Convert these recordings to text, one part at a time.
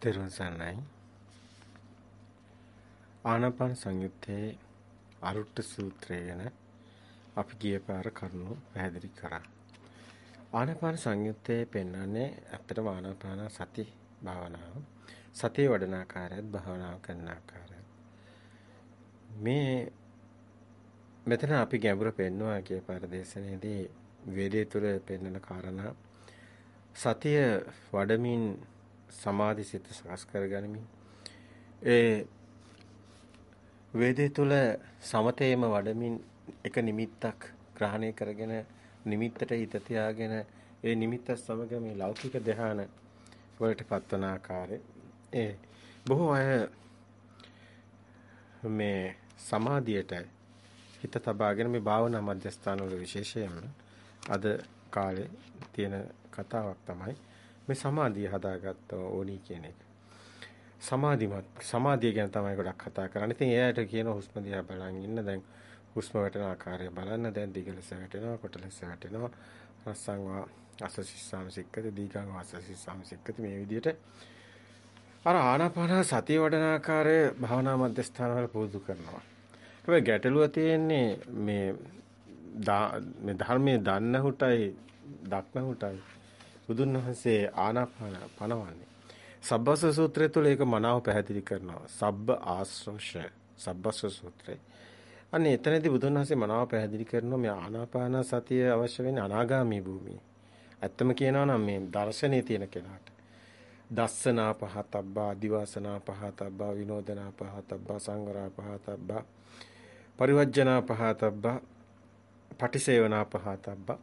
තෙරුවන් සරණයි. ආනාපාන සංයුත්තේ අරුට්ට සූත්‍රය ගැන අපි ගිය පාර කරුණු පැහැදිලි කරා. ආනාපාන සංයුත්තේ පෙන්වන්නේ ඇත්තටම ආනාපාන සති භාවනාව. සතිය වඩන ආකාරයත් භාවනාව කරන ආකාරයත්. මේ මෙතන අපි ගැඹුර පෙන්වුවා කිය පාර දේශනයේදී වේදේ තුල පෙන්වන කාරණා සතිය වඩමින් සමාධි සිත සකස් කරගනිමින් ඒ වේදේ තුල සමතේම වඩමින් එක නිමිත්තක් ග්‍රහණය කරගෙන නිමිත්තට හිත තියාගෙන ඒ නිමිත්ත සමග මේ ලෞකික ධ්‍යාන වලට පත්වන ආකාරය. ඒ බොහෝ අය මේ සමාධියට හිත තබාගෙන මේ භාවනා මධ්‍යස්ථාන වල විශේෂයෙන්ම අද කාලේ තියෙන කතාවක් තමයි මේ සමාධිය හදාගත්ත ඕනි කියන එක. සමාධිමත් සමාධිය ගැන තමයි ගොඩක් කතා කරන්නේ. ඉතින් එයාට කියන හුස්ම දිහා බලන් ඉන්න දැන් හුස්ම වැටෙන ආකාරය බලන්න දැන් දිග ලෙස වැටෙනවා කොට ලෙස වැටෙනවා රස්සංවා අසසිස්සාම සික්කති දීගං වාසසිස්සාම සික්කති මේ විදිහට අර ආනාපාන සතිය වඩන ආකාරය භාවනා මධ්‍යස්ථාන වල පුරුදු කරනවා. හැබැයි ගැටලුව තියෙන්නේ මේ මේ ධර්මයේ දන්නහුටයි දක්නහුටයි බුදුන් වහන්සේ ආනාපාන පනවන්නේ. සබ්බස සූත්‍රය තුළ ඒක මනාව පැහැදිලි කරනවා. සබ්බ ආශ්‍රෝෂ සබ්බස සූත්‍රය. අනේ එතනදී බුදුන් වහන්සේ මනාව පැහැදිලි කරනවා මේ ආනාපාන සතිය අවශ්‍ය වෙන්නේ අනාගාමී භූමියේ. ඇත්තම කියනවා නම් මේ දර්ශනේ තියෙන කෙනාට. දස්සනා පහතබ්බා අදිවාසනා පහතබ්බා විනෝදනා පහතබ්බා සංවරා පහතබ්බා පරිවර්ජනා පහතබ්බා පටිසේවනා පහතබ්බා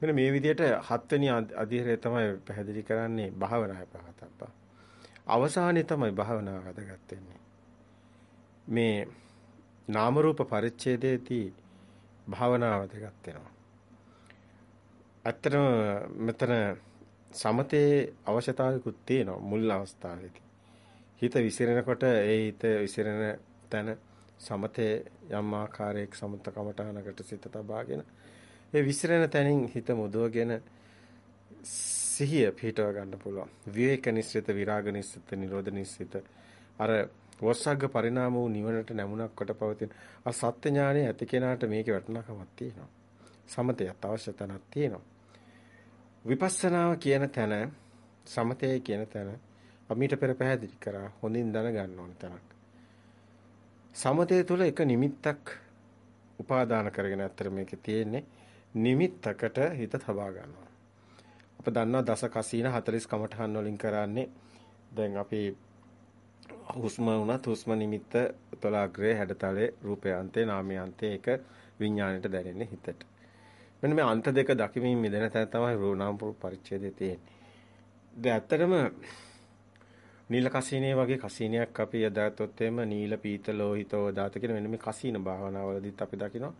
මෙන්න මේ විදිහට හත්වෙනි අධීරය තමයි පැහැදිලි කරන්නේ භාවනාය පහතබ්බා. අවසානයේ තමයි භාවනාව වැදගත් වෙන්නේ. මේ නාම රූප පරිච්ඡේදයේදී භාවනාව වැදගත් වෙනවා. ඇත්තටම මෙතන සමතේ අවශ්‍යතාවයකුත් තියෙනවා මුල් අවස්ථාවේදී. හිත විසිරෙනකොට ඒ හිත විසිරෙන තැන සමතේ යම් ආකාරයක සමත කමඨානකට සිත තබාගෙන ඒ විසිරෙන තැනින් හිත මුදවගෙන සිහිය පිටව ගන්න පුළුවන්. විවේක නිස්සිත, විරාග නිස්සිත, නිරෝධ නිස්සිත අර වස්සග්ග පරිණාම වූ නිවනට නැමුණක් කොට පවතින අ සත්‍ය ඥානය ඇති කෙනාට මේකේ වටිනාකමක් තියෙනවා. සමතයත් අවශ්‍ය තැනක් තියෙනවා. විපස්සනාව කියන තැන සමතය කියන තැන අපිට පෙර පැහැදිලි කරා හොඳින් දැනගන්න ඕන තැනක්. සමතය තුළ එක නිමිත්තක් උපාදාන කරගෙන ඇත්තට මේකේ තියෙන්නේ නිමිත්තකට හිත තබා ගන්නවා. අප දන්නවා දස කසීන 40 කමඨහන් වලින් කරන්නේ දැන් අපි හුස්ම වුණත් හුස්ම නිමිත්ත තොලාග්‍රේ හැඩතලේ රූපයන්තේ නාමයන්තේ එක විඥාණයට දැනෙන්නේ හිතට. මෙන්න මේ අන්ත දෙක දකිමින් මිදෙන තැන තමයි රූණාම පරිච්ඡේදයේ තියෙන්නේ. දැන් ඇත්තටම නීල කසීනේ වගේ කසීනයක් අපි යදාතොත් එම නීල පීත ලෝහිතෝ දාත කියන මෙන්න මේ කසීන භාවනාවලදීත් අපි දකිනවා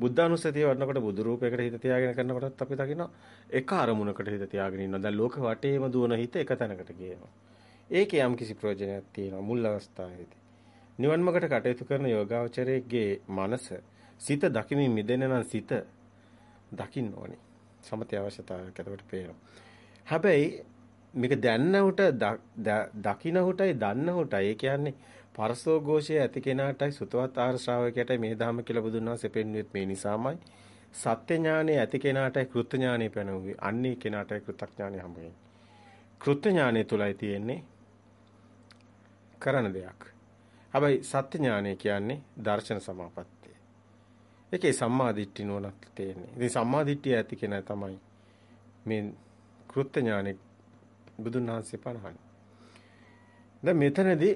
බුද්ධානුස්සතිය වඩනකොට බුදු රූපයකට හිත තියාගෙන කරනකොටත් අපි දකිනවා එක අරමුණකට හිත තියාගෙන ඉන්නවා. දැන් ලෝක වටේම දුවන හිත එක තැනකට ගියනවා. ඒකේ යම් කිසි ප්‍රයෝජනයක් තියෙනවා මුල් අවස්ථාවේදී. නිවන් මාර්ගට කටයුතු කරන යෝගාවචරයේ මනස සිත දකිමින් මිදෙන නම් සිත දකින්න ඕනේ. සමතය අවශ්‍යතාවයක් එතකොට පේනවා. හැබැයි මේක දැන්නහුට දකින්නහුටයි දන්නහුටයි ඒ කියන්නේ පරසෝ ഘോഷයේ ඇති කෙනාටයි සුතවත් ආර ශ්‍රාවකයටයි මේ ධර්ම කියලා බුදුන් වහන්සේ පෙන්වෙත් මේ නිසාමයි. සත්‍ය ඥානයේ ඇති කෙනාටයි කෘත්‍ය ඥානෙ පැනවුවේ. අන්නේ කෙනාටයි කෘතඥානෙ හම්බ වෙන්නේ. කෘත්‍ය ඥානෙ තුලයි තියෙන්නේ කරන දෙයක්. හැබැයි සත්‍ය ඥානය කියන්නේ දර්ශන සමාපත්තිය. ඒකේ සම්මා දිට්ඨි නෝනක් තියෙන්නේ. ඉතින් සම්මා දිට්ඨිය ඇති කෙනා තමයි මේ කෘත්‍ය ඥානෙ බුදුන් වහන්සේ පනහන්නේ. දැන් මෙතනදී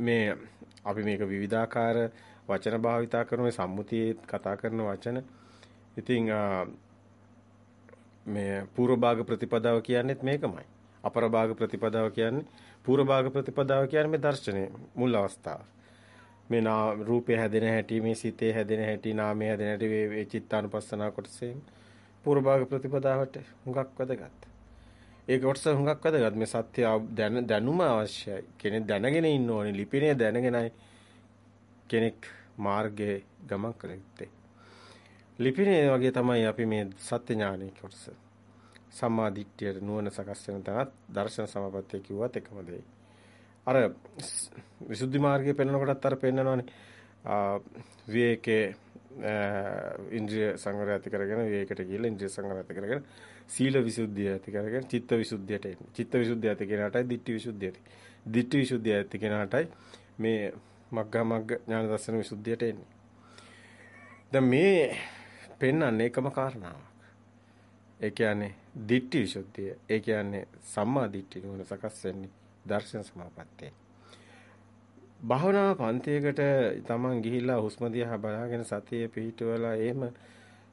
මේ අපි මේක විවිධාකාර වචන භාවිතා කරන මේ සම්මුතියේ කතා කරන වචන. ඉතින් මේ පූර්ව භාග ප්‍රතිපදාව කියන්නේත් මේකමයි. අපර භාග ප්‍රතිපදාව කියන්නේ පූර්ව භාග ප්‍රතිපදාව කියන්නේ මේ දර්ශනයේ මුල් අවස්ථාව. මේ නා රූපය හැදෙන හැටි මේ සිතේ හැදෙන හැටි නාමය හැදෙන හැටි මේ චිත්තානුපස්සනා කොටසේ පූර්ව භාග ප්‍රතිපදාවට හුඟක් වැදගත්. ඒ කොටස හුඟක් වැදගත්. මේ සත්‍ය දැනුම අවශ්‍යයි. කෙනෙක් දැනගෙන ඉන්න ඕනේ. ලිපිනේ දැනගෙනයි කෙනෙක් මාර්ගයේ ගමන් කළ යුත්තේ. ලිපිනේ වගේ තමයි අපි මේ සත්‍ය ඥානයේ කොටස. සම්මා දිට්ඨියට නුවණ සකස් වෙන තැනත් දර්ශන සමපත්තිය කිව්වත් එකම දෙයි. අර විසුද්ධි මාර්ගයේ පෙන්වනකොටත් අර පෙන්නනවානේ විවේකේ ඉන්ද්‍රිය සංවරය ඇති කරගෙන විවේකයට ගිහිල්ලා ඉන්ද්‍රිය සංවරය ඇති කරගෙන සීල විසුද්ධිය ඇති කරගෙන චිත්ත විසුද්ධියට එන්නේ. චිත්ත විසුද්ධිය ඇති කෙනාටයි ditthi විසුද්ධිය ඇති. ditthi විසුද්ධිය ඇති කෙනාටයි මේ මග්ගා මග්ග ඥාන දර්ශන විසුද්ධියට එන්නේ. දැන් මේ පෙන්වන්නේ එකම කාරණාවක්. ඒ කියන්නේ ditthi විසුද්ධිය. ඒ කියන්නේ සම්මා ditthi නුවණ සකස් වෙන්නේ දර්ශන සමාපත්තියේ. භාවනා පන්තියකට තමන් ගිහිල්ලා හුස්ම දිහා බලාගෙන සතියේ පිහිටවලා එහෙම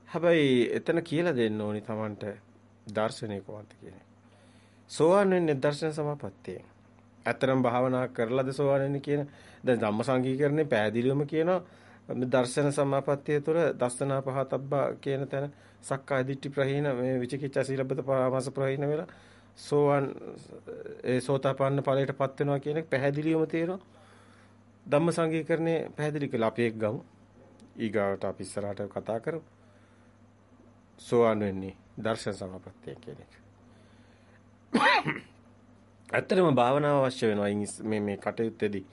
හැබැයි එතන කියලා දෙන්න ඕනි තමන්ට දර්ශනය කොහොමද කියන්නේ. සෝවාන් වෙන්නේ දර්ශන සමාපත්තියෙන්. ඇත්තටම භාවනා කරලාද සෝවාන් වෙන්නේ කියන දැන් ධම්මසංගීකරණේ පෑදිලිවම කියනවා දර්ශන සමාපත්තිය තුළ දස්සනා පහතබ්බා කියන තැන සක්කාය දිට්ඨි ප්‍රහීන මේ විචිකිච්ඡා සීලබ්බත පරාමාස ප්‍රහීන වෙලා සෝවාන් ඒ සෝතාපන්න ඵලයටපත් වෙනවා කියන එක පැහැදිලිවම තේරෙනවා. ධම්මසංගීකරණේ පැහැදිලි කළා අපි එක් ගමු. ඊගාවට අපි ඉස්සරහට කතා කරමු. සෝවාන් වෙන්නේ දර්ශන සමාපත්තිය කියන එක. ඇත්තටම භාවනාව අවශ්‍ය වෙනවා මේ මේ කටයුත්තේදී.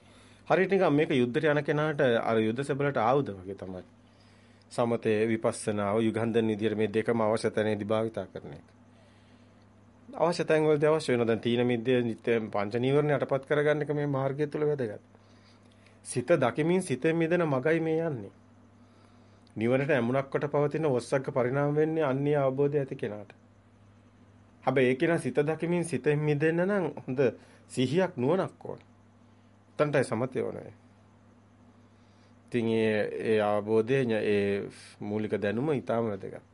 හරියට නිකන් මේක යුද්ධයට යන කෙනාට අර යුද්ධ සෙබලට ආවුද වගේ තමයි. සමතේ විපස්සනාව යුගන්ධන් විදියට මේ දෙකම අවශ්‍ය තැනේදී භාවිතා කරන එක. අවශ්‍ය තැන් වලදී අවශ්‍ය වෙනවා. දැන් තීන මිද්දේ නිත්‍ය පංච නීවරණ යටපත් කරගන්න එක මේ මාර්ගය තුල වැදගත්. සිත දකිමින් සිතෙන් මිදෙන මගයි මේ යන්නේ. නිවනට ඇමුණක් කොට පවතින ඔස්සග්ග පරිණාම වෙන්නේ අන්‍ය අවබෝධය ඇති කෙනාට. හැබැයි ඒ කෙනා සිත දකිමින් සිතෙන් මිදෙන්න නම් හොඳ සිහියක් නුවණක් ඕන. උතන්ටයි සමතය ඕනේ. ඉතින් ඒ අවබෝධය ඒ මූලික දැනුම ඊටම වැදගත්.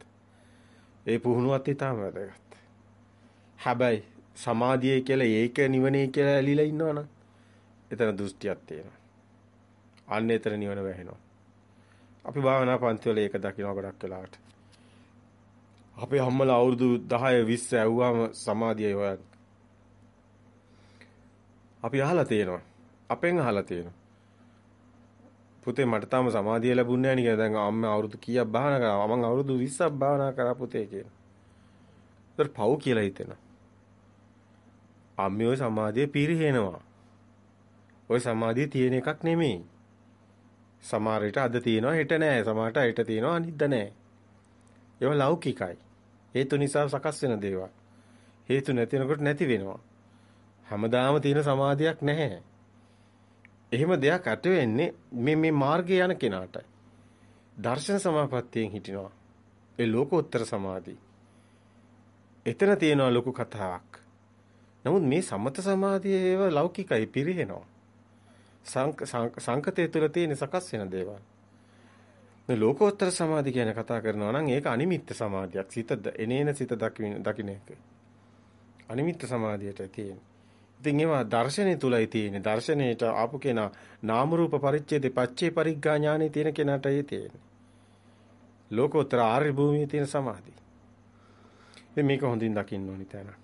ඒ පුහුණුවත් ඊටම වැදගත්. හැබැයි සමාධිය කියලා ඒක නිවනේ කියලා ඇලිලා ඉන්නවනම් එතන දෘෂ්ටියක් තියෙනවා. අන්න එතන නිවන වැහෙනවා. අපි භාවනා පන්ති වල ඒක දකින්න ගොඩක් වෙලාවට. අපි හැමලා අවුරුදු 10 20 ඇව්වාම සමාධිය හොයන්න. අපි අහලා තියෙනවා. අපෙන් අහලා තියෙනවා. පුතේ මට තාම සමාධිය ලැබුණේ නැහැ නේ දැන් අම්මා අවුරුදු කීයක් භාවනා කරා මම අවුරුදු 20ක් භාවනා කරා පුතේ කියලා. ඒතර පව් කියලා හිතෙනවා. අම්මියෝ සමාධිය පිරිහෙනවා. ওই සමාධිය තියෙන එකක් නෙමෙයි. සමහර විට අද තියෙනවා හෙට නෑ. සමහරට හෙට තියෙනවා අනිද්දා නෑ. ඒවා ලෞකිකයි. හේතු නිසා සකස් වෙන දේවල්. හේතු නැතිනකොට නැති වෙනවා. හැමදාම තියෙන සමාධියක් නැහැ. එහෙම දෙයක් ඇති වෙන්නේ මේ මේ මාර්ගයේ යන කෙනාට. දර්ශන සමාපත්තියෙන් හිටිනවා. ඒ ලෝකෝත්තර සමාධි. එතන තියෙනවා ලොකු කතාවක්. නමුත් මේ සමත සමාධිය ඒව ලෞකිකයි පිරිහෙනවා. සංකතය තුළ තියෙන සකස් වෙන දේවල්. මේ ලෝකෝත්තර සමාධිය ගැන කතා කරනවා නම් ඒක අනිමිත්ත සමාධියක්. සිත එනේන සිත දකින්න දකින්න එක. අනිමිත්ත සමාධියට තියෙන. ඉතින් ඒවා දර්ශනය තුලයි තියෙන්නේ. දර්ශනයේට ආපු කෙනා නාම රූප පරිච්ඡේදේ පච්චේ පරිග්ගා ඥානෙ තියෙන කෙනාටයි තියෙන්නේ. ලෝකෝත්තර ආර්ය භූමියේ තියෙන සමාධිය. ඉතින් මේක හොඳින් දකින්න ඕනි තැන.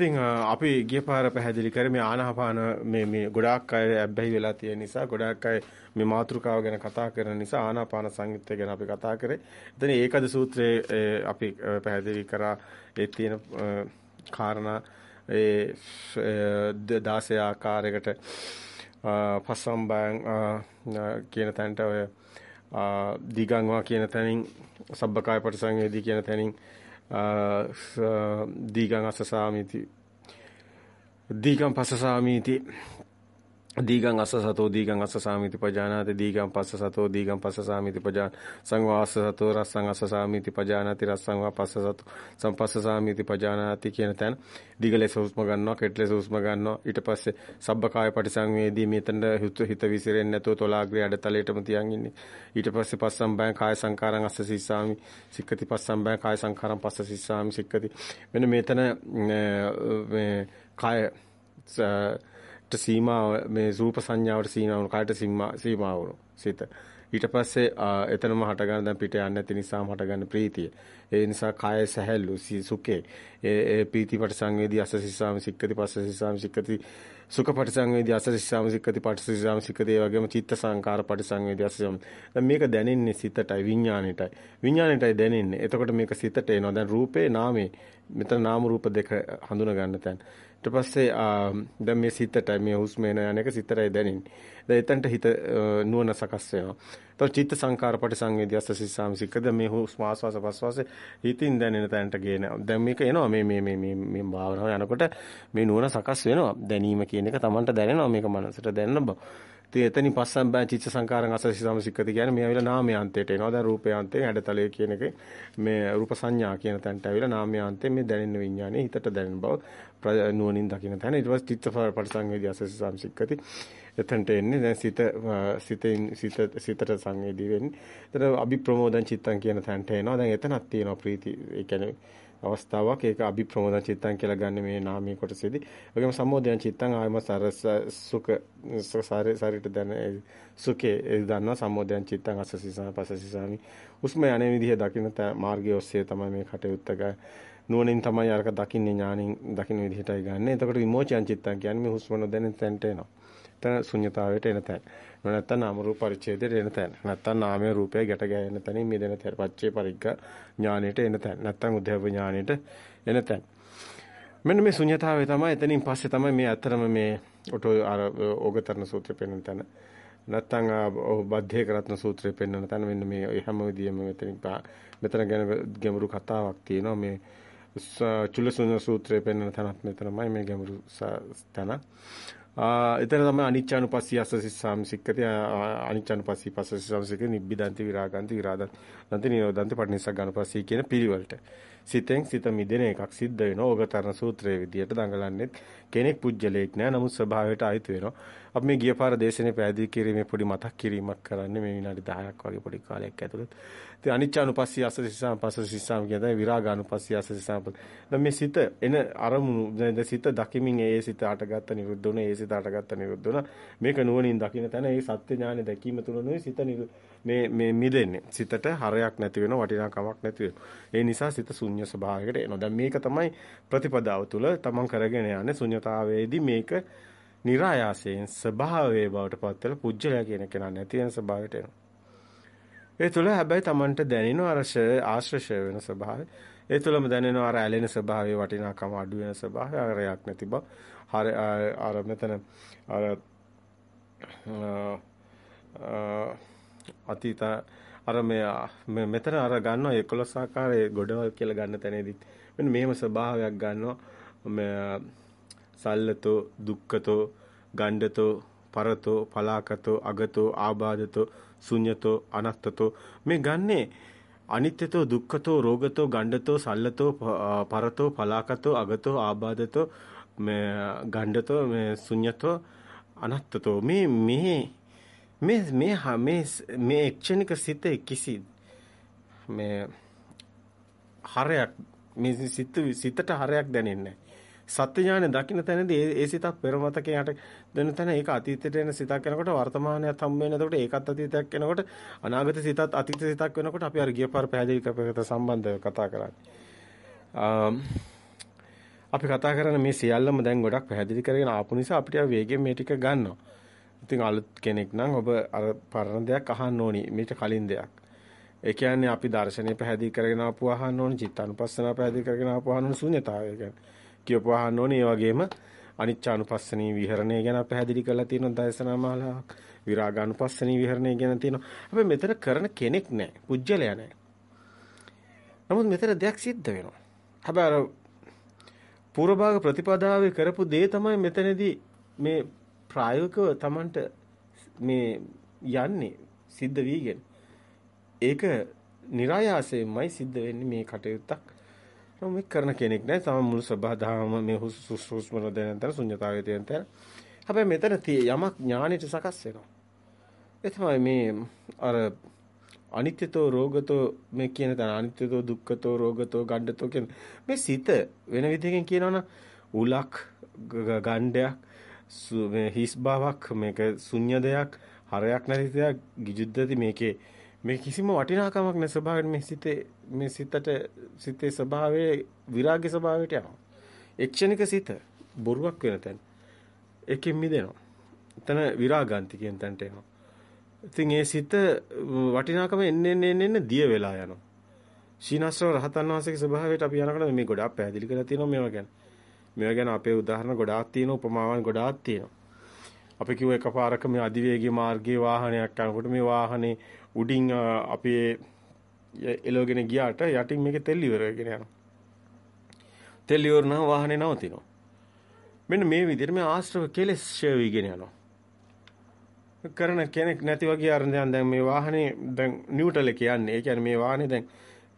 ඉතින් අපි ගිය පාර පැහැදිලි කරේ මේ ආනාපාන මේ මේ ගොඩාක් අය ඇබ්බැහි වෙලා තියෙන නිසා ගොඩාක් අය මේ මාතෘකාව ගැන කතා කරන නිසා ආනාපාන සංයුත්තය ගැන අපි කතා කරේ. එතන ඒකද සූත්‍රයේ අපි පැහැදිලි කරා ඒ තියෙන කාරණා ඒ 16 ආකාරයකට පස්සම්බයන් කියන තැනට ඔය දීගංවා කියන තැනින් සබ්බකාය පරිසංවේදී කියන තැනින් දීගං අසසාමිති දීගං පසසාමිති දීගං අස්ස සතෝ දීගං අස්ස සාමිති පජානාති දීගං පස්ස සතෝ දීගං පස්ස සාමිති පජාන සංවාස සතෝ රස්සං අස්ස සාමිති පජානාති රස්සං වා පස්ස සතෝ සම්පස්ස සාමිති පජානාති කියන තැන. දිගලෙස හුස්ම ගන්නවා කෙටලෙස හුස්ම ගන්නවා. ඊට පස්සේ සබ්බකාය පටිසංවේදී මෙතන හිත හිත විසිරෙන්නේ නැතුව තොලාග්‍රේ අඩතලයටම තියන් ඉන්නේ. ඊට පස්සේ පස්සම් බයං කාය සංකාරං අස්ස සිස්සාමි සික්කති පස්සම් බයං කාය සංකාරං පස්ස සිස්සාමි සික්කති. මෙන්න මෙතන මේ කාය සීමා මේ රූප සංඥාවට සීමා වුණු කායට සීමා සීමා වුණු සිත. ඊට පස්සේ එතනම හටගන්න දැන් පිට යන්නේ නැති නිසාම හටගන්න ප්‍රීතිය. ඒ නිසා කාය සැහැල්ලු සුඛේ. ඒ පීතිපට සංවේදී අසසිසාම සික්කති පස්සසිසාම සික්කති. සුඛපට සංවේදී අසසිසාම සික්කති පටසිසාම සික්කති. ඒ වගේම චිත්ත සංකාර පට සංවේදී අසසිසාම දැන් මේක දැනෙන්නේ සිතටයි විඥාණයටයි. විඥාණයටයි දැනෙන්නේ. එතකොට මේක සිතට එනවා. දැන් රූපේ නාමේ. මෙතන නාම රූප දෙක හඳුන ගන්න තැන. ඊට පස්සේ දැන් මේ සිතටයි මේ හුස්ම එන යන එක සිතටයි දැනෙන්නේ. දැන් එතනට හිත නුවණ සකස් වෙනවා. එතකොට චිත්ත සංකාර පට සංවේදී අසසිසාම සික්කද මේ හුස්ම ආස්වාස ප්‍රස්වාස හිතින් දැනෙන තැනට ගේන. දැන් මේක එනවා. මේ මේ මේ මේ මේ භාවනාව යනකොට මේ නුවණ සකස් වෙනවා. දැනීම කියන එක Tamanට දැනෙනවා. මේක මනසට දැනෙන බව. ඉතින් එතනින් පස්සෙන් බෑ චිත්ත සංකාරං අසසිසාම සික්කති කියන්නේ මේ ඇවිල්ලා නාමයාන්තයට එනවා දැන් රූපයාන්තයෙන් හැඩතලයේ කියන එක මේ රූප සංඥා කියන තැනට ඇවිල්ලා නාමයාන්තයෙන් මේ දැනෙන විඥානේ හිතට දැනෙන බව නුවණින් දකින්න තැන ඊට පස්සේ චිත්ත පරිසංවේදී අසසිසාම සික්කති එතනට එන්නේ දැන් සිත සිතෙන් සිත සිතට සංවේදී වෙන්නේ. එතන අභිප්‍රමෝදන් චිත්තං කියන තැනට එනවා. දැන් එතනක් තියෙනවා ප්‍රීති. ඒ කියන්නේ අවස්ථාවක් ඒක අභිප්‍රමෝදන් චිත්තං කියලා ගන්න මේ නාමයේ කොටසේදී. ඒගොම සම්මෝදයන් චිත්තං ආයම සරස සුඛ සාරිට දැන සුඛේ ඒ දන්නවා සම්මෝදයන් චිත්තං අසසිසා පසසිසාමි. උස්ම යන්නේ විදිහ දකින්න මාර්ගය ඔස්සේ තමයි මේ කටයුත්ත ගන්නේ. නුවණින් තමයි අරක දකින්නේ ඥානින් දකින්න විදිහටයි ගන්න. එතකොට විමෝචයන් චිත්තං කියන්නේ මේ හුස්ම නොදැනෙන තැනට එනවා. එතන ශුන්්‍යතාවයට එන තැන. නැත්නම් නාම රූප පරිච්ඡේදයට එන තැන. නැත්නම් නාමයේ රූපය ගැට ගැහෙන තැනින් මිදෙන තැන. පච්චේ පරිග්ග ඥානෙට එන තැන. නැත්නම් උද්‍යව ඥානෙට එන තැන. මෙන්න මේ ශුන්්‍යතාවය තමයි එතනින් පස්සේ තමයි මේ අතරම මේ ඔටෝ අර ඕගතරණ සූත්‍රය පෙන්වන තැන. නැත්නම් බද්ධේ කරත්න සූත්‍රය පෙන්වන තැන මෙන්න මේ හැම විදියෙම මෙතනින් මෙතන ගැන ගැඹුරු කතාවක් තියෙනවා මේ චුල්ලසුන සූත්‍රය පෙන්වන තැනත් මෙතනමයි මේ ගැඹුරු තැන. එතන තමයි අනිච්චානුපස්සී අස්සසිස්සාම සික්කති අනිච්චානුපස්සී පස්සසිස්සාම සික්ක නිබ්බිදන්ති විරාගන්ති විරාදන්ති නිරෝධන්ති පටිනිස්සග්ගානුපස්සී කියන පිළිවෙලට සිතෙන් සිත මිදෙන එකක් සිද්ධ වෙනවා. ඕගතරණ සූත්‍රයේ විදියට දඟලන්නේ කෙනෙක් පුජ්‍යලයක් නෑ. නමුත් ස්වභාවයට අයිති වෙනවා. අපි මේ ගිය පාර දේශනේ පැහැදිලි කිරීමේ පොඩි මතක් කිරීමක් කරන්නේ මේ විනාඩි 10ක් වගේ පොඩි කාලයක් ඇතුළත. ඉතින් අනිච්චානුපස්සී අසසිසාම පසසිසාම කියන දේ විරාගානුපස්සී අසසිසාම. දැන් මේ සිත එන අරමුණු දැන් සිත දකිමින් ඒ සිත අටගත්ත නිරුද්ධ වුණා. ඒ සිත අටගත්ත නිරුද්ධ වුණා. මේක නුවණින් දකින්න තැන ඒ සත්‍ය ඥානෙ දැකීම තුළ නෙවෙයි සිත මේ මේ මිදෙන්නේ. සිතට හරයක් නැති වෙනවා, වටිනාකමක් නැති වෙනවා. ඒ නිසා සිත ශුන්‍ය ස්වභාවයකට එනවා. දැන් මේක තමයි ප්‍රතිපදාව තුළ තමන් කරගෙන යන්නේ ශුන්‍යතාවයේදී මේක નિરાයාසයෙන් ස්වභාවයේ බවට පත් වෙලා පුජ්‍යලයා කියන කෙනා නැති වෙන ස්වභාවයට එනවා. ඒ තුළ හැබැයි Tamanට දැනෙන අර ආශ්‍රය වෙන ස්වභාවය. ඒ තුළම දැනෙන අර ඇලෙන ස්වභාවයේ වටිනාකම අඩු වෙන ස්වභාවය අරයක් නැති බව. හර අර මෙතන අර අතීත අර මේ මෙතන අර ගන්නවා 11 ආකාරයේ ගොඩවල් කියලා ගන්න තැනේදී මෙන්න මෙහෙම ස්වභාවයක් ගන්නවා සල්ලතෝ දුක්ඛතෝ ගණ්ඩතෝ පරතෝ පලාකතෝ අගතෝ ආබාධතෝ ශුඤ්‍යතෝ අනත්තතෝ. මේ ගන්නේ අනිත්‍යතෝ දුක්ඛතෝ රෝගතෝ ගණ්ඩතෝ සල්ලතෝ පරතෝ පලාකතෝ අගතෝ ආබාධතෝ මේ ගණ්ඩතෝ මේ ශුඤ්‍යතෝ අනත්තතෝ. මේ මේ මේ මේ මේ මේ එක්ෂණික සිතේ කිසි මේ හරයක් මේ සිත සිතට හරයක් දැනෙන්නේ සත්‍ය ඥානෙ දකින්න තැනදී ඒ සිතක් පෙර මතකයට දෙන තැන ඒක අතීතයට එන සිතක් වෙනකොට වර්තමානයත් හම්බ වෙන එතකොට ඒකත් අතීතයක් වෙනකොට අනාගත සිතත් අතීත සිතක් වෙනකොට අපි අර ගියපාර පැහැදිලි කරපකට සම්බන්ධව කතා කරන්නේ. අපි කතා කරන මේ සියල්ලම දැන් ගොඩක් පැහැදිලි කරගෙන ආපු නිසා අපිට වේගෙන් මේ ටික ගන්නවා. ඉතින් අලුත් කෙනෙක් නම් ඔබ අර පරණ දෙයක් අහන්න ඕනි මීට කලින් දෙයක්. ඒ කියන්නේ අපි දර්ශනය පැහැදිලි කරගෙන ආපු අහන්න ඕනි, චිත්තානුපස්සනාව පැහැදිලි කරගෙන ආපු අහන්න ඕනි ශූන්‍යතාවය කියන්නේ. කියපුව අහන්න ඕනේ. ඒ වගේම අනිච්චානුපස්සනී විහරණය ගැන පැහැදිලි කරලා තියෙනවා දයසනා මාලාවක්. විරාගානුපස්සනී විහරණය ගැන තියෙනවා. අපි මෙතන කරන කෙනෙක් නැහැ. පුජ්‍යලයා නැහැ. නමුත් මෙතන දෙයක් සිද්ධ වෙනවා. හැබැයි අර පූර්ව භාග ප්‍රතිපදාවේ කරපු දේ තමයි මෙතනදී මේ ප්‍රායෝගිකව Tamanට මේ යන්නේ සිද්ධ වීගෙන. ඒක નિરાයාසයෙන්මයි සිද්ධ වෙන්නේ මේ කටයුත්තක්. මේ කරන කෙනෙක් නෑ. තම මුළු සබහාදාම මේ හුස්ම නොදැනෙන තැන ශුන්‍යතාවයේ තියෙන තැන. හැබැයි මෙතන යමක් ඥානෙට සකස් වෙනවා. ඒ තමයි මේ අර අනිත්‍යතෝ රෝගතෝ මේ කියන තැන අනිත්‍යතෝ දුක්ඛතෝ රෝගතෝ ගණ්ඩතෝ කියන මේ සිත වෙන විදිහකින් කියනවනම් උලක් ගණ්ඩයක් මේ හිස් බවක් මේක ශුන්‍ය දෙයක් හරයක් නැති දෙයක් ගිජුද්දති මේකේ මේ කිසිම වටිනාකමක් නැ ස්වභාවයෙන් මේ සිතේ මේ සිතට සිතේ ස්වභාවයේ විරාගය ස්වභාවයට යනවා. එක්ෂණික සිත බොරුවක් වෙන තැන. ඒකෙන් මිදෙනවා. එතන විරාගාන්ති කියන තැනට එනවා. ඉතින් ඒ සිත වටිනාකම එන්නේ එන්නේ එන්නේ දිය වෙලා යනවා. සීනස්සව රහතන් වහන්සේගේ ස්වභාවයට අපි යනකොට මේ ගොඩාක් පැහැදිලි කරලා තියෙනවා මේවා ගැන. මේවා ගැන අපේ උදාහරණ ගොඩාක් තියෙනවා උපමාවන් ගොඩාක් තියෙනවා. අපි කිව්ව එකපාරක මේ අධිවේගී මාර්ගයේ වාහනයක් යනකොට මේ වාහනේ උඩින් අපි එලවගෙන ගියාට යටින් මේකේ තෙල් ඉවර වෙගෙන යනවා. තෙල් ඉවර නම් වාහනේ නවතිනවා. මෙන්න මේ විදිහට මේ ආශ්‍රව කෙලෙස් ෂේ වීගෙන යනවා. කරන කෙනෙක් නැති වගේ අරන් දැන් මේ වාහනේ දැන් නියුට්‍රල් එක යන්නේ. ඒ කියන්නේ මේ වාහනේ දැන්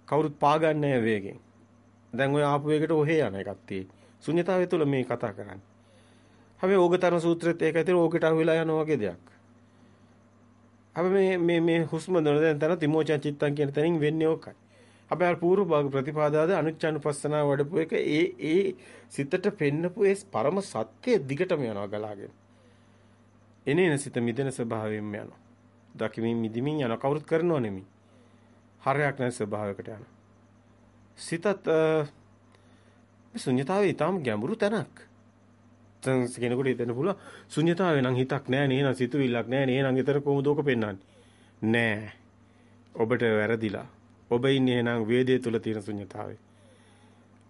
කවුරුත් පාගන්නේ වේගෙන්. දැන් ඔය ආපු වේගයට ඔහෙ යන එකක් තියෙයි. ශුන්‍යතාවය තුළ මේ කතා කරන්නේ. හැබැයි ඕගතරන සූත්‍රෙත් ඒකයි තියෙන ඕකට අහුවෙලා යනවා වගේ දෙයක්. හැබැයි මේ මේ මේ හුස්ම දන දැන් තන තිමෝචන් චිත්තං කියන තැනින් වෙන්නේ ඕකයි. හැබැයි පූර්ව භාග ප්‍රතිපාදාද අනුච්චානුපස්සනාව වඩපු එක ඒ ඒ සිතට පෙන්නපු ඒ පරම සත්‍ය දිගටම යනවා ගලාගෙන. එනේන සිත මිදෙන ස්වභාවයෙන්ම යනවා. දකිමින් මිදිමින් යන කවුරුත් කරනව නෙමෙයි. හරයක් නැති ස්වභාවයකට යනවා. සිතත් ශුන්‍යතාවේ ඊටම ගැඹුරු තැනක්. දැන් කෙනෙකුට හිතෙන්න පුළුවන් ශුන්‍යතාවේ නම් හිතක් නැහැ නේ නේද සිතුවිල්ලක් නැහැ නේ නං ඊතර කොහොමද ඕක පෙන්වන්නේ? නෑ. ඔබට වැරදිලා. ඔබ ඉන්නේ එහෙනම් වේදයේ තුල තියෙන ශුන්‍යතාවේ.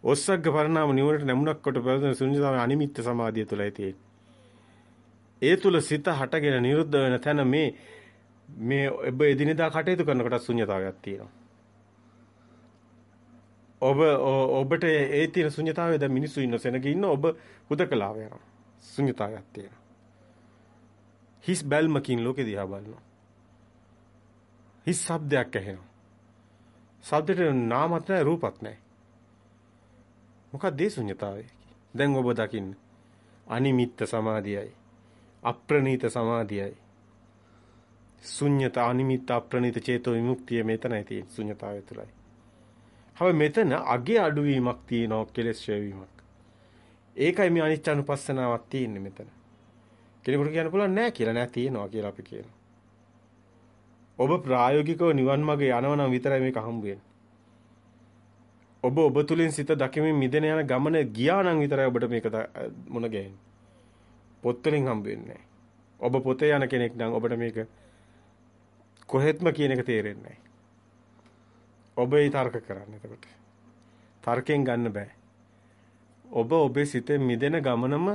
ඔස්සග්ග පරිණාම නිවනට නැමුණක් කොට පැවතුන ශුන්‍යතාවේ අනිමිත්ත සමාධිය තුලයි තියෙන්නේ. ඒ තුල සිත හටගෙන නිරුද්ධ වෙන තැන මේ මේ ඔබ එදිනෙදා කටයුතු කරනකොට ශුන්‍යතාවයක් තියෙනවා. ඔබ ඔබට ඒ තියෙන ශුන්‍යතාවය දැන් මිනිස්සු ඉන්න සෙනග ඉන්න ඔබ හුදකලාව යනවා. ශුන්‍යතාවයක් තියෙනවා. හිස් බැල්මකින් ලෝකෙ දිහා බලනවා. හිස් ශබ්දයක් ඇහෙනවා. ශබ්දෙට නාමත් නැහැ රූපත් නැහැ. මොකක්ද ඒ ශුන්‍යතාවය? දැන් ඔබ දකින්නේ අනිමිත්ත සමාධියයි. අප්‍රණීත සමාධියයි. ශුන්‍යත අනිමිත්ත අප්‍රණීත චේතෝ විමුක්තිය මෙතනයි තියෙන්නේ ශුන්‍යතාවය තුලයි. හැබැයි මෙතන අගේ අඩුවීමක් තියෙනවා කෙලෙස් ඡේවීමක්. ඒකයි මේ අනිච්චානුපස්සනාවක් තියෙන්නේ මෙතන. කෙනෙකුට කියන්න පුළුවන් නෑ කියලා නෑ තියෙනවා කියලා අපි කියනවා. ඔබ ප්‍රායෝගිකව නිවන් මාර්ගේ යනවා නම් විතරයි මේක හම්බ ඔබ ඔබ තුලින් සිත දකිමින් මිදෙන යන ගමන ගියා නම් විතරයි ඔබට මේක මුණ ගැහෙන්නේ. පොත් වලින් හම්බ වෙන්නේ ඔබ පොතේ යන කෙනෙක් නම් ඔබට මේක කොහෙත්ම කියන එක තේරෙන්නේ නැහැ. ඔබේ තර්ක කරන්න එතකොට. තර්කයෙන් ගන්න බෑ. ඔබ ඔබේ සිතේ මිදෙන ගමනම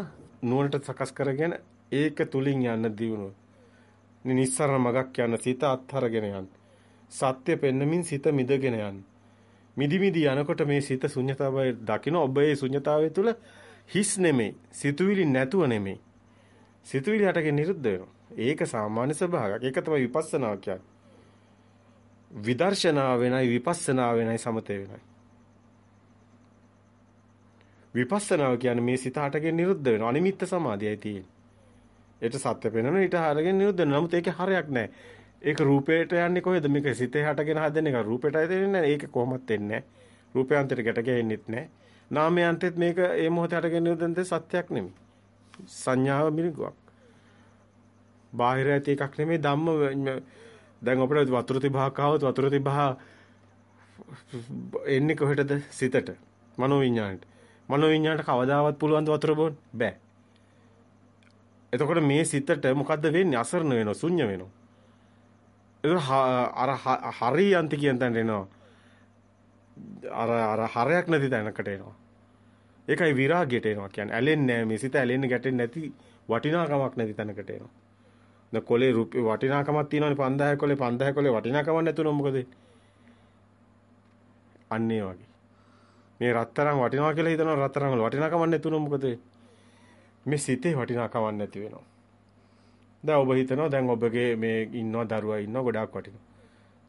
නුවණට සකස් කරගෙන ඒක තුලින් යන්න දියුණුව. නිස්සරණ මගක් යන සිත අත්හරගෙන යන්න. සත්‍ය පෙන්නමින් සිත මිදගෙන යන්න. මිදි මිදි යනකොට මේ සිත ශුන්‍යතාවය දකින ඔබ ඒ ශුන්‍යතාවය තුල හිස් නෙමෙයි, සිතුවිලි නැතුව නෙමෙයි. සිතුවිලි හටගෙන නිරුද්ධ වෙනවා. ඒක සාමාන්‍ය ස්වභාවයක්. ඒක තමයි විපස්සනා කියන්නේ. විදර්ශනා වෙනයි විපස්සනා වෙනයි සමතේ වෙනයි. විපස්සනාව කියන්නේ මේ සිත හටගෙන නිරුද්ධ වෙනවා. අනිමිත්ත සමාධියයි තියෙන්නේ. ඒට සත්‍ය පෙනෙනවා ඊට හරගෙන නිරුද්ධ වෙනවා. නමුත් ඒකේ හරයක් නැහැ. ඒක රූපේට යන්නේ කොහෙද? මේක සිතේ හටගෙන හදන එක රූපේටයි දෙන්නේ නැහැ. ඒක කොහොමත් දෙන්නේ නැහැ. රූපයන්තයට ගැට ගැහෙන්නෙත් නැහැ. නාමයන්තෙත් මේක ඒ මොහොතේ හටගෙන නිරුද්ධ සත්‍යයක් නෙමෙයි. සංඥාව මිරිගුවක්. බාහිර ඇති එකක් නෙමෙයි ධම්ම දැන් අපිට වතුර තිබහක් ආවොත් වතුර තිබහ එන්නේ කොහෙටද? සිතට. මනෝ විඥාණයට මනෝ විඥාණයට කවදාවත් පුළුවන් ද වතුර බොන්න? බෑ. එතකොට මේ සිතට මොකද්ද වෙන්නේ? අසරණ වෙනවා ශුන්‍ය වෙනවා. ඒක අර හරියන්ති කියන තැනට එනවා. අර අර හරයක් නැති තැනකට එනවා. ඒකයි විරාගයට එනවා කියන්නේ. ඇලෙන්නේ නැහැ මේ සිත ඇලෙන්නේ ගැටෙන්නේ නැති වටිනාකමක් නැති තැනකට එනවා. දැන් කොලේ රුපිය වටිනාකමක් තියෙනවනේ 5000 කොලේ 5000 කොලේ වටිනාකමක් නැතුනොත් මොකද අන්න ඒ වගේ. මේ රත්තරන් වටිනවා කියලා හිතනවා රත්තරන් වල වටිනාකමක් නැතුනොත් මොකද මේ සිතේ වටිනාකමක් නැති වෙනවා. දැන් ඔබ හිතනවා දැන් ඔබගේ මේ ඉන්නවා දරුවා ඉන්නවා ගොඩාක් වටිනවා.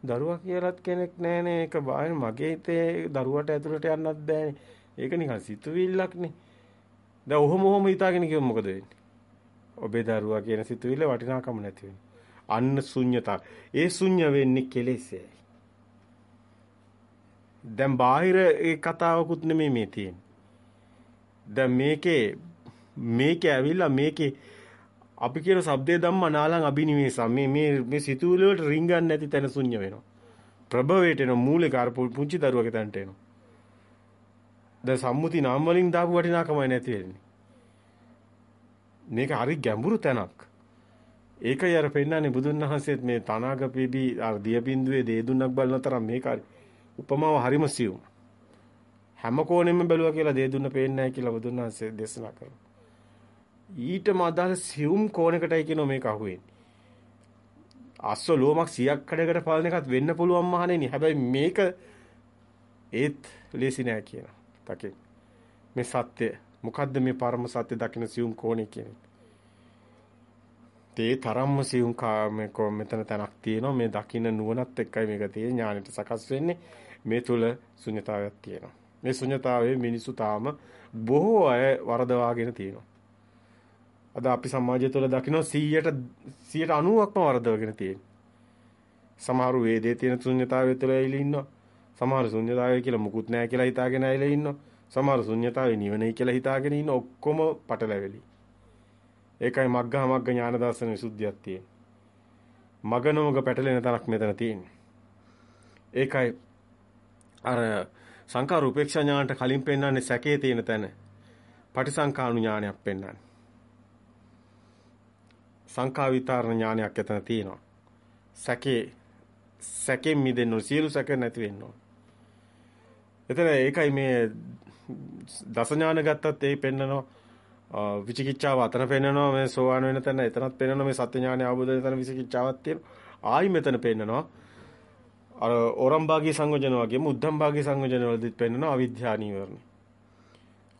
දරුවා කියලාත් කෙනෙක් නැහනේ ඒක බාහිර මගේ හිතේ දරුවට ඇතුළට යන්නත් බෑනේ. ඒක නිකන් සිතුවිල්ලක්නේ. දැන් ඔහොම ඔහොම හිතාගෙන කිව්වොත් මොකද වෙන්නේ? ඔබේ දරුවා කියන සිතුවිල්ල වටිනාකම නැති අන්න ශුන්්‍යතා. ඒ ශුන්‍ය වෙන්නේ කෙලෙසයි. දැන් බාහිර ඒ කතාවකුත් නෙමෙයි මේ තියෙන්නේ. දැන් මේකේ මේකේ ඇවිල්ලා මේකේ අපි කියන shabdේ ධම්ම නාලං අබිනිවේසම් මේ මේ මේ සිතුවිලි වලට රින්ගන්නේ නැති තැන ශුන්‍ය වෙනවා. ප්‍රභවයට එන මූලික අර පුංචි දරුවගේ තැනට එනවා. දැන් සම්මුති නාම වලින් දාපු වටිනාකමයි නැති වෙන්නේ. මේක හරි ගැඹුරු තැනක්. ඒකයි අර පෙන්නන්නේ බුදුන් වහන්සේත් මේ තනාග පිබි අර දියබින්දුවේ දේදුන්නක් බලන තරම් මේක හරි උපමාව හරිම සියුම්. හැම කෝණෙම බැලුවා කියලා දේදුන්න පේන්නේ නැහැ කියලා බුදුන් වහන්සේ දේශනා කරනවා. ඊටම අදාළ සියුම් කෝණයකටයි කියනවා මේක අහුවෙන්නේ. අස්ස ලෝමක් 100ක් කඩකට පාලන එකත් වෙන්න පුළුවන් මහණෙනි. හැබැයි මේක ඒත් ලේසි නෑ කියන. තකේ. මේ සත්‍ය මොකද්ද මේ පරම සත්‍ය දකින්න සියුම් කෝණේ කියන්නේ. තේ තරම්ම සියුම් කාමේ කො මෙතන තැනක් තියෙනවා. මේ දකින්න නුවණත් එක්කයි මේක තියෙන්නේ ඥානෙට සකස් වෙන්නේ. මේ තුල ශුන්‍යතාවයක් තියෙනවා. මේ ශුන්‍යතාවයේ මිනිසු තාම බොහෝ අය වරදවාගෙන තියෙනවා. අද අපි සමාජය තුළ දකිනවා 100ට 190ක්ම වරදවගෙන තියෙන. සමහරු වේදේ තියෙන ශුන්‍යතාවය තුළ ඇවිල්ලා ඉන්නවා. සමහර ශුන්‍යතාවය කියලා මුකුත් නැහැ කියලා හිතාගෙන ඇවිල්ලා ඉන්නවා. සමහර ශුන්‍යතාවය නිවනයි කියලා හිතාගෙන ඉන්න ඔක්කොම පටලැවිලි. ඒකයි මග්ගහ මග්ග ඥාන දර්ශන විසුද්ධියක් තියෙන්නේ. මගනෝග පැටලෙන තරක් මෙතන තියෙන්නේ. ඒකයි අර සංඛාර උපේක්ෂා ඥානට කලින් පෙන්වන්නේ සැකේ තියෙන තැන. පටිසංඛානු ඥානයක් පෙන්වන්නේ. සංඛා විතරණ ඥානයක් එතන තියෙනවා. සැකේ සැකෙන් මිදෙන්න ඕන සියලු සැක නැති වෙන්න ඕන. එතන ඒකයි මේ දස ඥාන ගත්තත් ඒ පෙන්නනවා විචිකිච්ඡාව අතන පෙන්නනවා මේ සෝවාන් වෙන තැන එතනත් පෙන්නනවා මේ සත්‍ය ඥානය අවබෝධ වෙන තැන විචිකිච්ඡාවක් තියෙනවා. ආයි මෙතන පෙන්නනවා අර ඕරම්භාගී සංයෝජන වගේම උද්ධම්භාගී සංයෝජන වලදීත් පෙන්නනවා අවිද්‍යා නීවරණ.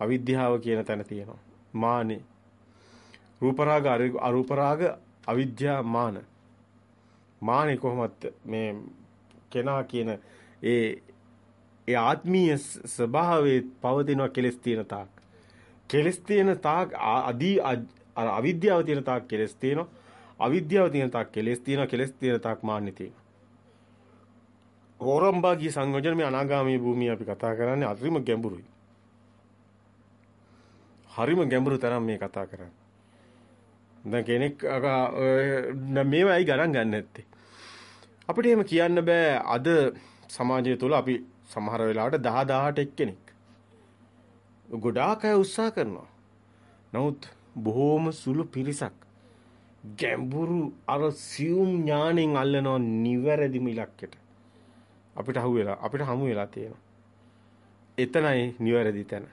අවිද්‍යාව කියන තැන තියෙනවා. මානේ රූප රාග අරූප රාග අවිද්‍යා මාන මානෙ කොහොමද මේ කෙනා කියන ඒ ඒ ආත්මීය ස්වභාවයේ පවතින කෙලස් තියෙන තාක්. කෙලස් තියෙන තාක් අදී අවිද්‍යාව තියෙන තාක් කෙලස් තියෙනවා. අවිද්‍යාව තියෙන තාක් කෙලස් තියෙනවා. කෙලස් තියෙන තාක් මාන්නේ තියෙනවා. ඕරම්බාගී සංයෝජන මේ අනාගාමී භූමිය අපි කතා කරන්නේ අරිම ගැඹුරුයි. හරිම ගැඹුරු තරම් මේ කතා කරන්නේ. දැන් කෙනෙක් මේවයි ගණන් ගන්න නැත්තේ. අපිට එහෙම කියන්න බෑ. අද සමාජය තුළ අපි සමහර වෙලාවට 10 18 එක්කෙනෙක්. ගොඩාක් අය උත්සාහ කරනවා. නමුත් බොහෝම සුළු පිරිසක් ගැඹුරු අර සියුම් ඥාණයෙන් අල්ලනවා නිවැරදිම ඉලක්කයට. අපිට අහු වෙලා අපිට හමු වෙලා තියෙනවා. එතනයි නිවැරදි තැන.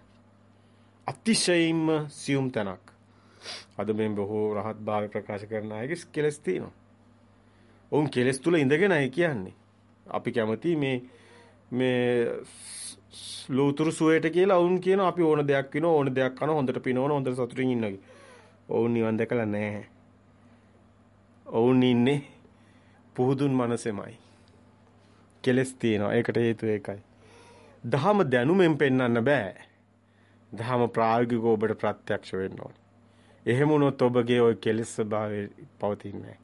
අතිශයින්ම සියුම් තැනක්. අද මේ බොහෝ රහත් භාවය ප්‍රකාශ කරන අයගේ කෙලස් තියෙනවා. ඔවුන් කෙලස් තුල ඉඳගෙනයි කියන්නේ. අපි කැමති මේ මේ ලෝතුරු සුවයට කියලා වුන් කියන අපි ඕන දෙයක් විනෝ ඕන දෙයක් කරන හොඳට පිනවන හොඳට සතුටින් ඉන්නවා. ඔවුන් නිවන් දැකලා නැහැ. ඔවුන් ඉන්නේ පුහුදුන් මනසෙමයි. කෙලස් තියෙනවා. ඒකට හේතුව ඒකයි. දහම දැනුමෙන් පෙන්වන්න බෑ. දහම ප්‍රායෝගිකව ඔබට ප්‍රත්‍යක්ෂ වෙන්න ඕනේ. එහෙම වුණොත් ඔබගේ ওই කෙලෙස් ස්වභාවය පවතින්නේ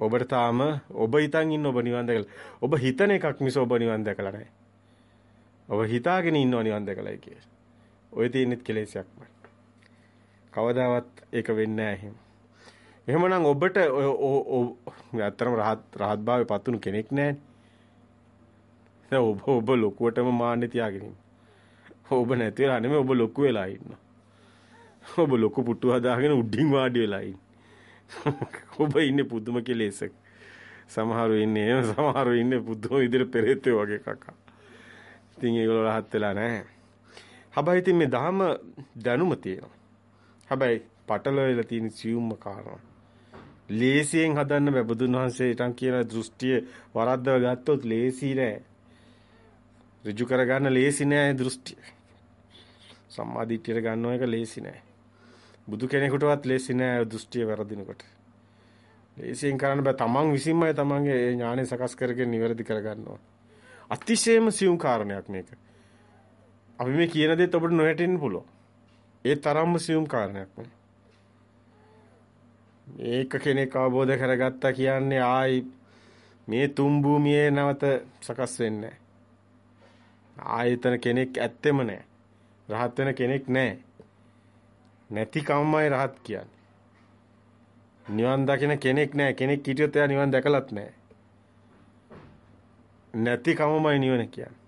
ඔබට තාම ඔබ හිතන් ඉන්න ඔබ නිවන් දැකලා. ඔබ හිතන එකක් මිස ඔබ නිවන් දැකලා නැහැ. ඔබ හිතාගෙන ඉන්නව නිවන් දැකලායි කියලා. ඔය තියෙනෙත් කෙලෙසයක්මයි. කවදාවත් ඒක වෙන්නේ නැහැ එහෙම. එහෙමනම් ඔබට ඔය ඇත්තටම රහත් රහත් භාවයේ පත්තුණු කෙනෙක් නැහැ. ඔබ ඔබ ලොකුවටම මාන්නේ තියාගෙන ඉන්න. ඔබ නැති වෙලා නෙමෙයි ඔබ ලොකු වෙලා ඉන්නවා. ඔබ ලොකු පුට්ටු හදාගෙන උඩින් වාඩි වෙලා ඔබ ඉන්නේ පුදුම කෙලෙසක. සමහරු ඉන්නේ එහෙම සමහරු ඉන්නේ පුදුම විදිහට පෙරේතේ වගේ කකා. ඉතින් ඒගොල්ලෝ rahat වෙලා නැහැ. හැබැයි ඉතින් මේ ධර්ම දැනුම තියෙනවා. හැබැයි පටලවෙලා තියෙන සියුම්ම කාරණා. ලේසියෙන් හදන්න බෑ බුදුන් වහන්සේ ඊටන් කියන දෘෂ්ටිය වරද්දව ගත්තොත් ලේසි නෑ. ඍජු කරගන්න ලේසි නෑ දෘෂ්ටිය. සම්මාදිටියට ගන්නව එක ලේසි නෑ. බුදු කෙනෙකුටවත් ලේසි නෑ දෘෂ්ටිය වැරදිනකොට. ලේසියෙන් කරන්න බෑ තමන් විසින්මයි තමන්ගේ ඥානය සකස් කරගෙන නිවැරදි කරගන්න ඕන. අතිශයම සියුම් කාරණයක් මේක. අපි මේ කියන දේත් ඔබට නොහැටෙන්න පුළුවන්. ඒ තරම්ම සියුම් කාරණයක් නේ. මේක කෙනෙක් අවබෝධ කරගත්තා කියන්නේ ආයි මේ තුන් භූමියේ නැවත සකස් වෙන්නේ ආයතන කෙනෙක් ඇත්තෙම නැහැ. රහත් වෙන කෙනෙක් නැහැ. නැති කම්මයි රහත් කියන්නේ. නිවන් දකින කෙනෙක් නැහැ. කෙනෙක් හිටියොත් එයා නිවන් දැකලත් නැහැ. නැතිකමමයි නිවන කියන්නේ.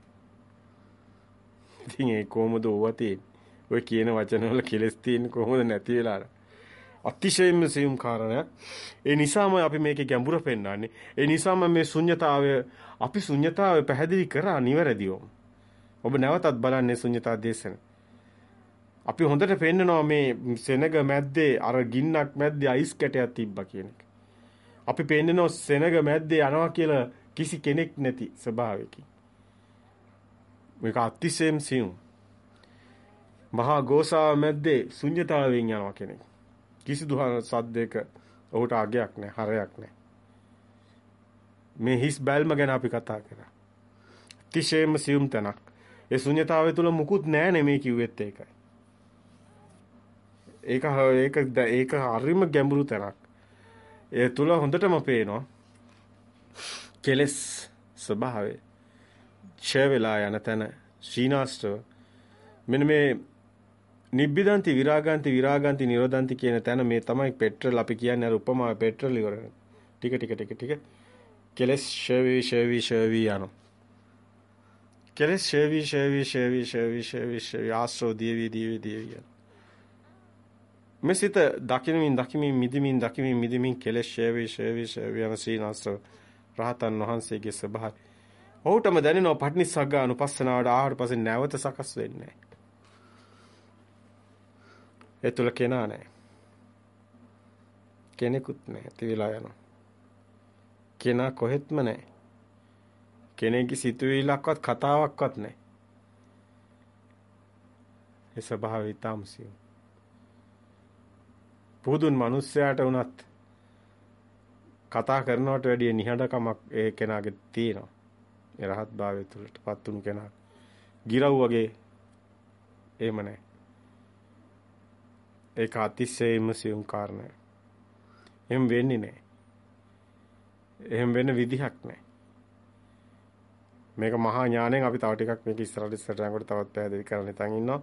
ඉතින් ඒ කොහොමද ඕවා තියෙන්නේ? ඔය කියන වචන වල කෙලස් තියෙන්නේ කොහොමද නැති වෙලා? අතිශයින්ම සියුම් කාරණයක්. ඒ නිසාම අපි මේකේ ගැඹුර පෙන්වන්නේ. ඒ නිසාම මේ ශුන්්‍යතාවය අපි ශුන්්‍යතාවය පැහැදිලි කරා නිවැරදිවම. ඔබ නැවතත් බලන්නේ ශුන්්‍යතා දේශන. අපි හොඳට පෙන්නනවා මේ සෙනග මැද්දේ අර ගින්නක් මැද්දේ අයිස් කැටයක් තිබ්බා කියන එක. අපි පෙන්නනවා සෙනග මැද්දේ යනවා කියලා කිසි කෙනෙක් නැති ස්වභාවයකින්. මේක අතිශයින් සියුම්. මහා ගෝසාව මැද්දේ ශුන්්‍යතාවයෙන් යනවා කෙනෙක්. කිසිදු සද්දයක ඔහුට අගයක් නැහැ, හරයක් නැහැ. මේ හිස් බැල්ම ගැන අපි කතා කරා. අතිශයින්ම සියුම් තැනක්. ඒ ශුන්්‍යතාවය තුල මුකුත් නැහැ නෙමේ කිව්වෙත් ඒකයි. ඒක ඒක ඒක හරිම ගැඹුරු තැනක්. ඒ තුල හොඳටම පේනවා කෙලස් ස්වභාවය. ඡය වෙලා යන තැන ශීනාස්ත්‍ව මෙන්න මේ නිබ්බිදන්ති විරාගන්ති විරාගන්ති නිරෝධන්ති කියන තැන මේ තමයි පෙට්‍රල් අපි කියන්නේ අර උපමාව පෙට්‍රල් ඉවර ටික ටික ටික ටික. කෙලස් ෂේවි ෂේවි ෂේවි යනවා. කෙලස් ෂේවි ෂේවි ෂේවි ෂේවි ෂේවි ෂේවි ආශ්‍රෝ දීවි දීවි දීවි මෙසිත දකිනමින් දකිමින් මිදිමින් දකිමින් මිදිමින් කෙලස් ෂේවි ෂේවි ෂේවි යන සීනස්ස රහතන් වහන්සේගේ ස්වභාවය ඔහුටම දැනෙනවා පටිනිස්සග්ගා අනුපස්සනාවට ආවට පස්සේ නැවත සකස් වෙන්නේ නැහැ ඒ තුල කෙනා නැහැ. කෙනෙකුත් නැහැ. තියලා යනවා. කෙනා කොහෙත්ම නැහැ. කෙනෙක්ගේ සිතුවිල්ලක්වත් කතාවක්වත් නැහැ. ඒ ස්වභාවය තාමසිය. පුදුන් මිනිස්සයාට වුණත් කතා කරනවට වැඩිය නිහඬකමක් ඒ කෙනාගේ තියෙනවා. ඒ රහත් භාවය තුළටපත් වුණු කෙනා. ගිරව් වගේ එහෙම නැහැ. ඒක අතිශයින්ම සියුම් කාරණයක්. එහෙම වෙන්නේ නැහැ. එහෙම වෙන්න විදිහක් නැහැ. මේක මහා ඥාණයෙන් අපි තව ටිකක් මේක ඉස්සරහට ඉස්සරහට යනකොට තවත් පැහැදිලි කරන්න හිතන් ඉන්නවා.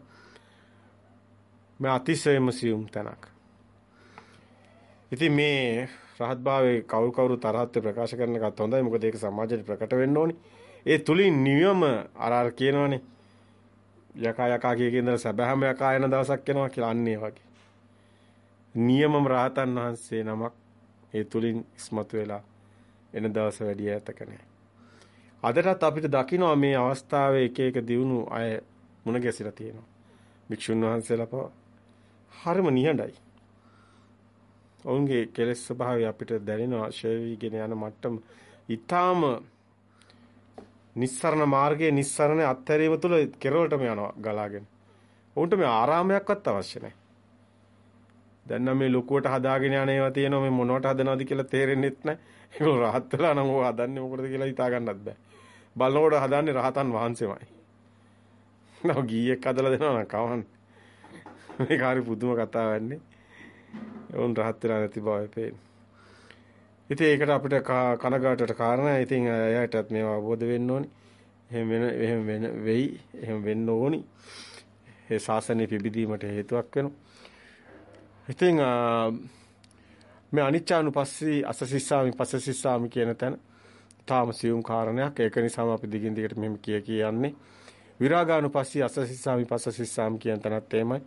මේ අතිශයින්ම සියුම් තැනක්. ඉතින් මේ රහත්භාවයේ කවුරු කවුරු තරහත් ප්‍රකාශ කරන එකත් හොඳයි. මොකද ඒක සමාජයට ප්‍රකට වෙන්න ඕනි. ඒ තුලින් නියම අර අර කියනවනේ යකා යකා කිය කියන සැබෑම යකා එන දවසක් එනවා කියලා අන්නේ වගේ. නියමම රහතන් වහන්සේ නමක් ඒ තුලින් ඉස්මතු වෙලා එන දවස වැඩි ඈතක නැහැ. අදටත් අපිට දකිනවා මේ අවස්ථාවේ එක එක දියුණු අය මුණ ගැසිලා තියෙනවා. භික්ෂුන් වහන්සේලා පව හරිම නිහඬයි. ඔවුන්ගේ කෙලෙස් ස්වභාවය අපිට දැනෙනවා ශේවීගෙන යන මට්ටම ඊටාම නිස්සරණ මාර්ගයේ නිස්සරණ අත්හැරීම තුළ කෙරවලටම යනවා ගලාගෙන. උන්ට මේ ආරාමයක්වත් අවශ්‍ය නැහැ. දැන් නම් මේ ලොකුවට හදාගෙන යන ඒවා තියෙනවා මේ මොනවට හදනවද කියලා තේරෙන්නෙත් නැහැ. ඒක රහත් වෙලා නම් ඕවා හදන්නේ මොකටද කියලා හිතා ගන්නත් බෑ. බලනකොට හදන්නේ රහතන් වහන්සේමයි. නෝ ගීයක් හදලා දෙනවා නම් කවන්නේ. මේක හරි පුදුම කතාවක් නේ. උන් රහත් වෙලා නැති බවයි පේන්නේ. ඉතින් ඒකට අපිට කනගාටුවට කාරණා ඉතින් එයාටත් මේවා අවබෝධ වෙන්න ඕනි. එහෙම වෙන එහෙම වෙන වෙයි. එහෙම වෙන්න ඕනි. ඒ ශාසනය පිබිදීමට හේතුවක් වෙනවා. ඉතින් මේ අනිච්චානුපස්සී අසසිස්සාමි පස්සසිස්සාමි කියන තැන තාම සියුම් කාරණයක්. ඒක නිසාම අපි දිගින් දිගට මෙහෙම කිය කියන්නේ. විරාගානුපස්සී අසසිස්සාමි පස්සසිස්සාමි කියන තැනත් එමය.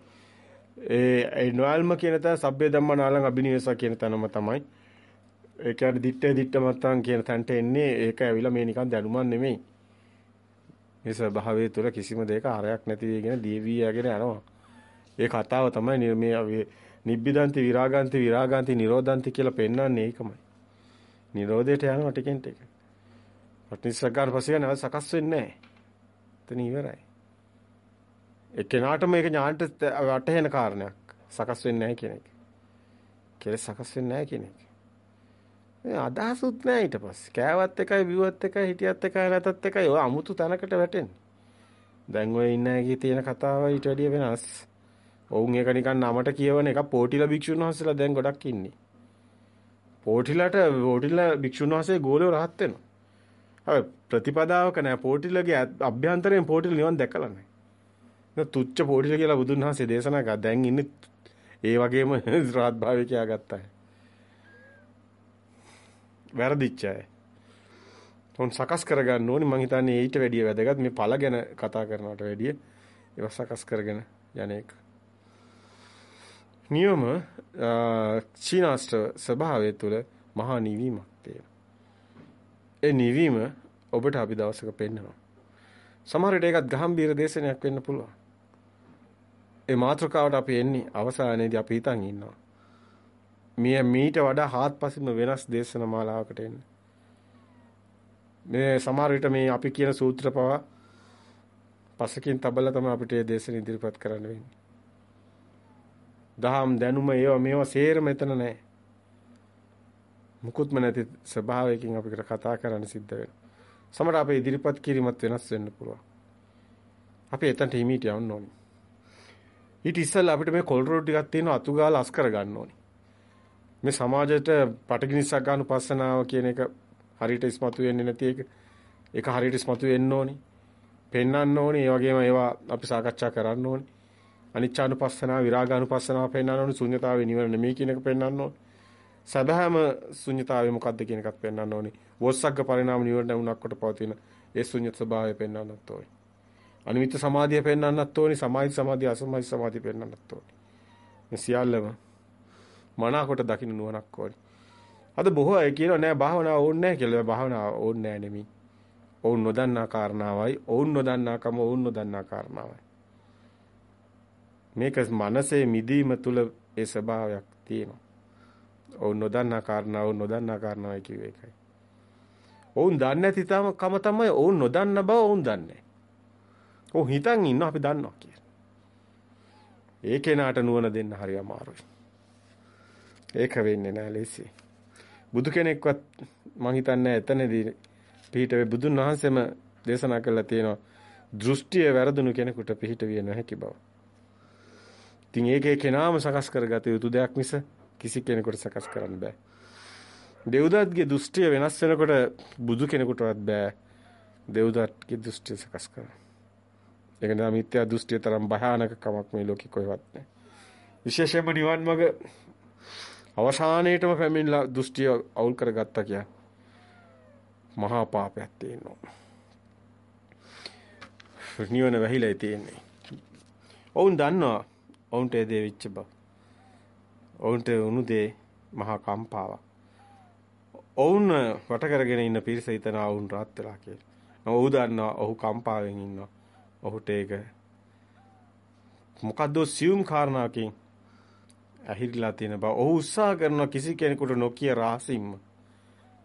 ඒ ඒ නොයල්ම කියන තැන සබ්බේ ධම්මනාලං අබිනිවෙස කියන තැනම තමයි. ඒ කියන්නේ දිත්තේ දිත්ත මත්තන් කියන තැනට එන්නේ ඒක ඇවිල්ලා මේ නිකන් දැනුමක් නෙමෙයි. මේ ස්වභාවය තුළ කිසිම දෙයක හරයක් නැති වෙගෙන දීවි යගෙන යනවා. ඒ කතාව තමයි මේ නිබ්බිදන්ති විරාගන්ති විරාගන්ති නිරෝධන්ති කියලා පෙන්වන්නේ ඒකමයි. නිරෝධයට යනවා ටිකෙන් ටික. පටිච්චසමුප්පාද පස්සේ නැවත සකස් වෙන්නේ නැහැ. එතන ඉවරයි. එක්කෙනාට මේක ඥානට වටහෙන කාරණයක්. සකස් වෙන්නේ නැහැ කියන එක. කෙලෙස් සකස් වෙන්නේ නැහැ කියන එක. මේ අදහසුත් නැහැ ඊට පස්සේ. කෑවත් එකයි, බිව්වත් එකයි, හිටියත් එකයි, නැතත් එකයි. ඔය අමුතු තැනකට වැටෙන්නේ. දැන් ඔය ඉන්න ඇගේ තියෙන කතාව ඊට වැඩිය වෙනස්. ඔවුන් ඒක නිකන් නමට කියවන එක පෝටිලා භික්ෂුන් වහන්සේලා දැන් ගොඩක් ඉන්නේ. පෝටිලට පෝටිලා භික්ෂුන් වහන්සේ ගෝලව රහත් වෙනවා. හැබැයි ප්‍රතිපදාවක නෑ පෝටිලගේ අභ්‍යන්තරයෙන් පෝටිල නිවන් දැකලා නෑ. නේද තුච්ච පෝටිල කියලා බුදුන් වහන්සේ දේශනා කරා. දැන් ඉන්නේ ඒ වගේම රහත් භාවය කියාගත්තා. වැරදිච්ච අය. උන් සකස් කරගන්න ඕනි මං හිතන්නේ ඊට වැඩිය වැදගත් මේ පළ ගැන කතා කරනවට වැඩිය ඒවා සකස් කරගෙන යන එක. නියම චීනාස්ත්‍ර ස්වභාවය තුළ මහා නිවීමක් තියෙනවා. ඒ නිවීම ඔබට අපි දවසක පෙන්නවා. සමහර විට ඒකත් ගහම්බීර දේශනයක් වෙන්න පුළුවන්. ඒ මාතෘකාවට අපි එන්නේ අවසානයේදී අපි හිතන් ඉන්නවා. මිය මීට වඩා හාත්පසින්ම වෙනස් දේශන මාලාවකට එන්නේ. මේ සමහර විට මේ අපි කියන සූත්‍ර පවා පසකින් තබලා තමයි අපිට මේ දේශන ඉදිරිපත් කරන්න වෙන්නේ. දහම් දැනුම ඒවා මේවා සේරම එතන නැහැ. මුකුත්ම නැති ස්වභාවයකින් අපිට කතා කරන්න සිද්ධ වෙනවා. සමහර අපේ ඉදිරිපත් කිරීමත් වෙනස් වෙන්න පුළුවන්. අපි එතනට හිමීට යන්න ඕනේ. ඊට ඉස්සෙල්ලා අපිට මේ කොල් රෝඩ් ටිකක් තියෙනවා අතුගාලා අස් කර ගන්න ඕනේ. මේ සමාජයට පටගිනිස්සක් ගන්න පස්සනාව කියන එක හරියට ඉස්මතු වෙන්නේ නැති එක. ඒක හරියට ඉස්මතු වෙන්න ඕනේ. පෙන්වන්න ඕනේ. ඒ වගේම ඒවා අපි සාකච්ඡා කරන්න ඕනේ. අනිච්චානුපස්සනාව, විරාගානුපස්සනාව පෙන්වන්න ඕනේ. ශුන්‍යතාවේ නිවන නෙමෙයි කියන එක පෙන්වන්න ඕනේ. සබහාම ශුන්‍යතාවේ මොකද්ද කියන එකත් පෙන්වන්න ඕනේ. වොස්සග්ග පරිණාම නිවන වුණක් කොට පවතින ඒ ශුන්‍යත ස්වභාවය පෙන්වන්නත් ඕනේ. අනිමිත්ත සමාධිය පෙන්වන්නත් ඕනේ. සමාධි සමාධිය අසමාධි සමාධිය පෙන්වන්නත් ඕනේ. මේ සියල්ලම මනාකොට දකින්න නුවණක් ඕනේ. අද බොහෝ අය කියනවා නෑ භාවනාව ඕනේ නෑ කියලා. භාවනාව ඕනේ නෑ නෙමෙයි. ඔවුන් නොදන්නා කාරණාවයි, ඔවුන් නොදන්නාකම ඔවුන් නොදන්නා කාරණාවයි. මේක මනසේ මිදීම තුල ඒ ස්වභාවයක් තියෙනවා. ඔවුන් නොදන්නා කාරණා ඔවුන් නොදන්නා කාරණාවයි කිව්වේ ඒකයි. ඔවුන් දන්නේ නැති කම තමයි ඔවුන් නොදන්න බව ඔවුන් දන්නේ. ඔවුන් හිතන් ඉන්න අපි දන්නවා කියලා. ඒ කෙනාට නුවණ දෙන්න හරි අමාරුයි. ඒක වෙන්නේ නැහැ ලේසි. බුදු කෙනෙක්වත් මං හිතන්නේ එතනදී පිහිට බුදුන් වහන්සේම දේශනා කළා තියෙනවා දෘෂ්ටිය වැරදුණු කෙනෙකුට පිහිට විය නොහැකි බව. ඉතින් ඒකේ කෙනාම සකස් කරගත යුතු දෙයක් මිස කිසි කෙනෙකුට සකස් කරන්න බෑ. දෙව්දත්ගේ දෘෂ්ටිය වෙනස් වෙනකොට බුදු කෙනෙකුටවත් බෑ දෙව්දත්ගේ දෘෂ්ටිය සකස් කරන්න. ඒක නම මිත්‍යා දෘෂ්ටිය තරම් භයානක කමක් මේ ලෝකේ කොහෙවත් නැහැ. විශේෂයෙන්ම නිවන් මඟ අවසානයේටම පැමිණලා දෘෂ්ටිය අවුල් කරගත්තා කිය. මහා පාපයක් තියෙනවා. නිවන වැහිලා තියෙන්නේ. ඔවුන් දන්නවා ඔවුන්ට ඒ දේ වෙච්ච බව. ඔවුන්ට උණු දේ මහා කම්පාවක්. ඔවුන් වට කරගෙන ඉන්න පිරිස හිතනවා ඔවුන් රාත් වෙලා කියලා. ඔහු දන්නවා ඔහු කම්පාවෙන් ඉන්නවා. ඔහුට ඒක මොකද්ද සියුම් කාරණාවකින් ඇහිරිලා තියෙන බව. ඔහු උත්සාහ කරන කිසි කෙනෙකුට නොකිය රහසින්ම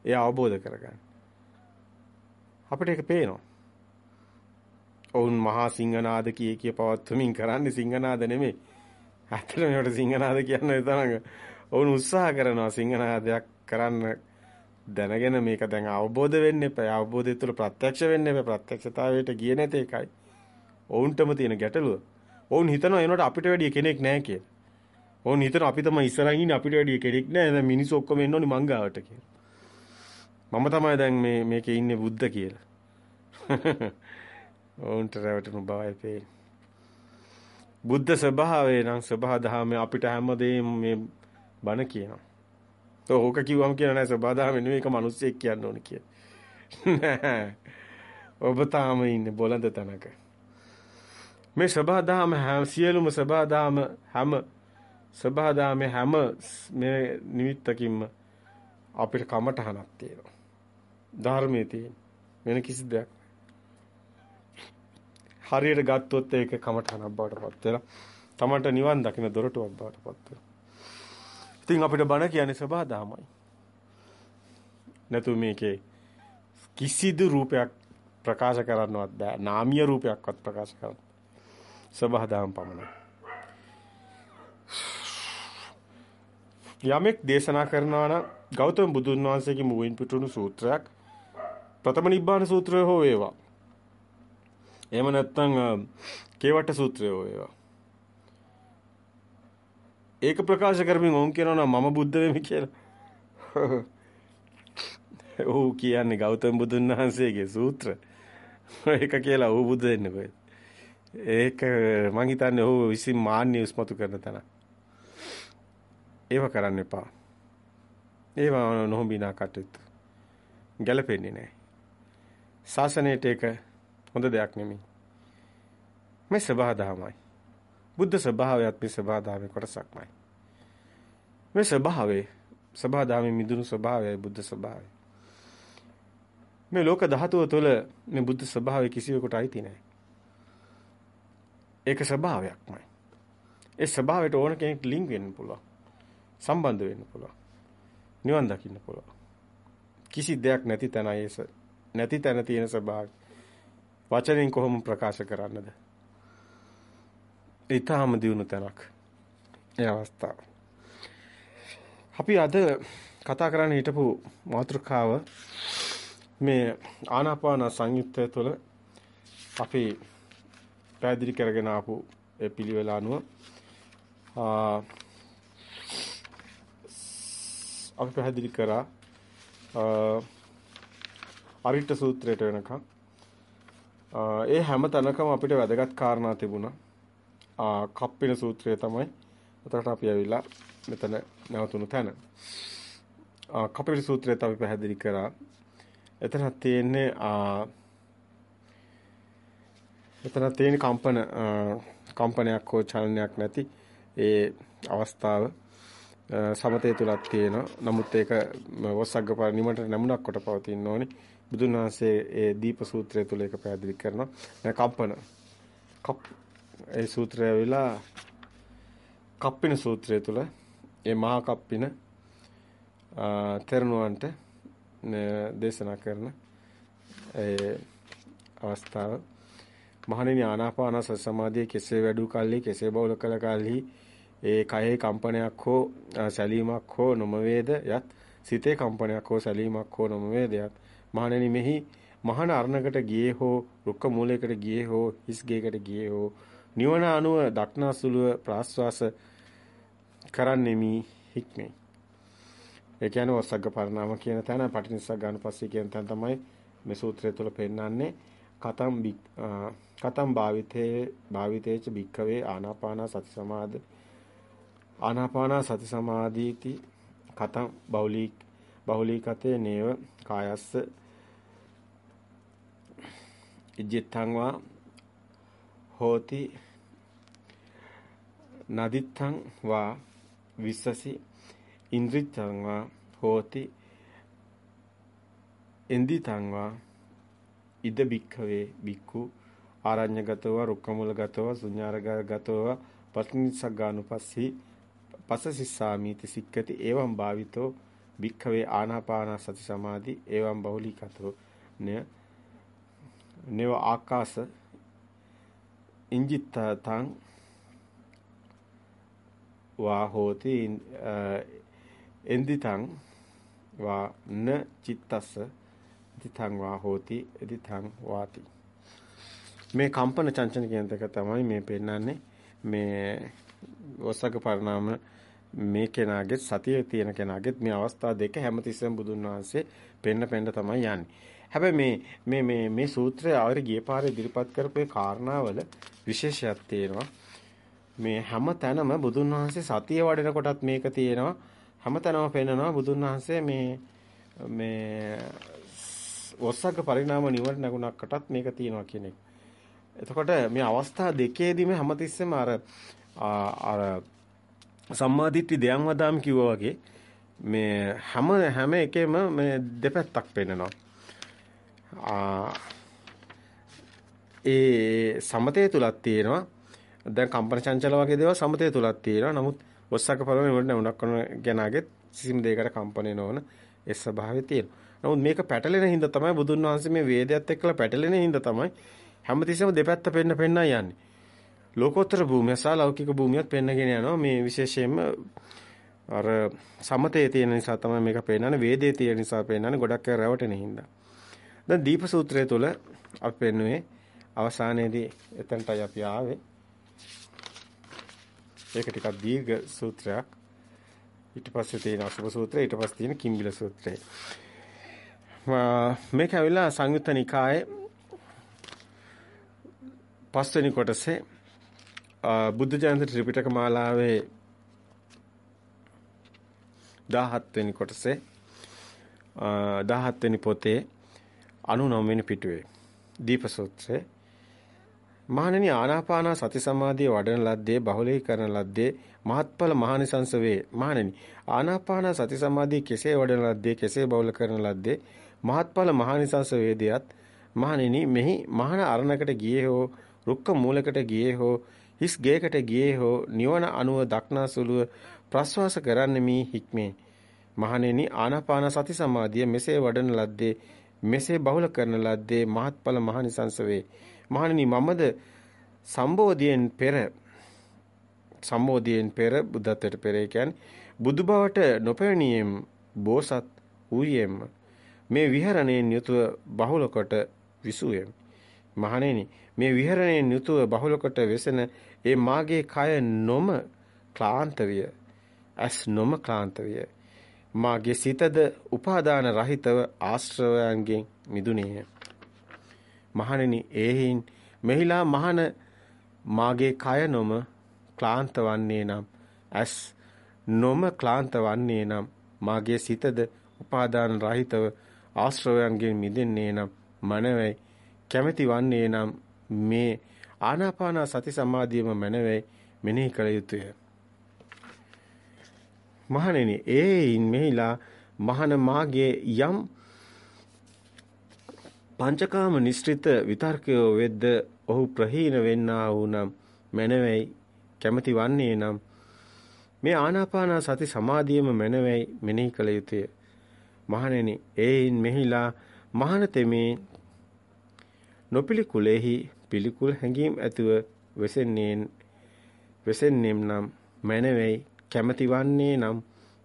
එය අවබෝධ කරගන්න. අපිට ඒක පේනවා. ඔවුන් මහා සිංහනාද කිය කිය පවත්වමින් කරන්නේ සිංහනාද නෙමෙයි. ඇත්තට මේවට සිංහනාද කියන්නේ තරඟ. ඔවුන් උත්සාහ කරනවා සිංහනාදයක් කරන්න දැනගෙන මේක දැන් අවබෝධ වෙන්න එපා. අවබෝධය තුළ ප්‍රත්‍යක්ෂ වෙන්න එපා. ප්‍රත්‍යක්ෂතාවයට ගියේ නැති එකයි. ඔවුන්ටම තියෙන ගැටලුව. ඔවුන් හිතනවා එනකොට අපිට වැඩිය කෙනෙක් නැහැ කියලා. ඕන් හිතන අපි තමයි ඉස්සරහින් ඉන්නේ අපිට වැඩි කෙනෙක් නෑ දැන් මිනිස්සු ඔක්කොම එන්න ඕනි මං ගාවට කියලා. මම තමයි දැන් මේ මේකේ ඉන්නේ බුද්ධ කියලා. ඕන්ට රැවටුණු බවයි පේන්නේ. බුද්ධ ස්වභාවය නම් ස්වභාව දහමේ අපිට හැමදේම මේ බණ කියනවා. ඕක කිව්වම කියන නෑ ස්වභාව දහම නෙවෙයි ඒක මිනිස්සෙක් කියන්න ඕනි කියලා. ඔබ තාම ඉන්නේ බොළඳ තැනක. මේ ස්වභාව දහම සියලුම ස්වභාව දහම හැම සබහාදාමේ හැම මේ නිමිත්තකින්ම අපිට කමටහනක් තියෙනවා. ධර්මයේ තියෙන වෙන කිසි දෙයක් හරියට ගත්තොත් ඒක කමටහනක් බවට පත් වෙලා තමන්ට නිවන් දකින්න දොරටුවක් බවට පත් වෙනවා. ඉතින් අපිට බණ කියන්නේ සබහාදාමයි. නැතු මේකේ කිසිදු රූපයක් ප්‍රකාශ කරන්නවත් බෑ. නාමීය රූපයක්වත් ප්‍රකාශ කරන්න. සබහාදාම පමණයි. යමෙක් දේශනා කරනවා නම් ගෞතම බුදුන් වහන්සේගේ මුවින් පිටුණු සූත්‍රයක් ප්‍රථම නිබ්බාන සූත්‍රය හෝ වේවා. එහෙම නැත්නම් කේවට සූත්‍රය හෝ වේවා. ඒක ප්‍රකාශ කරමින් ඔවුන් කියනවා මම බුද්ධ වෙමි කියලා. ඔව් කියන්නේ ගෞතම බුදුන් වහන්සේගේ සූත්‍ර. ඒක කියලා ඔව් බුද්ධ වෙන්නේ කොහෙද? ඒක මං හිතන්නේ ඔහු විසින් මාන්නේ උස්මතු කරන තැනක්. ඒව කරන්න එපා. ඒව නොහොඹිනා කටයුතු. ගැලපෙන්නේ නැහැ. ශාසනයට ඒක හොඳ දෙයක් නෙමෙයි. මේ සබහාදහමයි. බුද්ධ ස්වභාවයත් මේ ස්වභාවයේ කොටසක්මයි. මේ ස්වභාවයේ ස්වභාවයේ මිදුණු ස්වභාවයයි බුද්ධ ස්වභාවය. මේ ලෝක ධාතුව තුළ මේ බුද්ධ ස්වභාවය කිසිවෙකුට අයිති නැහැ. ඒක ස්වභාවයක්මයි. ඒ ස්වභාවයට ඕන කෙනෙක් ලින්ක් වෙන්න පුළුවන්. සම්බන්ධ වෙන්න පුළුවන්. නිවන් දකින්න පුළුවන්. කිසි දෙයක් නැති තැනයි නැති තැන තියෙන ස්වභාවය. වචනෙන් කොහොම ප්‍රකාශ කරන්නද? ඊටාම දියුණු තැනක්. ඒ අවස්ථාව. අපි අද කතා කරන්න හිටපු මාතෘකාව මේ ආනාපාන සංයුත්තය තුළ අපි පැහැදිලි කරගෙන ආපු ඒ පිළිවෙල අනුව අපි පැහැදිලි කරා අරිට සූත්‍රයට වෙනකම් ඒ හැම තැනකම අපිට වැදගත් කාරණා තිබුණා. කප්පින සූත්‍රය තමයි එතකොට අපි ඇවිල්ලා මෙතන නැවතුණු තැන. කප්පින සූත්‍රයත් අපි පැහැදිලි කරා. එතන තියෙන්නේ එතන තියෙන කම්පන කම්පනයක් හෝ චලනයක් නැති ඒ අවස්ථාව සමතේ තුලක් තියෙනවා. නමුත් ඒක වස්සග්ග පරිණිමට නැමුණක් කොට පවතින්න ඕනේ. බුදුන් වහන්සේ ඒ දීප සූත්‍රය තුල ඒක පැහැදිලි කරනවා. දැන් කම්පන කප් ඒ සූත්‍රය වෙලා කප්පින සූත්‍රය තුල ඒ මහා කප්පින තෙරණුවන්ට දේශනා කරන ඒ අවස්ථාව මහණෙනි ආනාපාන සමාධිය කෙසේ වැඩු කල්හි කෙසේ බෞල කළ කල්හි ඒ කයෙහි කම්පනයක් හෝ සැලීමක් හෝ නොමවේද යත් සිතේ කම්පනයක් හෝ සැලීමක් හෝ නොමවේද යත් මහණෙනි මෙහි මහාන අරණකට ගියේ හෝ රුක්ක මූලයකට ගියේ හෝ හිස් ගේකට ගියේ හෝ නිවන අනුව දක්නාසුලුව ප්‍රාශ්වාස කරන්නෙමි හික්මේ ඒ කියන්නේ වස්සග්ග පරිණාම කියන තැන පටිනිස්සග්ගානුපස්සී කියන තැන තමයි මේ සූත්‍රය තුළ පෙන්නන්නේ කතම් කතම් භාවිතේ භාවිතේච භික්ඛවේ ආනාපාන සති සමාධි. ආනාපාන සති සමාධීති කතම් බෞලී බහුලීකතේ නේව කායස්ස. ඉජ්ජිත්තං වා හෝති. නදිත්තං වා විස්සසි. ඉන්ද්‍රිත්තං වා හෝති. එන්දිතං වා ඉද බික්ඛවේ බික්ඛු ආරඤ්‍යගතව රුක්කමුලගතව ශුඤ්ඤාරගතව පස්නිසග්ගානුපස්සී පසසිස්සාමීති සික්කති එවං භාවිතෝ භික්ඛවේ ආනාපාන සති සමාධි එවං බහුලීකතෝ න නව ආකාශ ඉංජිත්තතං වා හෝති එන්දිතං වා න චිත්තස්ස දිතං වා හෝති දිතං වාති. මේ කම්පන චංචන කියන එක තමයි මේ පෙන්නන්නේ මේ ඔසක පරිණාම මේ කෙනාගේ සතිය තියෙන කෙනාගෙත් මේ අවස්ථා දෙක හැමතිස්සෙම බුදුන් වහන්සේ පෙන්න පෙන්න තමයි යන්නේ. හැබැයි මේ මේ මේ මේ සූත්‍රය ආවර ගිය පාරේ ඉදිරිපත් කරපු කාරණාවල විශේෂයක් තියෙනවා. මේ හැම තැනම බුදුන් වහන්සේ සතිය වඩන කොටත් මේක තියෙනවා. හැම තැනම පෙන්නනවා බුදුන් වහන්සේ මේ මේ ඔස්සක පරිණාම නිවන නැගුණකටත් මේක තියෙනවා කියන එක. එතකොට මේ අවස්ථා දෙකේදීම හැමතිස්සෙම අර අර සම්මාදිට්ඨි දෙයන් වදාම් කිව්වා වගේ මේ හැම හැම එකෙම මේ දෙපැත්තක් පෙන්නනවා. ඒ සමතේ තුලක් තියෙනවා. දැන් කම්පන චංචල වගේ දේවල් සමතේ තුලක් තියෙනවා. නමුත් ඔස්සක පරම වලට උණක් කරන කෙනාගෙත් කිසිම දෙයකට කම්පණය නොවන ඒ ස්වභාවය තියෙනවා. නමුත් මේක පැටලෙන හින්දා තමයි බුදුන් වහන්සේ මේ වේදයත් එක්කලා පැටලෙන හින්දා තමයි හැමතිස්සෙම දෙපැත්ත පෙන්න පෙන්නයි යන්නේ. ලෝකෝත්තර භූමිය සහ ලෞකික භූමියත් පෙන්නගෙන යනවා මේ විශේෂයෙන්ම අර සමතේ තියෙන නිසා තමයි මේක පෙන්නන්නේ වේදේ තියෙන නිසා පෙන්නන්නේ ගොඩක් අය රැවටෙන හින්දා. දැන් දීප සූත්‍රය තුල අපි පෙන්නුවේ අවසානයේදී එතනටයි අපි ආවේ. ඒක ටිකක් දීර්ඝ සූත්‍රයක්. ඊට පස්සේ තියෙන අසුභ සූත්‍රය ඊට පස්සේ තියෙන කිම්බිල සූත්‍රය. මේක ඇවිල්ලා සංයුත්ත නිකායේ පස්වෙනි කොටසේ බුද්ධ ජයන්ති ත්‍රිපිටක මාලාවේ 17 වෙනි කොටසේ 17 වෙනි පොතේ 99 වෙනි පිටුවේ. දීප සූත්‍රය මහණෙනි ආනාපාන සති සමාධිය වඩන ලද්දේ බහුලීකරන ලද්දේ මහත්ඵල මහානිසංස වේ. මහණෙනි ආනාපාන සති සමාධිය කෙසේ වඩන ලද්දේ කෙසේ බහුල කරන ලද්දේ මහත්ඵල මහානිසංස වේදියත් මහණෙනි මෙහි මහාන අරණකට ගියේ හෝ රුක්ක මූලකට ගියේ හෝ හිස් ගේකට ගියේ හෝ නිවන අනුව දක්නාසුලුව ප්‍රස්වාස කරන්නෙමි හික්මේ. මහණෙනි ආනාපාන සති සමාධිය මෙසේ වඩන ලද්දේ මෙසේ බහුල කරන ලද්දේ මහත්ඵල මහානිසංස වේ. මහණෙනි මමද සම්බෝධියෙන් පෙර සම්බෝධියෙන් පෙර බුද්ධත්වයට පෙර කියන්නේ බුදු බවට නොපැමිණියෙම් බෝසත් ඌයෙම් මේ විහරණයෙන් යුතුව බහුල කොට විසුවෙම් මහණෙනි මේ විහරණයෙන් යුතුව බහුල කොට වෙසෙන ඒ මාගේ කය නොම ක්ලාන්ත විය. ඇස් නොම ක්ලාන්ත විය. මාගේ සිතද උපාදාන රහිතව ආශ්‍රවයන්ගෙන් මිදුනේය මහණෙනි ඒහින් මෙහිලා මහන මාගේ කය නොම ක්ලාන්ත වන්නේ නම් ඇස් නොම ක්ලාන්ත වන්නේ නම් මාගේ සිතද උපාදාන රහිතව ආශ්‍රවයන්ගෙන් මිදෙන්නේ නම් මනවයි. කැමැති වන්නේ නම් මේ ආනාපාන සති සමාධියම මනවයි මෙනෙහි කළ යුතුය මහණෙනි ඒයින් මෙහිලා මහන මාගේ යම් පංචකාම නිස්ෘත විතර්කයෝ වෙද්ද ඔහු ප්‍රහීන වෙන්නා වූ නම් මනවයි කැමති වන්නේ නම් මේ ආනාපාන සති සමාධියම මනවයි මෙනෙහි කළ යුතුය. මහණෙනි ඒයින් මෙහිලා මහාන තෙමේ නොපිලිකුලෙහි පිළිකුල් හැඟීම් ඇතුව වෙසෙන්නේ වෙසෙන්නේම් නම් මනවයි කැමති වන්නේ නම්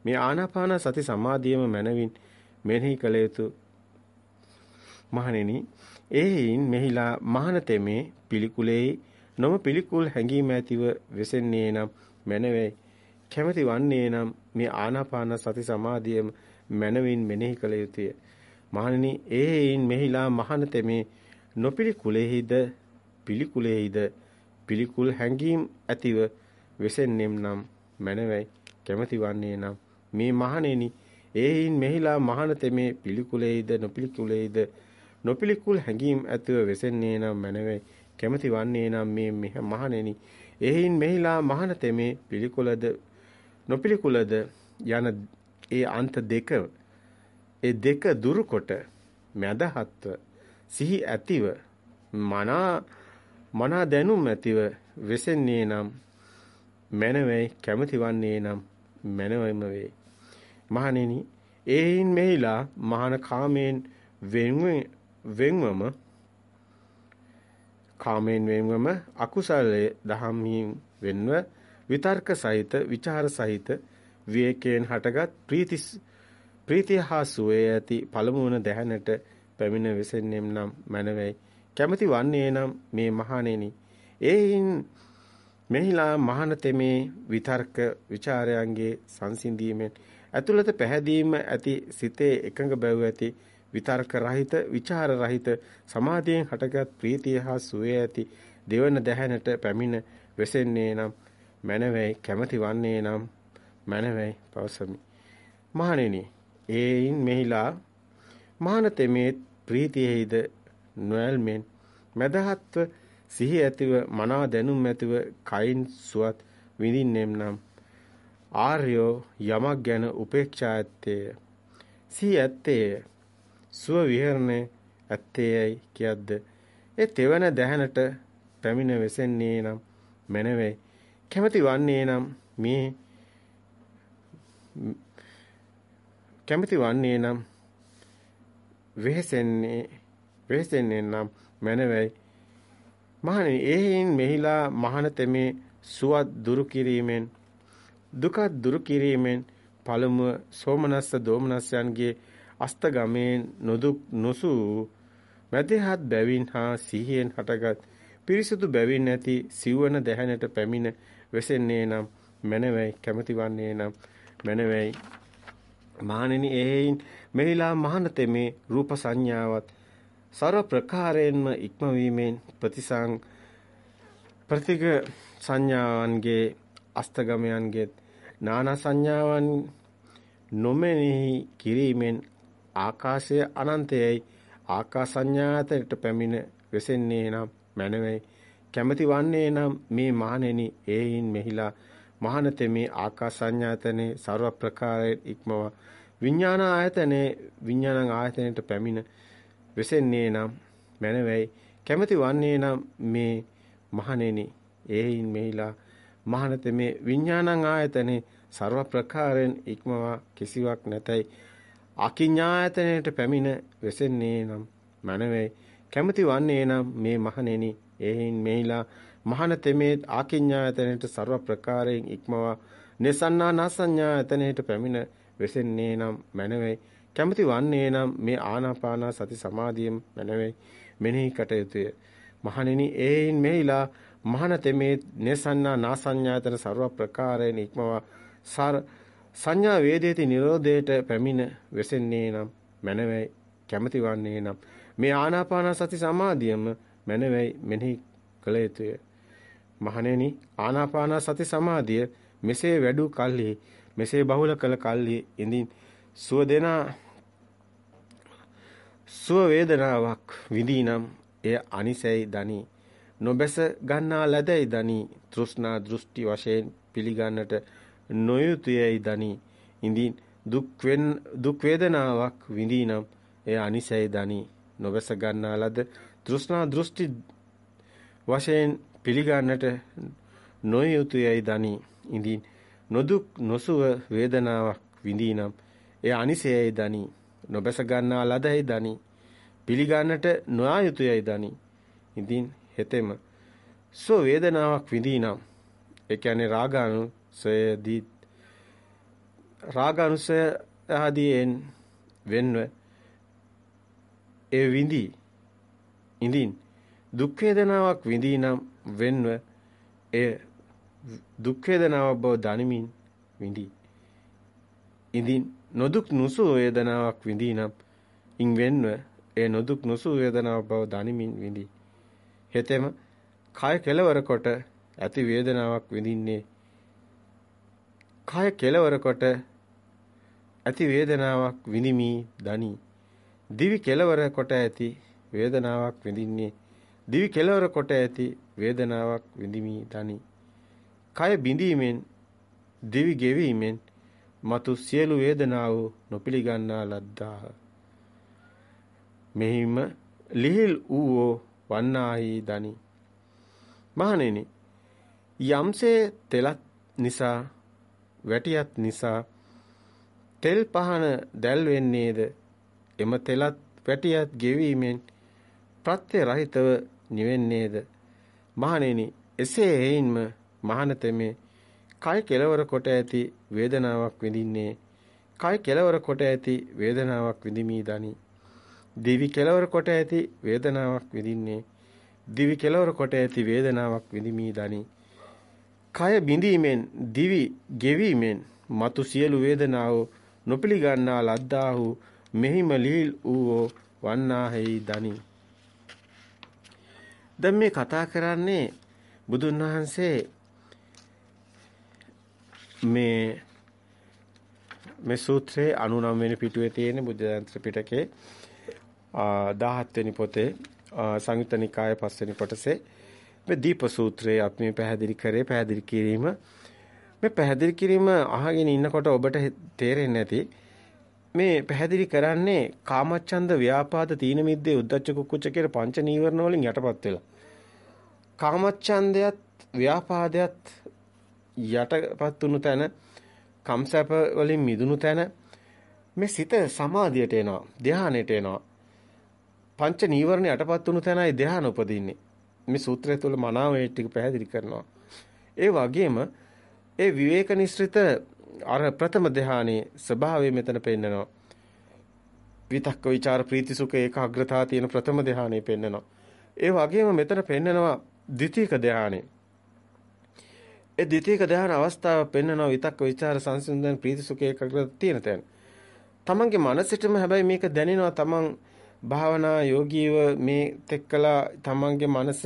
මේ ආනාපාන සති සමාධියම මනවින් මෙනෙහි කළ යුතු. මහණෙනි එයින් මෙහිලා මහාන තෙමේ පිළිකුලේ නොම පිළිකුල් හැඟීම ඇතිව වෙසෙන්නේ නම් මනවේ කැමති වන්නේ නම් මේ ආනාපාන සති සමාධියම මනවින් මෙනෙහි කළ යුතුය. මහණෙනි එයින් මෙහිලා මහාන තෙමේ නොපිළිකුලෙහිද පිළිකුලෙහිද පිළිකුල් හැඟීම් ඇතිව වෙසෙන්නේම් නම් මනවයි කැමති වන්නේ නම්. මේ මහණෙනි එයින් මෙහිලා මහාන තෙමේ පිළිකුලෙහිද නොපිළිකුලෙහිද නොපිළිකුල් හැඟීම් ඇතිව වෙසෙන්නේ නම් මැනවේ කැමති වන්නේ නම් මේ මහණෙනි. එයින් මෙහිලා මහාන තෙමේ පිළිකුලද නොපිළිකුලද යන ඒ අන්ත දෙක ඒ දෙක දුරු කොට මදහත්ව සිහි ඇතිව මනා මනා දැනුම් ඇතිව වෙසෙන්නේ නම් මනවයි කැමති වන්නේ නම් මනවයිම වේ. මහණෙනි ඒයින් මෙහිලා මහාන කාමයෙන් වෙන්වෙන් වෙන්වම කාමයෙන් වෙන්වම අකුසලයේ දහම්හින් වෙන්ව විතර්ක සහිත විචාර සහිත විවේකයෙන් හටගත් ප්‍රීති ප්‍රීතිය හා සුවේ ඇති පළමුවන දැහැනට පැමිණ වෙසෙන්නෙම් නම් මැනවයි. කැමති වන්නේ නම් මේ මහණෙනි. ඒයින් මෙහිලා මහාන තෙමේ විතර්ක ਵਿਚාරයන්ගේ සංසිඳීමෙන් ඇතුළත පැහැදීම ඇති සිතේ එකඟ බැව් ඇති විතර්ක රහිත විචාර රහිත සමාධියෙන් හටගත් ප්‍රීතිය හා සුවය ඇති දෙවන දැහැනට පැමිණ වෙසෙන්නේ නම් මැනවයි. කැමති වන්නේ නම් මැනවයි පවසමි. මහණෙනි ඒයින් මෙහිලා මහාන තෙමේ ප්‍රීතියෙහිද නොයල්මෙන් මදහත්ව සිහි ඇතිව මනා දැනුම් ඇතිව කයින් සුවත් විඳින්නෙම් නම් ආර්යෝ යමක් ගැන උපේක්ෂා ඇත්තේ සිහි ඇත්තේ සුව විහරණය ඇත්තේයයි කියද්ද? ඒ තෙවන දැහැනට පැමිණ වෙසෙන්නේ නම් මැනවේ කැමති වන්නේ නම් මේ කැමති වන්නේ නම් වෙහෙසෙන්නේ වෙහෙසෙන්නේ නම් මැනවයි. මහණෙනි එයින් මෙහිලා මහාන තෙමේ සුවත් දුරු කිරීමෙන් දුක දුරු කිරීමෙන් පළමුව සෝමනස්ස දෝමනස්යන්ගේ අස්තගමේ නොදුක් නොසූ මැදහත් බැවින් හා සිහියෙන් හටගත් පිරිසුදු බැවින් නැති සිව්වන දැහැනට පැමිණ වෙසෙන්නේ නම් මනවයි කැමති වන්නේ නම් මනවයි. මහණෙනි එහෙයින් මෙහිලා මහානතෙමේ රූප සංඥාවත් සර්ව ප්‍රකාරයෙන්ම ඉක්මවීමෙන් ප්‍රතිසං ප්‍රතිග සංඥාවන්ගේ අස්තගමයන්ගේ නානා සංඥාවන් නොමෙනෙහි කිරීමෙන් ආකාශය අනන්තයයි. ආකාසඤ්ඤාතයට පැමිණ වෙසෙන්නේ නම් මැනවයි. කැමති වන්නේ නම් මේ මහණෙනි ඒයින් මෙහිලා මහානතේ මේ ආකාසඤ්ඤායතනේ ਸਰව ප්‍රකාරයෙන් ඉක්මවා විඥාන ආයතනේ විඥාන ආයතනයට පැමිණ වෙසෙන්නේ නම් මැනවයි කැමැති වන්නේ නම් මේ මහණෙනි. එයින් මෙහිලා මහානතේ මේ විඥාන ආයතනේ ਸਰව ප්‍රකාරයෙන් ඉක්මවා කිසිවක් නැතයි අකිඤ්ඤායතනයට පැමිණ වෙසෙන්නේ නම් මැනවයි කැමැති වන්නේ නම් මේ මහණෙනි. එයින් මෙහිලා මහාන තෙමේ ආකින්ඥායතනයට ਸਰව ප්‍රකාරයෙන් ඉක්මවා නෙසන්නා නාසඤ්ඤායතනයට පැමිණ වෙසෙන්නේ නම් මැනවේ කැමති වන්නේ නම් මේ ආනාපාන සති සමාධියම මැනවේ මෙනෙහි කටයුතුය මහණෙනි ඒයින් මෙහිලා මහාන තෙමේ නෙසන්නා නාසඤ්ඤායතන ਸਰව ප්‍රකාරයෙන් ඉක්මවා සංඥා වේදේති නිරෝධයට පැමිණ වෙසෙන්නේ නම් මැනවේ කැමති වන්නේ නම් මේ ආනාපාන සති සමාධියම මැනවයි. මෙනෙහි කළ යුතුය. මහණෙනි ආනාපාන සති සමාධිය මෙසේ වැඩු කල්හි මෙසේ බහුල කළ කල්හි ඉඳින් සුව දෙනා සුව වේදනාවක් විඳිනම් එය අනිසයි දනි. නොබැස ගන්නා ලදයි දනි. තෘෂ්ණා දෘෂ්ටි වශයෙන් පිළිගන්නට නොයුතුයයි දනි. ඉඳින් දුක් වෙන් දුක් වේදනාවක් විඳිනම් එය අනිසයි දනි. නොබැස ගන්නා ලද තෘෂ්ණා දෘෂ්ටි වශයෙන් පිළිගන්නට නොයුතුයයි දනි. ඉඳින් නොදුක් නොසුව වේදනාවක් විඳිනම් එය අනිසයයි දනි. නොබැස ගන්නා ලදයි දනි. පිළිගන්නට නොආයුතුයයි දනි. ඉඳින් හෙතෙම සෝ වේදනාවක් විඳිනම් ඒ කියන්නේ රාගානු සයදී රාගානුසය ආදීන් වෙන්ව ඒ විඳි. ඉඳින් දුක් වේදනාවක් විඳිනම් වෙන්ව එය දුක් වේදනාවක් බව දනිමින් විඳි. ඉඳින් නොදුක් නුසු වේදනාවක් විඳිනම් ඉන් වෙන්ව ඒ නොදුක් නුසු වේදනාවක් බව දනිමින් විඳි. හෙතෙම කය කෙලවර කොට ඇති වේදනාවක් විඳින්නේ. කය කෙලවර කොට ඇති වේදනාවක් විඳිමි දනි. දිවි කෙලවර කොට ඇති වේදනාවක් විඳින්නේ. දිවි කෙලවර කොට ඇති වේදනාවක් විඳිමි දනි. කය බිඳීමෙන් දිවි ගෙවීමෙන් මතු සියලු වේදනාව නොපිලිගන්නා ලද්දාහ. මෙහිම ලිහිල් ඌෝ වන්නාහි දනි. මහණෙනි යම්සේ තෙලත් නිසා වැටියත් නිසා තෙල් පහන දැල් වෙන්නේද එම තෙලත් වැටියත් ගෙවීමෙන් ප්‍රත්‍ය රහිතව නිවෙන්නේද? මහණෙනි එසේ හේින්ම මහානතෙමේ කය කෙලවර කොට ඇති වේදනාවක් විඳින්නේ කය කෙලවර කොට ඇති වේදනාවක් විඳිමි දනි. දිවි කෙලවර කොට ඇති වේදනාවක් විඳින්නේ දිවි කෙලවර කොට ඇති වේදනාවක් විඳිමි දනි. කය බිඳීමෙන් දිවි ගෙවීමෙන් මතු සියලු වේදනාව නොපිලිගන්නා ලද්දාහු මෙහිම ලීල් ඌෝ වන්නාහෙයි දනි. දැන් මේ කතා කරන්නේ බුදුන් වහන්සේ මේ මේ සූත්‍රයේ 99 වෙනි පිටුවේ තියෙන බුද්ධ දන්ත්‍ර පිටකේ 17 වෙනි පොතේ සංයුත්ත නිකායේ 5 වෙනි කොටසේ මේ දීප සූත්‍රයේ අපි මේ පැහැදිලි කරේ පැහැදිලි කිරීම. මේ පැහැදිලි කිරීම අහගෙන ඉන්නකොට ඔබට තේරෙන්නේ නැති මේ පැහැදිලි කරන්නේ කාමච්ඡන්ද ව්‍යාපාද තීන මිද්දේ උද්ධච්ච කුක්කුච්ච කියන පංච නීවරණ වලින් යටපත් වෙලා. කාමච්ඡන්දයත් ව්‍යාපාදයත් යටපත් වුණු තැන කම්සප වලින් මිදුණු තැන මේ සිත සමාධියට එනවා ධානයට එනවා. පංච නීවරණ යටපත් වුණු තැනයි ධාන උපදින්නේ. මේ සූත්‍රය තුළ මනාව ඒ ටික පැහැදිලි කරනවා. ඒ වගේම ඒ විවේක නිස්ෘත අර ප්‍රථම ධානයේ ස්වභාවය මෙතන පෙන්නනවා. විතක්ක ਵਿਚාර ප්‍රීති සුඛ ඒකාග්‍රතාව තියෙන ප්‍රථම ධානයේ පෙන්නනවා. ඒ වගේම මෙතන පෙන්නනවා ද්විතීක ධානයේ. ඒ ද්විතීක ධාන අවස්ථාව පෙන්නනවා විතක්ක ਵਿਚාර සංසිඳන ප්‍රීති සුඛ ඒකාග්‍රතාව තියෙන තැන. තමන්ගේ මනසටම හැබැයි මේක දැනෙනවා තමන් භාවනා යෝගීව මේ තෙක්කලා තමන්ගේ මනස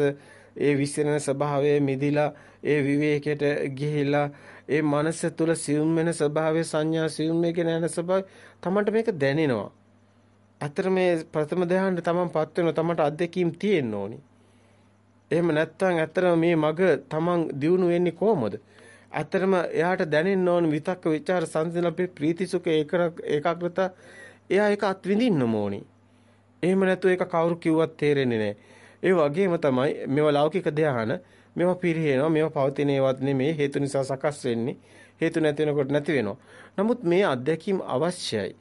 ඒ විසිරෙන ස්වභාවයේ මිදිලා ඒ විවේකයට ගිහිලා ඒ මනස තුල සියුම් වෙන ස්වභාවයේ සංඥා සියුම් වෙගෙන යන ස්වභාවය තමන්ට මේක දැනෙනවා. අතර මේ ප්‍රථම ධ්‍යානෙ තමන්පත් වෙන තමන්ට අත්දැකීම් තියෙන්න ඕනි. එහෙම නැත්නම් ඇත්තටම මේ මග තමන් දියුණු වෙන්නේ කොහොමද? ඇත්තටම එයාට දැනෙන්න ඕන විතක්ක ਵਿਚාර සංසිඳන ප්‍රීති සුඛ ඒකාග්‍රතා එයා ඒක අත්විඳින්න ඕනි. එහෙම නැතු ඒක කවුරු කිව්වත් තේරෙන්නේ නැහැ. ඒ වගේම තමයි මේවා ලෞකික ධ්‍යාන මේවා පිරිහෙනවා මේවා පවතින ඒවත් නෙමේ හේතු නිසා සකස් වෙන්නේ හේතු නැති වෙනකොට නැති වෙනවා. නමුත් මේ අත්දැකීම් අවශ්‍යයි.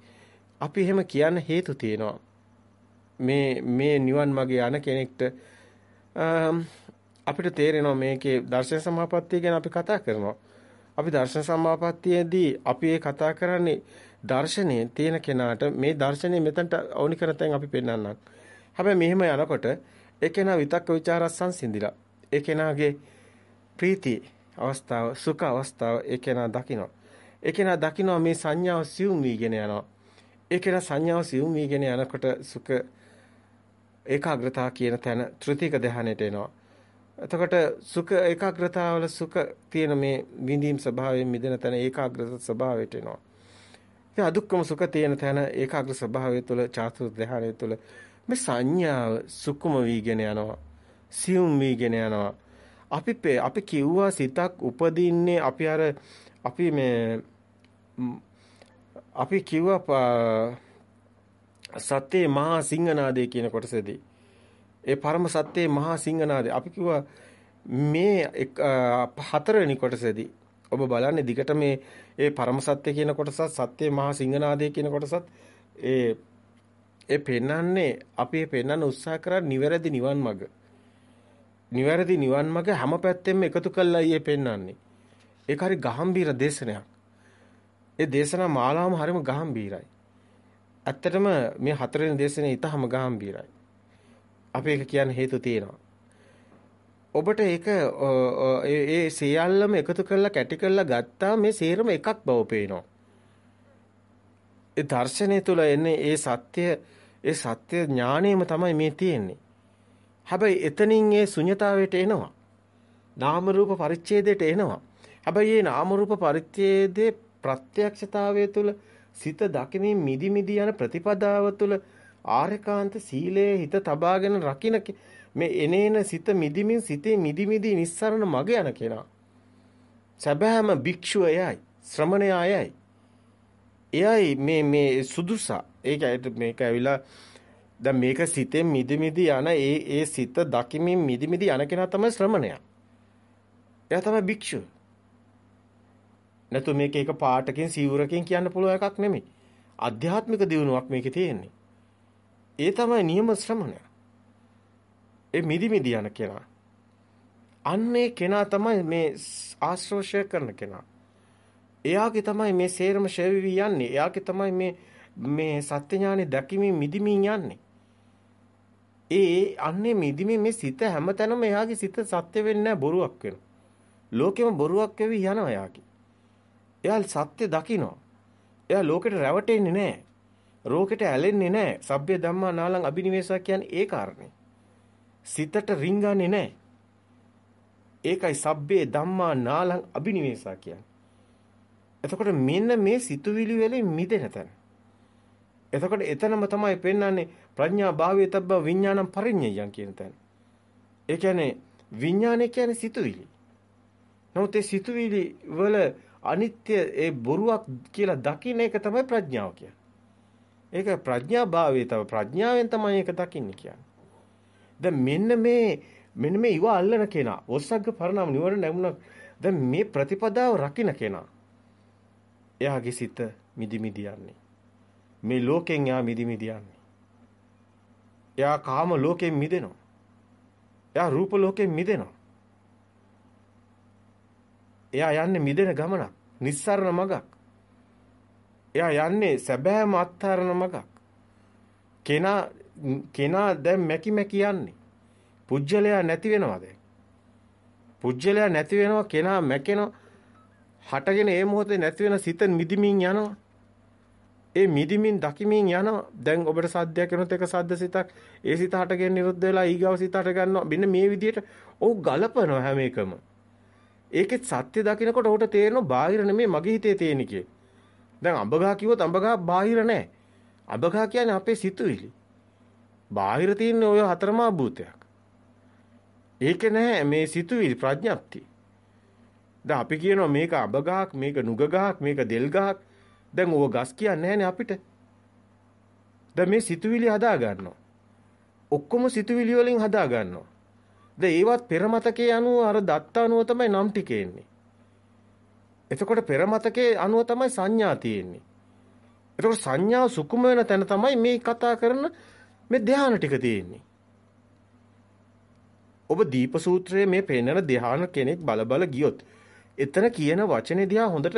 අපි එහෙම කියන්න හේතු තියෙනවා. මේ මේ නිවන් මාගේ යන කෙනෙක්ට අපිට තේරෙනවා මේකේ දර්ශන සමාපත්තිය ගැන අපි කතා කරනවා. අපි දර්ශන සමාපත්තියේදී අපි ඒ කතා කරන්නේ දර්ශනයේ තියෙන කෙනාට මේ දර්ශනය මෙතනට ඕනි කරන තැන් අපි පෙන්වන්නම්. හැබැයි මෙහෙම යනකොට ඒ කෙනා විතක්ක ਵਿਚාර සංසිඳිලා ඒ කෙනාගේ ප්‍රීති අවස්ථාව සුඛ අවස්ථාව ඒ කෙනා දකිනවා. ඒ කෙනා දකිනවා මේ සංඥාව සියුම් වීගෙන යනවා. ඒ කෙනා සංඥාව සියුම් වීගෙන යනකොට සුඛ ඒකාග්‍රතාව කියන තැන ත්‍ෘතික ධානයට එනවා. එතකොට සුඛ ඒකාග්‍රතාවල සුඛ තියෙන මේ විඳීම් ස්වභාවයෙන් මිදෙන තැන ඒකාග්‍රත ස්වභාවයට එනවා. ඉතින් අදුක්කම සුඛ තියෙන තැන ඒකාග්‍ර ස්වභාවය තුළ චාතුර් ධානය තුළ මේ සංඥාව සුකුම වීගෙන යනවා. සියුම් වීගෙන යනවා. අපි අපි කිව්වා සිතක් උපදින්නේ අපි අර අපි මේ අපි කිව්වා සත්‍යේ මහා සිංහනාදේ කියන කොටසේදී ඒ පරම සත්‍යයේ මහා සිංහනාදේ අපි කිව්වා මේ හතරවෙනි කොටසේදී ඔබ බලන්නේ දිගට මේ ඒ පරම සත්‍ය කියන කොටසත් සත්‍යයේ මහා සිංහනාදේ කියන කොටසත් ඒ ඒ පෙන්වන්නේ අපි ඒ පෙන්වන්න උත්සාහ කරා නිවැරදි නිවන් මඟ. නිවැරදි නිවන් මඟ හැම පැත්තෙම එකතු කළා ඊයේ පෙන්වන්නේ. ඒක හරි ගහම්බීර දේශනයක්. ඒ දේශනා මාලාවම හරිම ගහම්බීරයි. ඇත්තටම මේ හතරවෙනි දේශනේ ඊටම ගැඹීරයි. අපි ඒක කියන්න හේතු තියෙනවා. ඔබට ඒක ඒ සියල්ලම එකතු කරලා කැටි කරලා ගත්තා මේ සේරම එකක් බව පේනවා. ඒ දර්ශනය තුල එන්නේ ඒ සත්‍ය ඒ සත්‍ය ඥාණයම තමයි මේ තියෙන්නේ. හැබැයි එතනින් ඒ ශුන්‍යතාවයට එනවා. නාම රූප පරිච්ඡේදයට එනවා. හැබැයි මේ නාම රූප පරිච්ඡේදයේ ප්‍රත්‍යක්ෂතාවය තුළ සිත දකිමින් මිදි මිදි යන ප්‍රතිපදාව තුළ ආර්යකාන්ත සීලයේ හිත තබාගෙන රකින්න මේ එනේන සිත මිදිමින් සිතේ මිදි මිදි නිස්සරණ මග යන කෙනා. සැබෑම භික්ෂුව එයයි ශ්‍රමණයා එයයි. එයයි මේ මේ සුදුසා. ඒක මේක ඇවිලා දැන් මේක සිතෙන් මිදි මිදි යන ඒ ඒ සිත දකිමින් මිදි මිදි යන කෙනා තමයි ශ්‍රමණයා. එයා තමයි භික්ෂුව. නැතු මේක එක පාටකින් සිවුරකින් කියන්න පුළුවන් එකක් නෙමෙයි. අධ්‍යාත්මික දියුණුවක් මේකේ තියෙන්නේ. ඒ තමයි නියම ශ්‍රමණය. ඒ මිදි මිදි යන කෙනා. අන්නේ කෙනා තමයි මේ ආශ්‍රෝෂය කරන කෙනා. එයාගේ තමයි මේ සේරම ෂෙවිවි යන්නේ. එයාගේ තමයි මේ මේ සත්‍ය ඥානෙ දැකීමේ මිදිමින් යන්නේ. ඒ අන්නේ මිදිමින් මේ සිත හැමතැනම එයාගේ සිත සත්‍ය වෙන්නේ බොරුවක් වෙනවා. ලෝකෙම බොරුවක් වෙවි යනවා එයාගේ. එයා සත්‍ය දකිනවා. එයා ලෝකෙට රැවටෙන්නේ නැහැ. රෝකෙට ඇලෙන්නේ නැහැ. සබ්බේ ධම්මා නාලං අබිනිවේෂා කියන්නේ ඒ කාරණේ. සිතට රිංගන්නේ නැහැ. ඒකයි සබ්බේ ධම්මා නාලං අබිනිවේෂා කියන්නේ. එතකොට මෙන්න මේ සිතුවිලි වලින් මිදෙන තැන. එතකොට එතනම තමයි පෙන්වන්නේ ප්‍රඥා භාවයේ තබ්බ විඥානම් පරිඤ්ඤයයන් කියන තැන. ඒ කියන්නේ විඥානය කියන්නේ සිතුවිලි. නමුත් ඒ සිතුවිලි වල අනිත්‍ය ඒ බොරුවක් කියලා දකින්න එක තමයි ප්‍රඥාව කියන්නේ. ඒක ප්‍රඥා භාවයේ තව ප්‍රඥාවෙන් තමයි ඒක දකින්නේ කියන්නේ. දැන් මෙන්න මේ මෙන්න මේ ඉව අල්ලන කෙනා ඔස්සග්ග පරණම නිවන නැමුණා දැන් මේ ප්‍රතිපදාව රකින්න කෙනා එයාගේ සිත මිදි මිදි යන්නේ. මේ ලෝකෙන් එයා මිදි මිදි යන්නේ. එයා කාම ලෝකෙන් මිදෙනවා. එයා රූප ලෝකෙන් මිදෙනවා. එයා යන්නේ මිදෙන ගමනක්. නිස්සාරණ මගක්. එයා යන්නේ සැබෑම අත්හරණ මගක්. කෙනා කෙනා දැන් මැකි මැකි යන්නේ. පුජ්‍යලයා නැති වෙනවා දැන්. පුජ්‍යලයා නැති වෙනවා කෙනා මැකෙනවා. හටගෙන ඒ මොහොතේ නැති වෙන සිත මිදිමින් යනවා. ඒ මිදිමින් දකිමින් යනවා. දැන් ඔබට සද්දයක් කරනොත් එක සද්ද සිතක් ඒ සිත හටගෙන නිරුද්ධ වෙලා ඊගාව සිත හට ගන්නවා. මෙන්න මේ විදිහට ඔව් ගලපනවා හැම එකම. ඒකෙත් සත්‍ය දකිනකොට ඔහුට තේරෙනවා බාහිර නෙමෙයි මගේ හිතේ තියෙන කියේ. දැන් අඹගහ කිව්වොත් අඹගහ බාහිර නෑ. අබගහ කියන්නේ අපේ සිතුවිලි. බාහිර තියෙන ඔය හතරමා භූතයක්. ඒක නෑ මේ සිතුවිලි ප්‍රඥප්තිය. දැන් අපි කියනවා මේක අබ ගහක් මේක නුග ගහක් මේක දෙල් ගහක් දැන් ඕව ගස් කියන්නේ නැහැනේ අපිට. දැන් මේ සිතුවිලි හදා ගන්නවා ඔක්කොම සිතුවිලි වලින් හදා ගන්නවා දැන් ඒවත් පෙර මතකයේ අනුව අර දත්ත අනුව තමයි නම් ටික එන්නේ. එතකොට පෙර මතකයේ අනුව තමයි සංඥා තියෙන්නේ. එතකොට සංඥාව සුකුම වෙන තැන තමයි මේ කතා කරන මේ ධානය ටික තියෙන්නේ. ඔබ දීප සූත්‍රයේ මේ පෙන්නන ධානය කෙනෙක් බල බල ගියොත් එතන කියන වචනේ දිහා හොඳට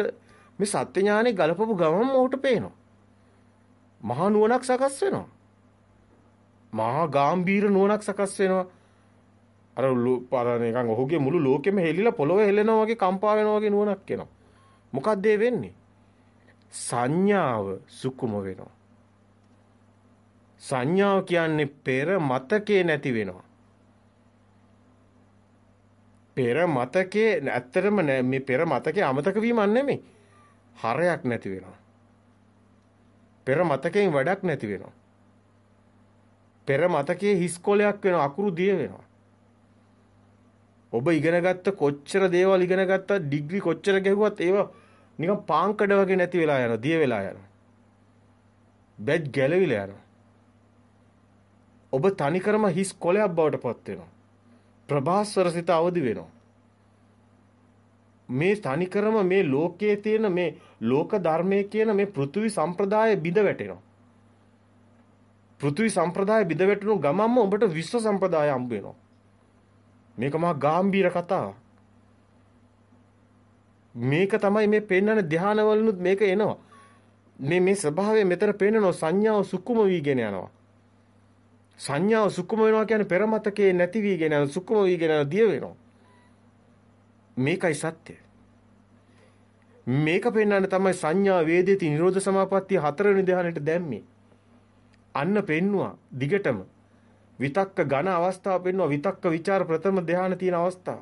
මේ සත්‍ය ඥානෙ ගලපපු ගමන් ඔහුට පේනවා. මහා නුවණක් සකස් වෙනවා. මහා ගාම්භීර නුවණක් සකස් වෙනවා. අර පාර නිකන් ඔහුගේ මුළු ලෝකෙම හෙලිලා පොළොවේ හෙලෙනවා වගේ කම්පා වෙනවා වගේ නුවණක් එනවා. මොකක්ද ඒ වෙන්නේ? සංඥාව සුකුම වෙනවා. සංඥාව කියන්නේ පෙර මතකේ නැති වෙනවා. පෙර මතකේ ඇත්තටම මේ පෙර මතකේ අමතක වීමක් නෙමෙයි. හරයක් නැති වෙනවා. පෙර මතකයෙන් වැඩක් නැති වෙනවා. පෙර මතකයේ හිස්කොලයක් වෙනවා අකුරු දිය වෙනවා. ඔබ ඉගෙනගත්ත කොච්චර දේවල් ඉගෙන ගත්තා ඩිග්‍රී කොච්චර ගැහුවත් ඒවා නිකන් පාංකඩ වගේ නැති වෙලා යනවා දිය වෙලා යනවා. බෙඩ් ගැලවිලා යනවා. ඔබ තනිකරම හිස් කොලයක් බවට පත් වෙනවා. ප්‍රභාස්වර සිත අවදි වෙනවා. මේ තනිකරම මේ ලෝකයේ තියෙන මේ ලෝක ධර්මයේ කියන මේ පෘථිවි සම්ප්‍රදාය බිඳ වැටෙනවා. පෘථිවි සම්ප්‍රදාය බිඳ වැටුණු ගමන්ම ඔබට විශ්ව සම්ප්‍රදාය හම්බ වෙනවා. මේක මහා ගැඹීර කතාවක්. මේක තමයි මේ පෙන්වන ධානවලුත් මේක එනවා. මේ මේ ස්වභාවය මෙතන පෙන්වන සංඥාව සුකුම වීගෙන යනවා. සංඥාව සුකුම වෙනවා කියන්නේ පෙර මතකේ නැති වීගෙන යන සුකුම වීගෙන යන දිය වෙනවා. මේකයි සත්‍ය. මේක පෙන්වන්න තමයි සංඥා වේදේති නිරෝධ සමාපත්තිය හතරවෙනි ධ්‍යානෙට දැම්මේ. අන්න පෙන්නවා දිගටම විතක්ක ඝන අවස්ථාව පෙන්නවා විතක්ක ਵਿਚාර ප්‍රථම ධ්‍යාන තියෙන අවස්ථාව.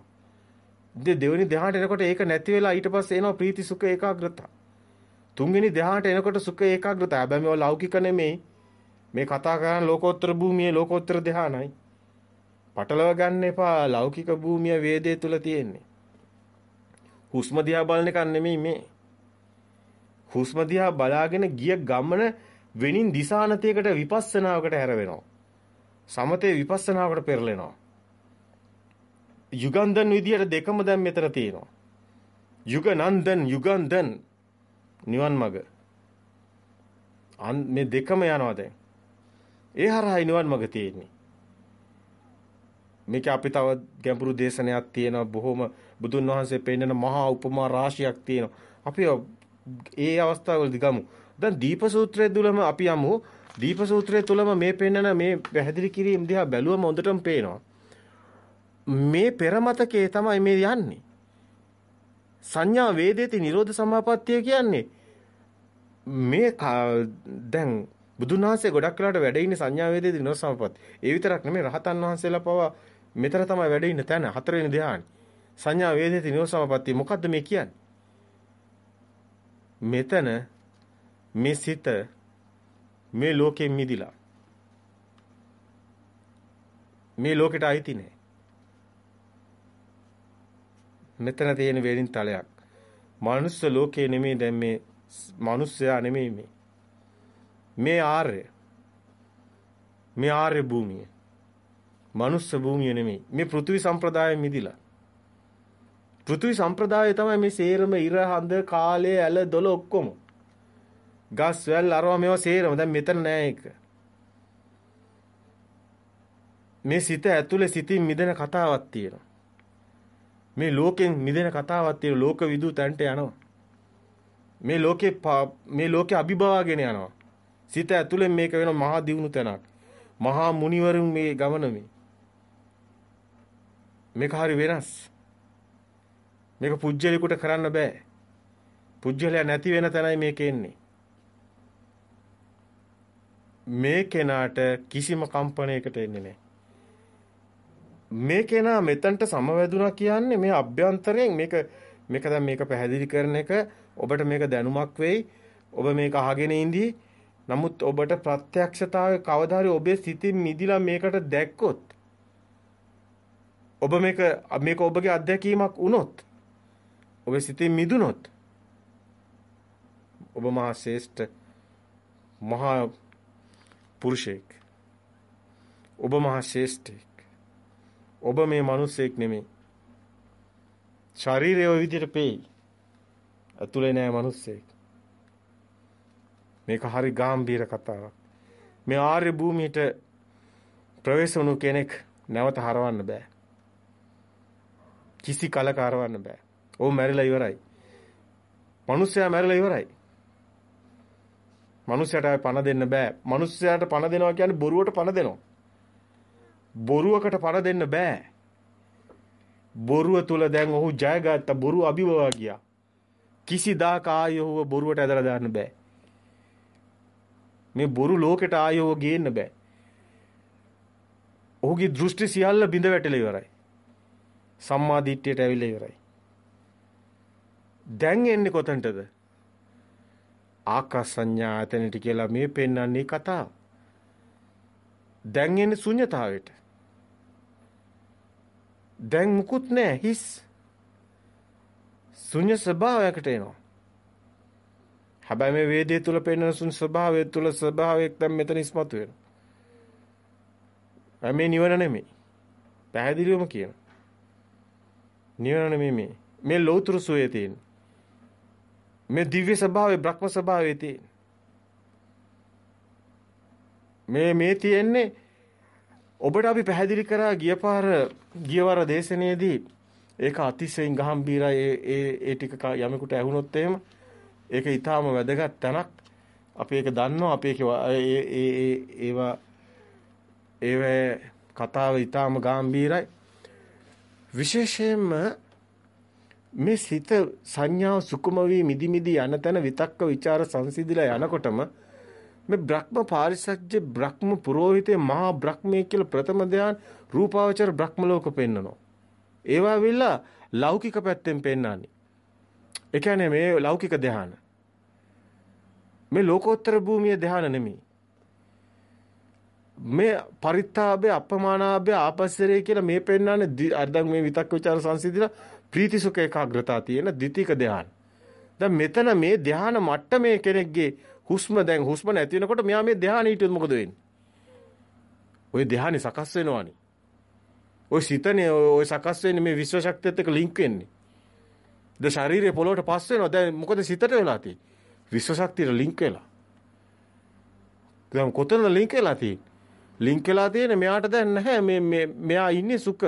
දෙ දෙවෙනි ධ්‍යානට එනකොට ඒක නැති වෙලා ඊට පස්සේ එනවා ප්‍රීති සුඛ ඒකාග්‍රතාව. තුන්වෙනි ධ්‍යානට එනකොට සුඛ ඒකාග්‍රතාව. හැබැයි මේවා ලෞකික නෙමෙයි. මේ කතා කරන ලෝකෝත්තර භූමියේ ලෝකෝත්තර ධ්‍යානයි. පටලව ගන්න එපා ලෞකික භූමිය වේදේ තුල තියෙන්නේ. හුස්ම දිහා බලන එක නෙමෙයි මේ. හුස්ම දිහා බලාගෙන ගිය ගමන වෙනින් දිසානතයකට විපස්සනාවකට හැර වෙනවා. සමතේ විපස්සනාවකට පෙරලෙනවා. යුගන්ධන් විදියට දෙකම දැන් මෙතන තියෙනවා. යුගනන්දන් යුගන්ධන් නිවන් මඟ. මේ දෙකම යනවා දැන්. ඒ හරහා නිවන් මඟ තියෙන්නේ. මේක අපි තව ගැඹුරු දේශනයක් තියෙනවා බොහොම බුදුන් වහන්සේ පෙන්නන මහා උපමා රාශියක් තියෙනවා. අපි ඒ අවස්ථාවවලදී ගමු. දැන් දීප සූත්‍රයේ තුලම අපි යමු. දීප සූත්‍රයේ තුලම මේ පෙන්නන මේ පැහැදිලි කිරීම දිහා බැලුවම හොඳටම පේනවා. මේ පෙරමතකේ තමයි මේ යන්නේ. සංඥා වේදේති නිරෝධ සමාපත්තිය කියන්නේ මේ දැන් බුදුන් වහන්සේ ගොඩක් වෙලාට වැඩ ඉන්නේ සංඥා වේදේති නිරෝධ සමාපත්තිය. ඒ විතරක් නෙමෙයි රහතන් වහන්සේලා පවා මෙතන තමයි වැඩ ඉන්න තැන හතරවෙනි ධ්‍යානෙ. සංඥා වේදේති නිරෝධ සමාපත්තිය මොකද්ද මේ කියන්නේ? මෙතන මේ සිත මේ ලෝකෙන් මිදිලා මේ ලෝකෙට අයිති නෑ. මෙතන තියෙන වේදින් තලයක්. මනුස්ස ලෝකේ නෙමෙයි දැන් මේ මනුස්සයා නෙමෙයි මේ. මේ ආර්ය. මේ ආර්ය භූමිය. මනුස්ස භූමිය නෙමෙයි. මේ පෘථිවි සම්ප්‍රදායෙ මිදිලා. පෘථිවි සම්ප්‍රදාය තමයි මේ සේරම ඉර හඳ කාලය ඇල දොල ඔක්කොම. ගස් වැල් අරවා මේවා සේරම දැන් මෙතන නෑ ඒක. මේ සිත ඇතුලේ සිතින් මිදෙන කතාවක් තියෙනවා. මේ ලෝකෙන් මිදෙන කතාවක් තියෙන ලෝක විදු තැන්ට යනවා. මේ ලෝකේ මේ ලෝකේ අභිභවාගෙන යනවා. සිත ඇතුලෙන් මේක වෙන මහා දියුණු තැනක්. මහා මුනිවරුන් මේ ගමන මේ. මේක හරි වෙනස්. මේක පුජ්‍යලෙකුට කරන්න බෑ. පුජ්‍යලයා නැති වෙන තැනයි මේක එන්නේ. මේ කෙනාට කිසිම කම්පණයකට එන්නේ නැහැ. මේ කෙනා මෙතනට සමවැදුනා කියන්නේ මේ අභ්‍යන්තරයෙන් මේක මේක දැන් මේක පැහැදිලි කරන එක ඔබට මේක දැනුමක් වෙයි. ඔබ මේක අහගෙන ඉඳී නමුත් ඔබට ප්‍රත්‍යක්ෂතාවය කවදා ඔබේ සිතින් මිදිලා මේකට දැක්කොත් ඔබ මේක මේක ඔබගේ අත්දැකීමක් වුණොත් ඔබේ සිතින් මිදුනොත් ඔබ මහා ශ්‍රේෂ්ඨ මහා පුරුෂයෙක් ඔබ මහා ශ්‍රේෂ්ඨයෙක් ඔබ මේ මිනිසෙක් නෙමෙයි ශරීරය ඔය විදිහට පෙයි ඇතුලේ නෑ මිනිස්සෙක් මේක හරි ගැඹීර කතාවක්. මේ ආර්ය භූමියට ප්‍රවේශ වුණු කෙනෙක් නැවත හරවන්න බෑ. කිසි කලක හරවන්න බෑ. ਉਹ මැරිලා ඉවරයි. මිනිස්සයා මැරිලා ඉවරයි. මිනිස්සයාට ආයෙ පණ දෙන්න බෑ. මිනිස්සයාට පණ දෙනවා කියන්නේ බොරුවට පණ දෙනවා. බොරුවකට පණ දෙන්න බෑ. බොරුව තුල දැන් ඔහු ජයගත්ත බොරු අභිභවා ගියා. කිසිදාක ආයෙ ඔහුව බොරුවට ඇදලා දාන්න බෑ. මේ බොරු ලෝකෙට ආයෝ ගේන්න බෑ. ඔහුගේ දෘෂ්ටි සියල්ල බිඳ වැටලා ඉවරයි. සම්මා දිට්ඨියට ඇවිල්ලා ඉවරයි. දැන් එන්නේ කොතනටද? ආකාසඤ්ඤා ඇතනට කියලා මේ පෙන්වන්නේ කතාව. දැන් එන්නේ ශුන්‍යතාවයට. දැන් මුකුත් නැහැ හිස්. ශුන්‍ය ස්වභාවයකට එනවා. හැබැයි මේ වේදයේ තුල පෙන්වන සුන් ස්වභාවය තුල ස්වභාවයක් දැන් මෙතන ඉස්මතු වෙනවා. මේ නිවන නෙමෙයි. පැහැදිලිවම කියන. නිවන නෙමෙයි මේ. මේ ලෞතර සෝයේ තියෙන. මේ දිව්‍ය ස්වභාවය බ්‍රහ්ම ස්වභාවයේ තියෙන. මේ මේ තියෙන්නේ ඔබට අපි පැහැදිලි කරා ගියපාර ගියවර දේශනයේදී ඒක අතිශයින් ගහම්බීරයි ඒ ඒ ඒ ටික යමෙකුට ඇහුනොත් එහෙම ඒක ඊටාම වැදගත් තැනක්. අපි ඒක දන්නවා අපි ඒක ඒ ඒ ඒවා ඒවේ කතාව ඊටාම ගැඹීරයි. විශේෂයෙන්ම මේ සිත සංඥාව සුකුම වී මිදි මිදි යන තැන විතක්ක ਵਿਚාර සංසිඳිලා යනකොටම මේ බ්‍රහ්ම පාරිසජ්ජ බ්‍රහ්ම පුරෝහිතේ මහා බ්‍රහ්මයේ කියලා ප්‍රථම ධ්‍යාන රූපාවචර බ්‍රහ්ම ලෝක පෙන්නනවා. ඒවා විලා ලෞකික පැත්තෙන් පෙන්නන්නේ. ඒ කියන්නේ මේ ලෞකික ධ්‍යාන. මේ ලෝකෝත්තර භූමියේ ධ්‍යාන නෙමෙයි. මේ පරිත්තාභය අපමානාභය ආපස්සරේ කියලා මේ පෙන්නන්නේ අර්ධං මේ විතක්ක ਵਿਚාර සංසිඳිලා ප්‍රීතිසුඛ ඒකාග්‍රතාව තියෙන ද්විතීක ධ්‍යාන. දැන් මෙතන මේ ධ්‍යාන මට්ටමේ කෙනෙක්ගේ හුස්ම දැන් හුස්ම නැති වෙනකොට මෙයා මේ ධ්‍යාන ඊට මොකද වෙන්නේ? ওই ධ්‍යානෙ සකස් වෙනවානේ. ওই සිතනේ ওই සකස් වෙන්නේ මේ විශ්ව ශක්තියත් එක්ක ලින්ක් වෙන්නේ. ද ශරීරය පොළොවට පස් වෙනවා. දැන් මොකද සිතට වෙලා තියෙන්නේ? විශ්ව ශක්තියට ලින්ක් වෙලා. දැන් කොතනද ලින්ක් වෙලා තියෙන්නේ? ලින්ක් වෙලා තියෙන්නේ මෙයාට දැන් නැහැ මේ මේ මෙයා ඉන්නේ සුඛ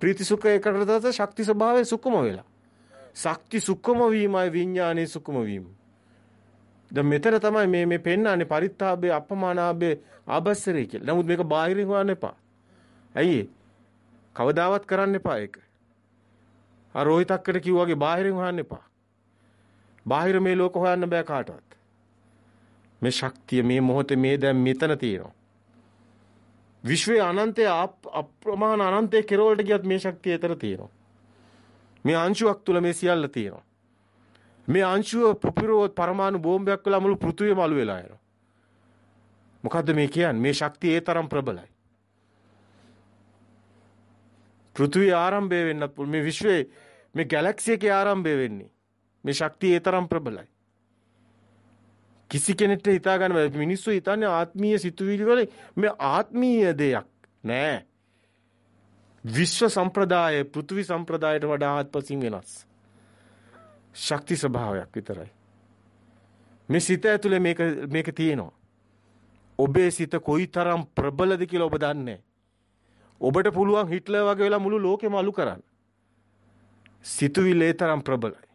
ප්‍රීති සුඛ ඒකටද ශක්ති ස්වභාවය සුඛම වෙලා. ශක්ති සුඛම වීමයි විඥානයේ සුඛම වීම. දැන් මෙතන තමයි මේ මේ පෙන්වන්නේ පරිත්තාභය අපමානාභය ආබස්සරේ කියලා. නමුත් මේක බාහිරින් හොයන්න එපා. ඇයි කවදාවත් කරන්න එපා ඒක. අර රෝහිතක්කට කිව්වාගේ බාහිරින් හොයන්න එපා. බාහිර මේ ලෝක හොයන්න බෑ කාටවත්. මේ ශක්තිය මේ මොහොතේ මේ දැන් මෙතන තියෙනවා. විශ්වයේ අනන්තය අප්‍රමාණ අනන්තයේ කෙරවලට ගියත් මේ ශක්තිය ඊතර තියෙනවා. මේ අංශුවක් තුල මේ සියල්ල තියෙනවා. මේ අංශුව පුපිරෝත් පරමාණු බෝම්බයක් වෙලා මුළු පෘථිවියම අලු වෙලා යනවා. මොකද්ද මේ කියන්නේ? මේ ශක්තිය ඒ තරම් ප්‍රබලයි. පෘථිවිය ආරම්භය වෙන්නත් මේ විශ්වයේ මේ ගැලැක්සි එකේ ආරම්භය වෙන්නේ. මේ ශක්තිය ඒ තරම් ප්‍රබලයි. කිසි කෙනෙක්ට හිතා ගන්න බෑ මිනිස්සු හිතන්නේ ආත්මීය සිතුවිලි වල මේ ආත්මීය දෙයක් නෑ. විශ්ව සම්ප්‍රදාය පෘථිවි සම්ප්‍රදායට වඩා ආත්පසින් වෙනස්. ශක්ති ස්වභාවයක් විතරයි. මේ සිත ඇතුලේ මේක මේක තියෙනවා. ඔබේ සිත කොයිතරම් ප්‍රබලද කියලා ඔබ දන්නේ ඔබට පුළුවන් හිට්ලර් වගේ වෙලා මුළු ලෝකෙම අලු කරන්න. සිතුවිල්ල ඒ තරම් ප්‍රබලයි.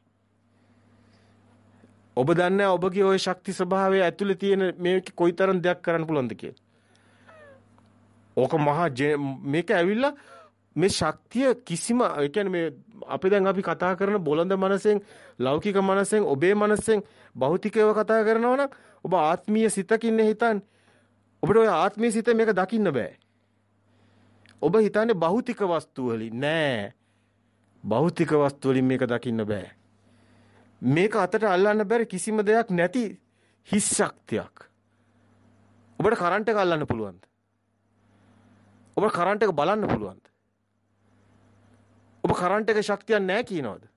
ඔබ දන්නේ ඔබගේ ওই ශක්ති ස්වභාවය ඇතුලේ තියෙන මේක කොයිතරම් දෙයක් කරන්න පුළුවන්ද කියලා. ඕක මහා මේක ඇවිල්ලා මේ ශක්තිය කිසිම ඒ කියන්නේ මේ අපි දැන් අපි කතා කරන බොළඳ මනසෙන් ලෞකික මනසෙන් ඔබේ මනසෙන් භෞතිකව කතා කරනවා නම් ඔබ ආත්මීය සිතකින් හිතන්නේ ඔබට ඔය ආත්මීය සිත මේක දකින්න බෑ. ඔබ හිතන්නේ භෞතික වස්තු වලින් නෑ. භෞතික වස්තු වලින් මේක දකින්න බෑ. මේක අතට අල්ලන්න බැරි කිසිම දෙයක් නැති හිස් ශක්තියක්. ඔබට කරන්ට් එක අල්ලන්න පුළුවන්ද? ඔබ කරන්ට් එක බලන්න පුළුවන්ද? ඔබ කරන්ට් එකේ ශක්තියක් නැහැ කියනවද?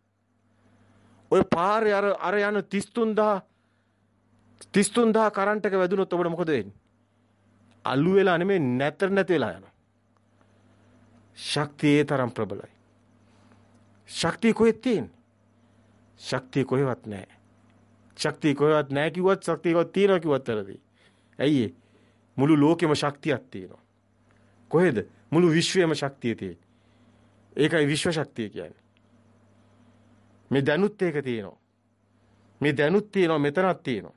ඔය පාරේ අර අර යන 33000 33000 කරන්ට් එක වැදුනොත් ඔබට මොකද වෙන්නේ? අලු වෙලා නෙමෙයි නැතර නැති වෙලා යනවා. ශක්තිය තරම් ප්‍රබලයි. ශක්තිය කොහෙද තියෙන්නේ? ශක්තිය කොහෙවත් නැහැ. ශක්තිය කොහෙවත් නැහැ කිව්වත් ශක්තිය කොහෙද තියෙනවා කිව්වත් වැරදි. ඇයි මුළු ලෝකෙම ශක්තියක් තියෙනවා. කොහෙද? මුළු විශ්වයේම ශක්තිය තියෙන්නේ. ඒකයි විශ්ව ශක්තිය කියන්නේ. මේ දැනුත් ඒක තියෙනවා. මේ දැනුත් තියෙනවා මෙතනක් තියෙනවා.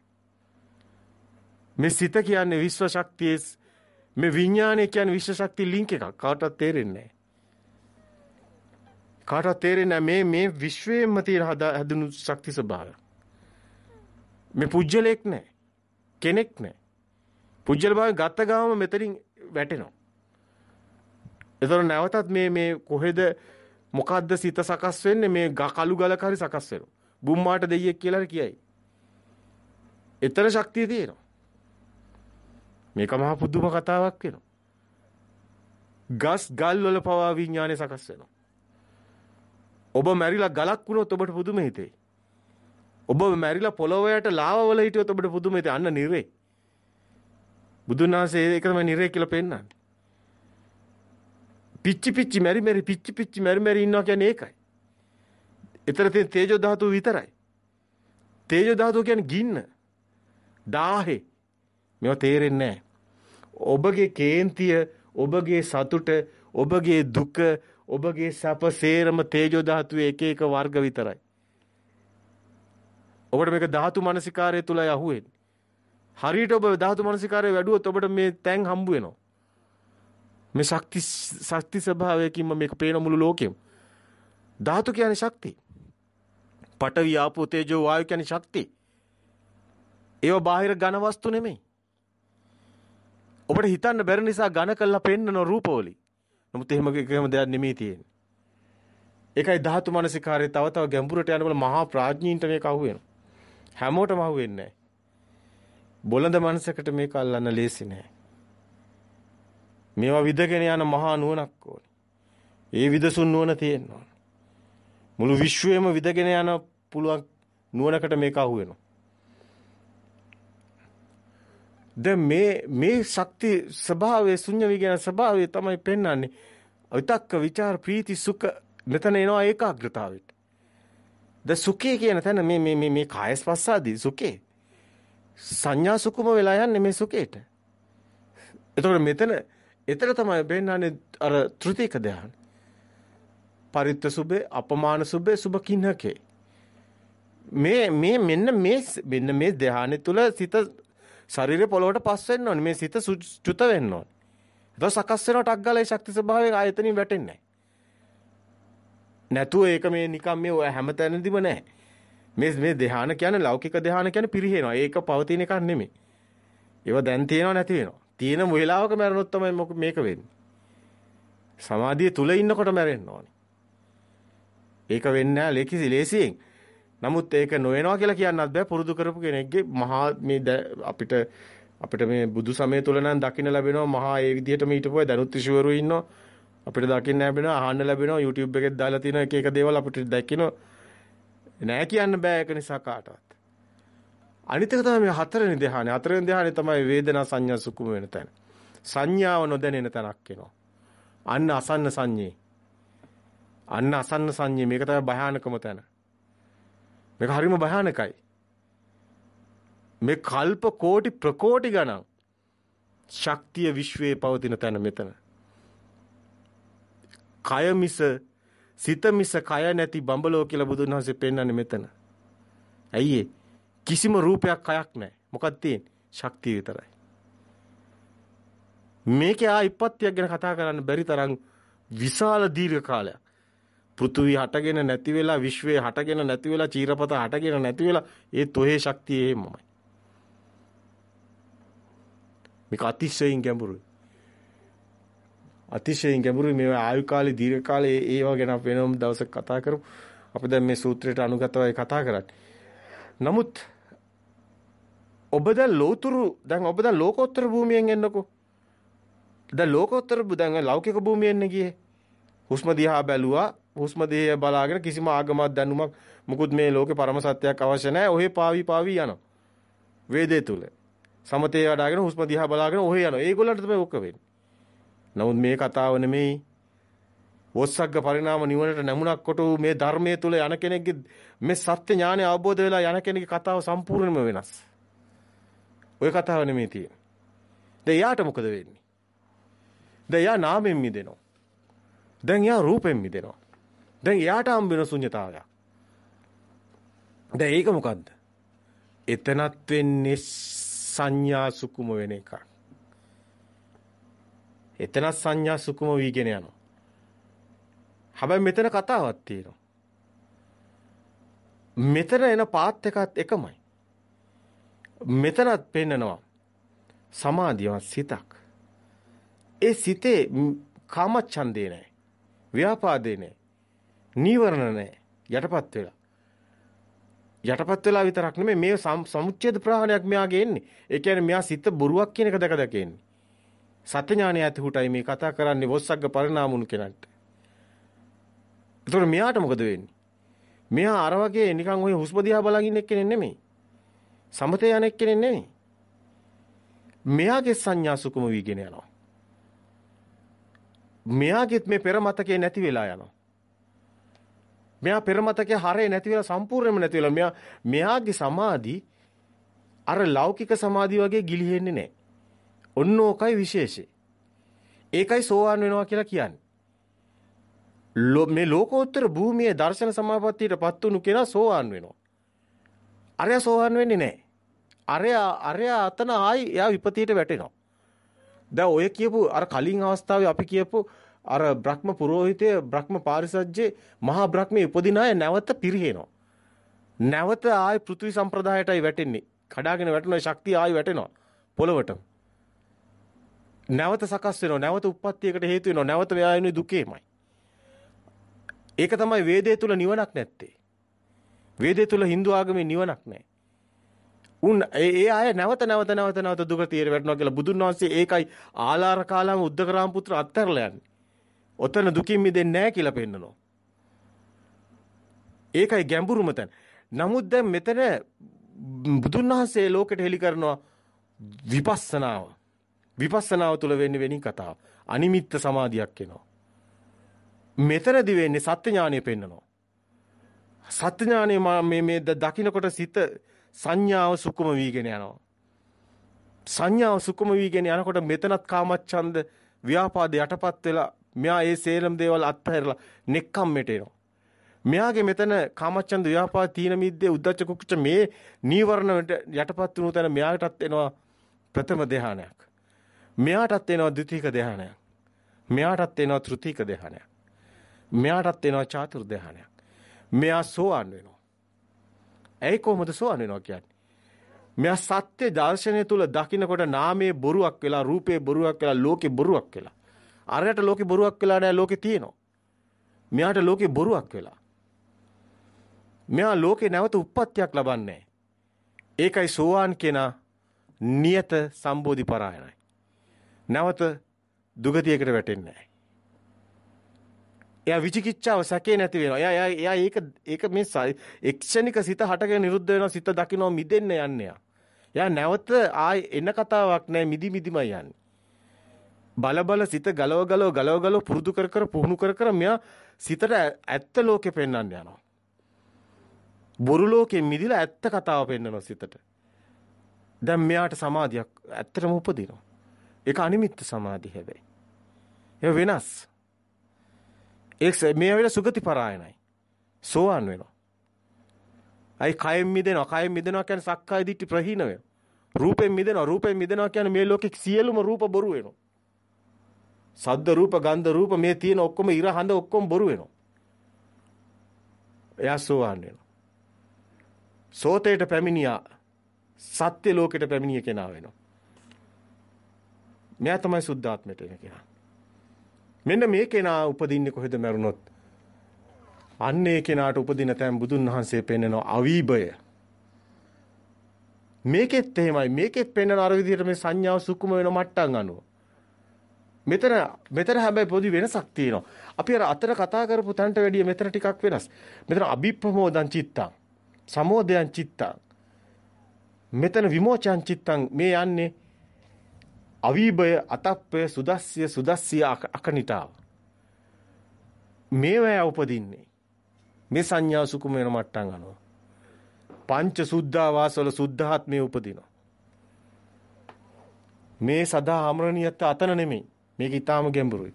මේ සිත කියන්නේ විශ්ව ශක්තියේ මේ විඥානය කියන්නේ විශ්ව ශක්තිය ලින්ක් එකක්. කාටවත් තේරෙන්නේ නැහැ. කාටවත් තේරෙන්නේ මේ මේ විශ්වයේම තියෙන හැදුණු ශක්ති ස්වභාවය. මේ පුජ්‍යලෙක් නැහැ. කෙනෙක් නැහැ. පුජ්‍යල භාවය ගත්ත ගාම මෙතනින් වැටෙනවා. ඒතර නැවතත් මේ මේ කොහෙද මොකද්ද සිත සකස් වෙන්නේ මේ කළු ගලක හරි සකස් වෙනවා. බුම්මාට දෙයියෙක් කියලා කියයි. එතන ශක්තිය තියෙනවා. මේක මහා පුදුම කතාවක් වෙනවා. ගස් ගල් වල පවා විඥානය සකස් වෙනවා. ඔබ මැරිලා ගලක් වුණොත් ඔබට පුදුම හිතෙයි. ඔබ මැරිලා පොළොව යට ලාව වල හිටියොත් ඔබට පුදුම හිතෙයි. අන්න නිරේ. බුදුන් වහන්සේ ඒක තමයි නිරේ කියලා පෙන්නන්නේ. පිච්චි පිච්චි මෙරි මෙරි පිච්චි පිච්චි මෙරි මෙරි ඉන්නවා කියන්නේ ඒකයි. ඊතර තියෙන තේජෝ ධාතුව විතරයි. තේජෝ ධාතුව කියන්නේ ගින්න. දාහේ. මේවා තේරෙන්නේ නැහැ. ඔබගේ කේන්තිය, ඔබගේ සතුට, ඔබගේ දුක, ඔබගේ සැප සේරම තේජෝ ධාතුවේ එක එක වර්ග විතරයි. ඔබට මේක ධාතු මනසිකාරය තුලයි අහුවෙන්නේ. හරියට ඔබ ධාතු මනසිකාරය වැඩුවොත් ඔබට මේ තැන් හම්බ වෙනවා. මේ ශක්ති ශක්ති ස්වභාවයකින්ම මේක පේන මුළු ලෝකෙම. ධාතු කියන්නේ ශක්තිය. පඨවි ආපෝ තේජෝ වායු කියන්නේ ශක්තිය. ඒව බාහිර ඝන වස්තු නෙමෙයි. ඔබට හිතන්න බැරි නිසා ඝන කළා පෙන්නන රූපවලි. නමුත් එහෙම එකම දෙයක් නෙමෙයි තියෙන්නේ. ඒකයි ධාතු මනසිකාරයේ තව තව ගැඹුරට යනකොට මහා ප්‍රඥීන්ට මේක අහුවෙනවා. හැමෝටම අහුවෙන්නේ නැහැ. බොළඳ මනසකට මේක අල්ලන්න ලේසි නෑ. මේවා විදගෙන යන මහා නුවණක් ඕනේ. ඒ විදසුන් නුවණ තියෙන්න ඕනේ. මුළු විශ්වයම විදගෙන යන පුළුවන් නුවණකට මේක අහු වෙනවා. දැන් මේ මේ ශක්ති ස්වභාවයේ ශුන්‍ය විඥාන ස්වභාවය තමයි පෙන්වන්නේ. විතක්ක ਵਿਚාර ප්‍රීති සුඛ මෙතන එනවා ඒකාග්‍රතාවයට. ද සුඛේ කියන තැන මේ මේ මේ කායස්පස්සාදී සුඛේ සංඥා සුකුම වෙලා යන්නේ මේ සුඛේට. එතකොට මෙතන එතන තමයි පෙන්නන්නේ අර ත්‍ෘතික ධ්‍යාන. පරිත්ත සුබේ අපමාන සුබේ සුබ කින්නකේ. මේ මේ මෙන්න මේ මෙන්න මේ ධ්‍යානෙ තුල සිත ශරීරය පොළොවට පස් වෙන්න ඕනේ. මේ සිත චුත වෙන්න ඕනේ. ඒක සකස් වෙන ටක් ගාලා ඒ ශක්ති ස්වභාවයෙන් ආයතනින් වැටෙන්නේ නැතුව ඒක මේ නිකම් මේ හැම තැනදීම නැහැ. මේ මේ ධ්‍යාන කියන්නේ ලෞකික ධ්‍යාන කියන්නේ පිරිහෙනවා. ඒක පවතින එකක් නෙමෙයි. ඒව දැන් තියෙනව නැති වෙනවා. තියෙන වෙලාවක මැරුණොත් තමයි මේක වෙන්නේ. සමාධිය තුල ඉන්නකොට මැරෙන්න ඕනේ. ඒක වෙන්නේ නැහැ ලේකි ලේසියෙන්. නමුත් ඒක නොවෙනවා කියලා කියන්නත් බෑ පුරුදු කරපු කෙනෙක්ගේ මහා මේ අපිට අපිට මේ බුදු සමය තුල නම් දකින්න ලැබෙනවා මහා ඒ විදිහටම ඊටපුවා දැනුත් ඍෂිවරු ඉන්නවා. අපිට දකින්න ලැබෙනවා අහන්න ලැබෙනවා YouTube එකෙත් දාලා තියෙන එක එක දේවල් අපිට දකින්න නෑ කියන්න බෑ ඒක නිසා කාටවත්. අනිත් එක තමයි මේ හතරවෙනි ධ්‍යානෙ. හතරවෙනි ධ්‍යානෙ තමයි වේදනා සංඥා සුකුම වෙන තැන. සංඥාව නොදැනෙන තැනක් එනවා. අන්න අසන්න සංඤේ. අන්න අසන්න සංඤේ මේක තමයි භයානකම තැන. මේක හරිම භයානකයි. මේ කල්ප කෝටි ප්‍රකෝටි ගණන් ශක්තිය විශ්වයේ පවතින තැන මෙතන. කය මිස සිත මිස කය නැති බඹලෝ කියලා බුදුන් වහන්සේ පෙන්වන්නේ මෙතන. ඇයි කිසිම රූපයක් කයක් නැහැ. මොකක්ද තියෙන්නේ? ශක්තිය විතරයි. මේකේ ආ ඉපත්තියක් ගැන කතා කරන්න බැරි තරම් විශාල දීර්ඝ කාලයක්. පෘථුවි හටගෙන නැති වෙලා විශ්වය හටගෙන නැති වෙලා චීරපත හටගෙන නැති වෙලා ඒ තොහේ ශක්තිය එහෙමමයි. මේක අතිශයින් ගැඹුරුයි. අතිශයින් ගැඹුරුයි මේ ආයු කාලේ දීර්ඝ කාලේ ඒවා ගැන අපි වෙනම දවසක් කතා කරමු. අපි දැන් මේ සූත්‍රයට අනුගතවයි කතා කරන්නේ. නමුත් ඔබ දැන් ලෝතුරු දැන් ඔබ දැන් ලෝකෝත්තර භූමියෙන් එන්නකෝ. දැන් ලෝකෝත්තර දැන් ලෞකික භූමියෙන් ගියේ. හුස්ම දිහා බැලුවා. හුස්ම දිහා බලාගෙන කිසිම ආගමක් දැනුමක් මුකුත් මේ ලෝකේ පරම සත්‍යයක් අවශ්‍ය නැහැ. ඔහේ පාවි පාවි යනවා. වේදේ තුල. සමතේ වඩාගෙන හුස්ම දිහා බලාගෙන ඔහේ යනවා. ඒගොල්ලන්ට තමයි ඔක්ක වෙන්නේ. නමුත් මේ කතාව නෙමෙයි. වොස්සග්ග පරිණාම නිවනට නැමුණක් කොට මේ ධර්මයේ තුල යන කෙනෙක්ගේ මේ සත්‍ය ඥානය අවබෝධ වෙලා යන කෙනෙක්ගේ කතාව සම්පූර්ණයෙන්ම වෙනස්. ওই කතාව නෙමෙයි තියෙන්නේ. දැන් යාට මොකද වෙන්නේ? දැන් යා නාමයෙන් මිදෙනවා. දැන් යා රූපයෙන් මිදෙනවා. දැන් යාට හම්බ වෙන ශුන්‍යතාවයක්. දැන් ඒක මොකද්ද? එතනත් වෙන්නේ සංඥා සුකුම වෙන එකක්. එතනත් සංඥා සුකුම වීගෙන යනවා. හැබැයි මෙතන කතාවක් තියෙනවා. මෙතන එන පාත් එකත් එකමයි. මෙතනත් පෙන්නනවා සමාධියවත් සිතක්. ඒ සිතේ කාමච්ඡන්දේ නැහැ. ව්‍යාපාදේ නැහැ. නීවරණ නැහැ. යටපත් වෙලා. යටපත් වෙලා විතරක් නෙමෙයි මේ සමුච්ඡේද ප්‍රහාණයක් මෙයාගේ එන්නේ. ඒ කියන්නේ මෙයා සිත බොරුවක් කියන එක දැක දැක එන්නේ. සත්‍ය ඥානය ඇතිහුටයි මේ කතා කරන්නේ වොස්සග්ග පරිණාමුණු කෙනන්ට. ඒතකොට මෙයාට මොකද වෙන්නේ? මෙයා අර වගේ නිකන් ඔය හුස්ම දිහා බලන් ඉන්න එක්කෙනෙක් නෙමෙයි. සමතේ යන එක්කෙනෙක් නෙමෙයි. මෙයාගේ සංඥා සුකුම වීගෙන යනවා. මෙයාගෙත් මේ පෙර මතකේ නැති වෙලා යනවා. මෙයා පෙර මතකේ හරේ නැති වෙලා සම්පූර්ණයෙන්ම නැති වෙලා මෙයා මෙයාගේ සමාධි අර ලෞකික සමාධි වගේ ගිලිහෙන්නේ නැහැ. ඔන්න ඕකයි විශේෂය. ඒකයි සෝවාන් වෙනවා කියලා කියන්නේ. මේ ලෝකෝත්තර භූමියේ දර්ශන සමාපත්තියටපත් වුණු කෙනා සෝවාන් වෙනවා. අරයා සෝවාන් වෙන්නේ නැහැ. අරයා අරයා අතන ආයි එයා විපතියට වැටෙනවා. දැන් ඔය කියපු අර කලින් අවස්ථාවේ අපි කියපු අර බ්‍රහ්ම පුරোহিතය බ්‍රහ්ම පාරිසජ්ජේ මහා බ්‍රහ්මයේ උපදින අය නැවත පිරිහෙනවා. නැවත ආයි පෘථිවි සම්ප්‍රදායටයි වැටෙන්නේ. කඩාගෙන වැටෙන ශක්තිය ආයි වැටෙනවා පොළවට. නැවත සකස් වෙනවා. නැවත උප්පත්තියකට හේතු වෙනවා. නැවත මෙයා එන්නේ දුකේමයි. ඒක තමයි වේදේ තුල නිවනක් නැත්තේ. වේදේ තුල Hindu ආගමේ නිවනක් නැහැ. උන් ඒ අය නැවත නැවත නැවත නැවත දුගතියට වැටෙනවා කියලා බුදුන් වහන්සේ ඒකයි ආලාර කාලම උද්දකරාම පුත්‍ර අත්හැරලා යන්නේ. ඔතන දුකින් මිදෙන්නේ නැහැ කියලා පෙන්නනවා. ඒකයි ගැඹුරුම තැන. නමුත් දැන් මෙතන බුදුන් වහන්සේ ලෝකෙට හෙළි කරනවා විපස්සනාව. විපස්සනාව තුළ වෙන්නේ වෙනින් කතාව. අනිමිත්ත සමාධියක් එනවා. මෙතනදි වෙන්නේ සත්‍ය ඥානය පෙන්නනවා. සත්‍ය ඥානය මේ මේ දකින්නකොට සිත සංඥාව සුකුම වීගෙන යනවා. සංඥාව සුකුම වීගෙන යනකොට මෙතනත් කාමච්ඡන්ද ව්‍යාපාද යටපත් වෙලා මෙයා ඒ සේලම් දේවල් අත්හැරලා නෙක්ඛම්මෙට එනවා. මෙයාගේ මෙතන කාමච්ඡන්ද ව්‍යාපාද තීන මිද්දේ උද්දච්ච කුක්කුච්ච මේ නීවරණ යටපත් වුණු තැන මෙයාටත් එනවා ප්‍රථම ධානයක්. මෙයාටත් එනවා ද්විතීක ධානයක්. මෙයාටත් එනවා තෘතීක ධානයක්. මෙයාටත් එනවා චාතුර් ධානයක්. මෙයා සෝවන් වෙනවා. ඇයි කොහොමද සෝවන් වෙනවා කියන්නේ? මෙයා සත්‍ය දර්ශනය තුල දකින්නකොට නාමයේ බොරුවක් වෙලා රූපේ බොරුවක් වෙලා ලෝකේ බොරුවක් වෙලා. අරයට ලෝකේ බොරුවක් වෙලා නෑ ලෝකේ තියෙනවා. මෙයාට ලෝකේ බොරුවක් වෙලා. මෙයා ලෝකේ නැවත උප්පත්තියක් ලබන්නේ ඒකයි සෝවාන් කෙනා නියත සම්බෝධි පරායනයි. නැවත දුගතියකට වැටෙන්නේ නැහැ. එයා විචිකිච්ඡාව සැකේ නැති වෙනවා. එයා එයා එයා ඒක ඒක මේ එක්ෂණික සිත හටගෙන නිරුද්ධ වෙනවා සිත දකින්න මිදෙන්න යන්නේ. එයා නැවත ආයි එන කතාවක් නැහැ මිදි මිදිමයි යන්නේ. බල බල සිත ගලව ගලව ගලව ගලව පුරුදු කර කර පුහුණු කර කර මෙයා සිතට ඇත්ත ලෝකේ පෙන්වන්න යනවා. බොරු ලෝකෙ මිදිලා ඇත්ත කතාව පෙන්වනවා සිතට. දැන් මෙයාට සමාධියක් ඇත්තටම උපදිනවා. ඒක අනිමිත්ත සමාධිය හැබැයි. ඒ වෙනස්. ඒ මේ වෙලාව සුගති පරායනයි. සෝවන් වෙනවා. අයි කයෙන් මිදෙනවා. කයෙන් මිදෙනවා කියන්නේ සක්කාය දිට්ඨි ප්‍රහීන වෙනවා. රූපෙන් මිදෙනවා. රූපෙන් මිදෙනවා කියන්නේ මේ ලෝකේ සියලුම රූප බොරු වෙනවා. සද්ද රූප ගන්ධ රූප මේ තියෙන ඔක්කොම ඉර හඳ ඔක්කොම බොරු වෙනවා. එයා සෝවන් වෙනවා. සෝතේට පැමිණියා සත්‍ය ලෝකෙට පැමිණිය කෙනා වෙනවා. මෙයා තමයි සුද්ධාත්මයට එන කෙනා. මෙන්න මේ කෙනා උපදින්නේ කොහෙද මරුණොත්? අන්න ඒ කෙනාට උපදින තැන් බුදුන් වහන්සේ පෙන්නන අවීබය. මේකෙත් එහෙමයි. මේකෙත් පෙන්වන අර විදිහට මේ සංඥාව සුකුම වෙන මට්ටම් අනුව. මෙතන මෙතන හැබැයි පොඩි වෙනසක් තියෙනවා. අපි අර අතර කතා කරපු තැනට වැඩිය මෙතන ටිකක් වෙනස්. මෙතන අභිප්‍රමෝදං චිත්තං. සමෝදයන් චිත්තං. මෙතන විමෝචං චිත්තං මේ යන්නේ අවීබය අතප්පය සුදස්සිය සුදස්සිය අකනිටාව. මේවැය උපදින්නේ. මේ සංඥා සුකුම වෙන මට්ටම් අනුව. පංච සුද්ධාවාසවල සුද්ධාත්මය උපදිනවා. මේ සදා අමරණීයත් අතන නෙමෙයි. මේක ඊටාම ගැඹුරුයි.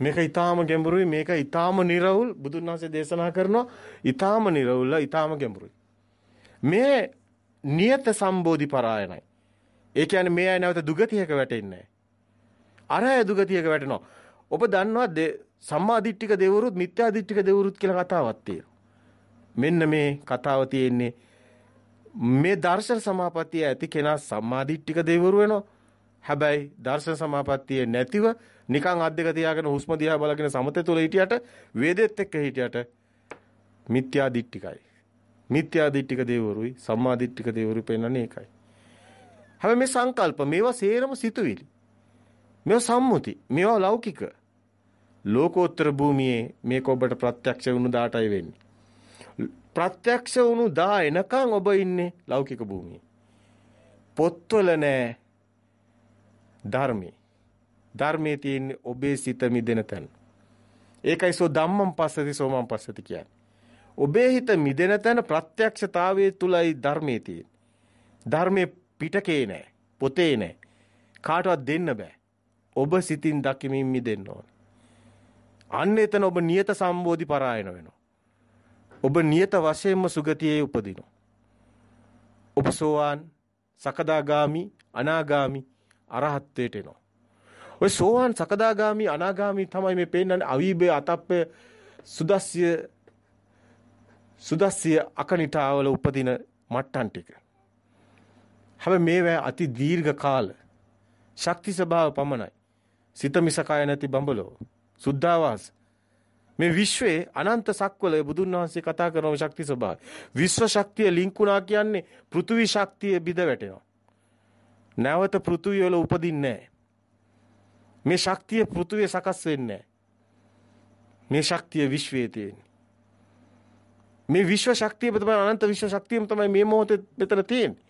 මේක ඊටාම ගැඹුරුයි මේක ඊටාම නිර්වුල් බුදුන් වහන්සේ දේශනා කරනවා ඊටාම නිර්වුල්ලා ඊටාම ගැඹුරුයි. මේ නියත සම්බෝධි පරායනයි. ඒ කියන්නේ මේ අය නැවත දුගතියක වැටෙන්නේ අර අය දුගතියක වැටෙනවා. ඔබ දන්නවා සම්මා දිට්ඨික දෙවරුත් මිත්‍යා දිට්ඨික දෙවරුත් කියලා කතාවක් තියෙනවා. මෙන්න මේ කතාව තියෙන්නේ මේ දර්ශන සමාපත්තිය ඇති කෙනා සම්මා දිට්ඨික දෙවරු වෙනවා. හැබැයි දර්ශන සමාපත්තියේ නැතිව නිකන් අත් දෙක තියාගෙන හුස්ම දිහා බලගෙන සමතේ තුල හිටියට වේදෙත් එක්ක හිටියට මිත්‍යා දිට්ඨිකයි. මිත්‍යා දිට්ඨික දේවරුයි සම්මා දිට්ඨික දේවරුයි පෙන්වන්නේ ඒකයි. හැබැයි මේ සංකල්ප මේවා සේරම සිතුවිලි. මේවා සම්මුති. මේවා ලෞකික. ලෝකෝත්තර භූමියේ මේක ඔබට ප්‍රත්‍යක්ෂ වුණු දාටයි වෙන්නේ. ප්‍රත්‍යක්ෂ වුණු දා එනකන් ඔබ ඉන්නේ ලෞකික භූමියේ. පොත්වල නෑ ධර්මයේ. ධර්මයේ තියෙන ඔබේ සිත මිදෙන තැන. ඒකයි සෝ ධම්මං පස්සති සෝමං පස්සති කියන්නේ. ඔබේ හිත මිදෙන තැන ප්‍රත්‍යක්ෂතාවයේ තුලයි ධර්මයේ තියෙන්නේ. ධර්මයේ පිටකේ නෑ. පොතේ නෑ. කාටවත් දෙන්න බෑ. ඔබ සිතින් දකිමින් මිදෙන්න ඕන. අන්න එතන ඔබ නියත සම්බෝධි පරායන වෙනවා. ඔබ නියත වශයෙන්ම සුගතියේ උපදිනවා. ඔබ සෝවාන්, සකදාගාමි, අනාගාමි අරහත්ත්වයට එනවා. ඔය සෝවාන් සකදාගාමි අනාගාමි තමයි මේ පෙන්නන්නේ අවීබේ අතප්පේ සුදස්සිය සුදස්සිය අකනිටාවල උපදින මට්ටම් ටික. හැබැයි මේවා අති දීර්ඝ කාල ශක්ති ස්වභාව පමණයි. සිත මිසකය නැති බඹලෝ සුද්ධාවාස මේ විශ්වයේ අනන්ත සක්වල බුදුන් වහන්සේ කතා කරන ශක්ති ස්වභාවය. විශ්ව ශක්තිය ලින්කුණා කියන්නේ පෘථිවි ශක්තිය බිඳ වැටෙනවා. නැවත පෘථුවිය වල උපදින්නේ මේ ශක්තිය පෘථුවිය සකස් වෙන්නේ මේ ශක්තිය විශ්වයේ තියෙන්නේ. මේ විශ්ව ශක්තිය තමයි අනන්ත විශ්ව ශක්තියම තමයි මේ මොහොතේ මෙතන තියෙන්නේ.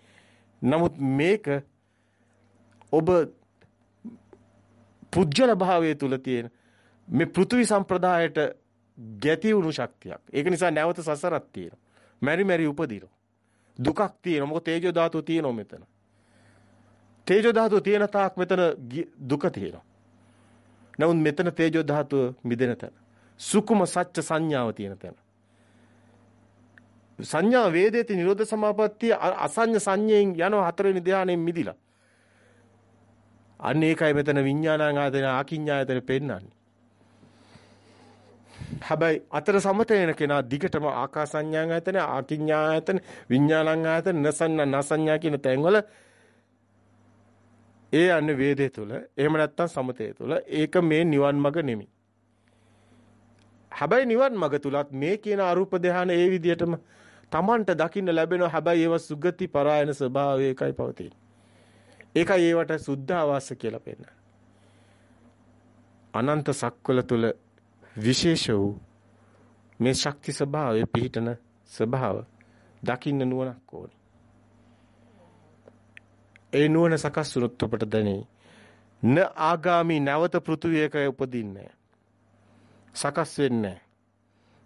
නමුත් මේක ඔබ පුජ්‍යල භාවයේ තුල තියෙන මේ පෘථිවි සම්ප්‍රදායට ගැති වුණු ශක්තියක්. ඒක නිසා නැවත සසරක් තියෙනවා. මෙරි මෙරි උපදිනවා. දුකක් තියෙනවා. මොකද තේජෝ ධාතුව තියෙනවා මෙතන. තේජෝ ධාතුව තියෙන තාක් මෙතන දුක තියෙනවා. නමුත් මෙතන තේජෝ ධාතුව මිදෙන තැන. සුකුම සත්‍ය සංඥාව තියෙන තැන. සංඥා වේදේති නිරෝධ සමාපත්තිය අසඤ්ඤ සංඥයෙන් යන හතරවෙනි ධානයෙන් මිදිලා. අන්න ඒකයි මෙතන විඥානාං ආයතන ආකින්ඥායතන පෙන්නන්නේ. හැබැයි අතර සමතේන කෙනා දිගටම ආකාසඤ්ඤාං ආයතන ආකින්ඥායතන විඥානං ආයතන නසන්න නසඤ්ඤා කියන තැන්වල ඒ යන්නේ වේදේ තුල. එහෙම නැත්නම් සමතේ තුල. ඒක මේ නිවන් මඟ නෙමෙයි. හැබැයි නිවන් මඟ තුලත් මේ කියන අරූප ධානය ඒ විදිහටම Tamanට දකින්න ලැබෙනවා. හැබැයි ඒව සුගති පරායන ස්වභාවයකයි පවතින. ඒකයි ඒවට සුද්ධ ආවාස කියලා පෙන්නන්නේ. අනන්ත සක්වල තුල විශේෂ වූ මේ ශක්ති ස්වභාවය පිහිටන ස්වභාව දකින්න නුවණක් ඕනේ. ඒ නුවණ සකස් වුණොත් ඔබට දැනේ. න ආගාමි නැවත පෘථුවියක උපදින්නේ. සකස් වෙන්නේ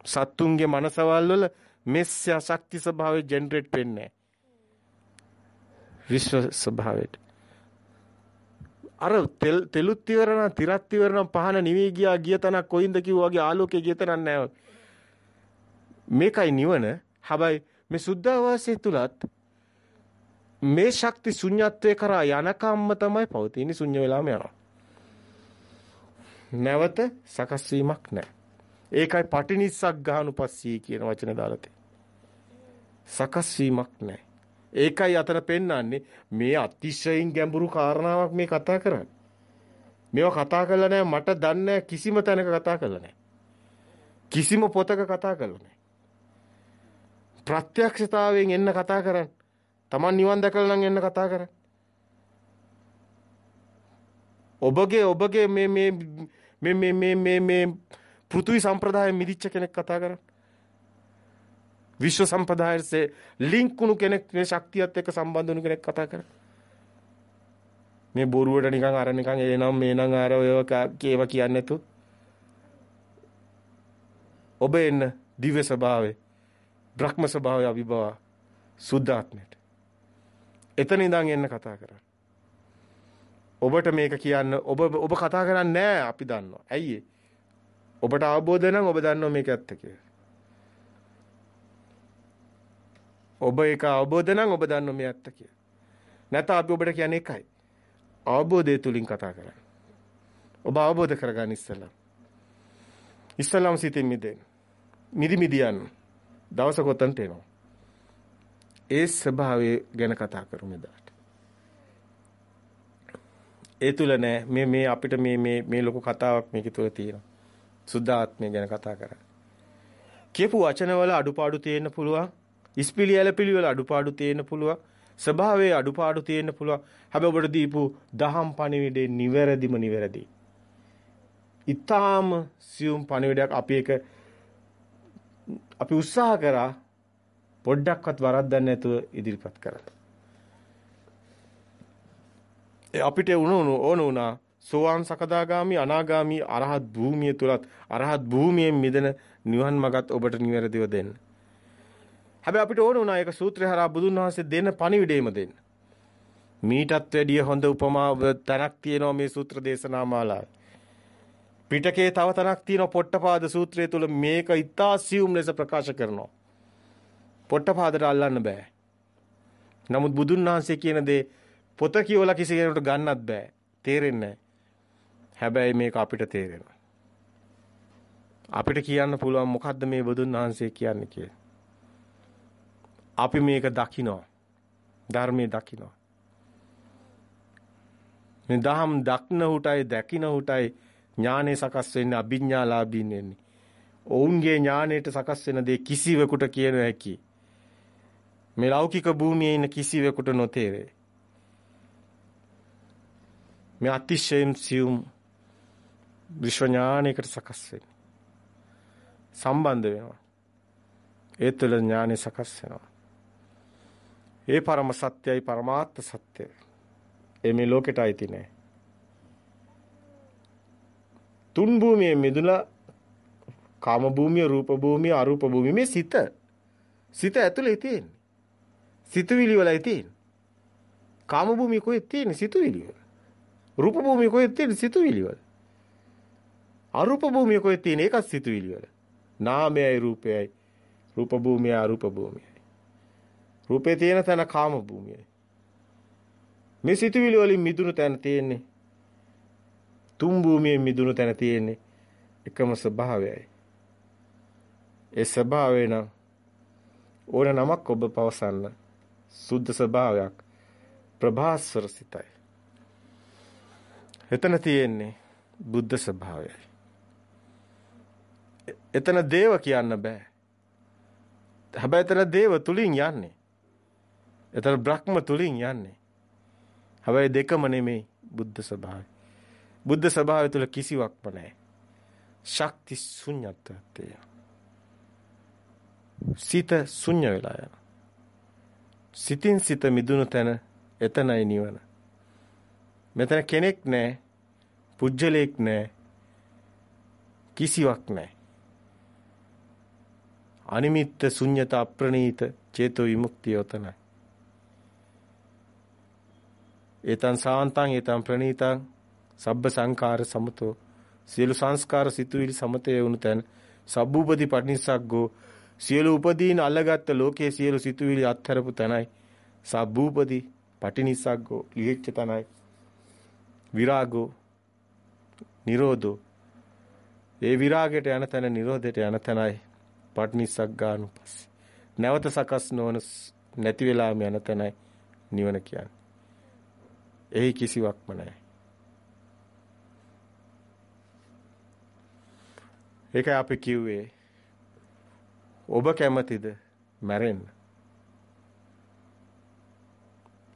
සත්තුන්ගේ මනසවල් වල මෙස්ය ශක්ති ස්වභාවය ජෙනරේට් වෙන්නේ විශ්ව ස්වභාවයට. අර තෙල් තෙලුත් ඉවරන තිරත් ඉවරන පහන නිවි ගියා ගිය තනක් කොයින්ද කිව්වාගේ ආලෝකයේ ගිය තනක් නැහැ. මේකයි නිවන. හැබැයි මේ සුද්ධාවාසයේ තුලත් මේ ශක්ති ශුන්‍යත්වයේ කරා යනකම්ම තමයි පවතින්නේ ශුන්‍ය වෙලාම යනවා. නැවත සකස් වීමක් නැහැ. ඒකයි පටිනිස්සක් ගානුපස්සී කියන වචන දාලා තියෙන්නේ. සකස් වීමක් නැහැ. ඒකයි අතන පෙන්වන්නේ මේ අතිශයින් ගැඹුරු කාරණාවක් මේ කතා කරන්නේ. මේවා කතා කරලා නැහැ මට දන්නේ කිසිම තැනක කතා කරලා නැහැ. කිසිම පොතක කතා කරලා නැහැ. ප්‍රත්‍යක්ෂතාවයෙන් එන්න කතා කරන්නේ Taman නිවන් දැකලා නම් එන්න කතා කරන්නේ. ඔබගේ ඔබගේ මේ මේ මේ මේ මේ මේ මේ පෘථිවි සම්ප්‍රදාය මිදිච්ච කෙනෙක් කතා කරන්නේ. විශ්ව සම්ප්‍රදායේ ලින්ක් වුණු කෙනෙක් මේ ශක්තියත් එක්ක සම්බන්ධ වුණු කෙනෙක් කතා කරන්නේ. මේ බොරුවට නිකන් අර නිකන් එනම් මේනම් අර ඔය කේව කියන්නේ නැතු. ඔබ එන්න දිව්‍ය ස්වභාවයේ බ්‍රහ්ම ස්වභාවයේ අභිභව සුද්ධාත්මයට. එතන ඉඳන් එන්න කතා කරන්නේ. ඔබට මේක කියන්න ඔබ ඔබ කතා කරන්නේ නැහැ අපි දන්නවා. ඇයි ඔබට අවබෝධ නම් ඔබ දන්නවා මේක ඇත්ත කියලා. ඔබ ඒක අවබෝධ නම් ඔබ දන්නවා මේ ඇත්ත කියලා. නැත්නම් අපි ඔබට කියන්නේ එකයි. අවබෝධය තුලින් කතා කරන්නේ. ඔබ අවබෝධ කරගන්න ඉස්සලා. ඉස්සලාම සිතින් මිදෙන්න. මිදි මිදියන් දවස කොතන්ට එනවා. ඒ ස්වභාවය ගැන කතා කරමු එදාට. ඒ තුල නෑ මේ මේ අපිට මේ මේ මේ ලොකු කතාවක් මේක තුල තියෙනවා. සුද්ධාත්මය ගැන කතා කරා. කියපු වචනවල අඩුපාඩු තියෙන්න පුළුවන්. ඉස්පිලියල පිළිවෙල අඩුපාඩු තියෙන්න පුළුවන්. ස්වභාවයේ අඩුපාඩු තියෙන්න පුළුවන්. හැබැයි ඔබට දීපු දහම් පණිවිඩේ නිවැරදිම නිවැරදි. ඊටාම සියුම් පණිවිඩයක් අපි එක අපි උත්සාහ කරා පොඩ්ඩක්වත් වරද්දන්නේ නැතුව ඉදිරිපත් කරා. අපිට උණු ඕන උනා සෝවාන් සකදාගාමි අනාගාමි අරහත් භූමිය තුලත් අරහත් භූමියෙන් මිදෙන නිවන් මගත් ඔබට නිවැරදිව දෙන්න. හැබැයි අපිට ඕන උනා ඒක සූත්‍රය හරහා බුදුන් වහන්සේ දෙන පණිවිඩයම දෙන්න. මීටත් වැඩිය හොඳ උපමා තැනක් තියෙනවා මේ සූත්‍ර දේශනා මාලාවේ. පිටකේ තව තැනක් තියෙනවා පොට්ටපාද සූත්‍රය තුල මේක ඉතා සියුම් ලෙස ප්‍රකාශ කරනවා. පොට්ටපාදට අල්ලන්න බෑ. නමුත් බුදුන් වහන්සේ කියන දේ පොත කියවලා කිසි කෙනෙකුට ගන්නත් බෑ. තේරෙන්නේ හැබැයි මේක අපිට තේරෙනවා. අපිට කියන්න පුළුවන් මොකද්ද මේ බුදුන් වහන්සේ කියන්නේ කියලා. අපි මේක දකිනවා. ධර්මයේ දකිනවා. මේ දහම් දක්න උටයි දැකින උටයි ඥානෙ සකස් වෙන්නේ අභිඥාලාභීන් වෙන්නේ. ඔවුන්ගේ ඥානෙට සකස් වෙන දේ කිසිවෙකුට කියන හැකි. මේ ලෞකික භූමියේ ඉන්න කිසිවෙකුට නොතේරේ. මේ අතිශයින් සියුම් විශ්ව ඥානයකට සකස් වෙන්නේ. සම්බන්ධ වෙනවා. ඒ තුළ ඥානෙ සකස් වෙනවා. ඒ පරම සත්‍යයි පරමාර්ථ සත්‍යයි. ඒ මේ ලෝකෙට අයිති නෑ. තුන් භූමියේ මිදුලා කාම භූමිය, රූප භූමිය, අරූප භූමිය මේ සිත. සිත ඇතුලේ තියෙන්නේ. සිතුවිලි වලයි තියෙන්නේ. කාම භූමිය කොහෙද තියෙන්නේ? සිතුවිලි වල. රූප භූමිය කොහෙද තියෙන්නේ? සිතුවිලි වල. අරූප භූමිය කොහෙද තියෙන්නේ? ඒකත් සිතුවිලි වල. නාමයයි රූපයයි. රූප භූමිය අරූප භූමියයි. රූපේ තියෙන තැන කාම භූමියයි. මේ සිතුවිලි වලින් මිදුණු තැන තියෙන්නේ තුන් භූමියෙන් මිදුණු තැන තියෙන්නේ එකම ස්වභාවයයි. ඒ ස්වභාවය නම් ඕන නමක් ඔබ පවසන්න සුද්ධ ස්වභාවයක් ප්‍රභාස්වර සිතයි. එතන තියෙන්නේ බුද්ධ ස්වභාවයයි. එතන දේව කියන්න බෑ. හැබැයි එතන දේව තුලින් යන්නේ. එතන බ්‍රහ්ම තුලින් යන්නේ. හැබැයි දෙකම නෙමෙයි බුද්ධ ස්වභාවය. බුද්ධ ස්වභාවය තුල කිසිවක්ම නැහැ. ශක්ති ශුන්‍යත්වය. සිත ශුන්‍ය වෙලා යනවා. සිතින් සිත මිදුණු තැන එතනයි නිවන. මෙතන කෙනෙක් නැහැ. පුජ්‍යලයක් නැහැ. කිසිවක් නැහැ. අනිමිත්ත ශුන්්‍යත අප්‍රණීත චේතෝ විමුක්තිය උතනයි. ඒතං සාන්තං ඒතං ප්‍රණීතං සබ්බ සංකාර සමතෝ සියලු සංස්කාර සිතුවිලි සමතේ වුණු තැන සබ්බූපදී පටිනිස්සග්ගෝ සියලු උපදීන අල්ලගත්ත ලෝකයේ සියලු සිතුවිලි අත්හැරපු තැනයි. සබ්බූපදී පටිනිස්සග්ගෝ ලියෙච්ච තැනයි. විරාගෝ නිරෝධෝ. ඒ විරාගයට යන තැන නිරෝධයට යන තැනයි පටිනිස්සග්ගානුපස්ස. නැවත සකස් නොවන නැති වෙලාම යන තැනයි නිවන කියන්නේ. එහි කිසිවක්ම නැහැ. ඒකයි අපි කිව්වේ ඔබ කැමතිද මැරෙන්න?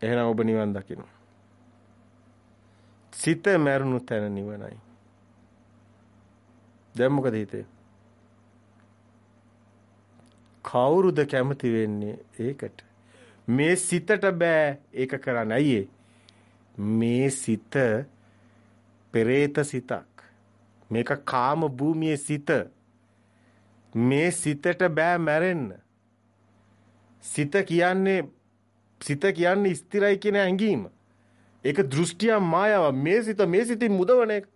එහෙනම් ඔබ නිවන් දකිනවා. සිත මැරුණු තැන නිවනයි. දැන් මොකද හිතේ? කවුරුද කැමති වෙන්නේ ඒකට? මේ සිතට බෑ ඒක කරන්න. අයියේ මේ සිත පෙරේත සිතක්. මේක කාම භූමියේ සිත. මේ සිතට බෑ මැරෙන්න. සිත කියන්නේ සිත කියන්නේ ස්ථිරයි කියන හැඟීම. ඒක දෘෂ්ටිය මායාව. මේ සිත මේ සිතින් මුදවන එක.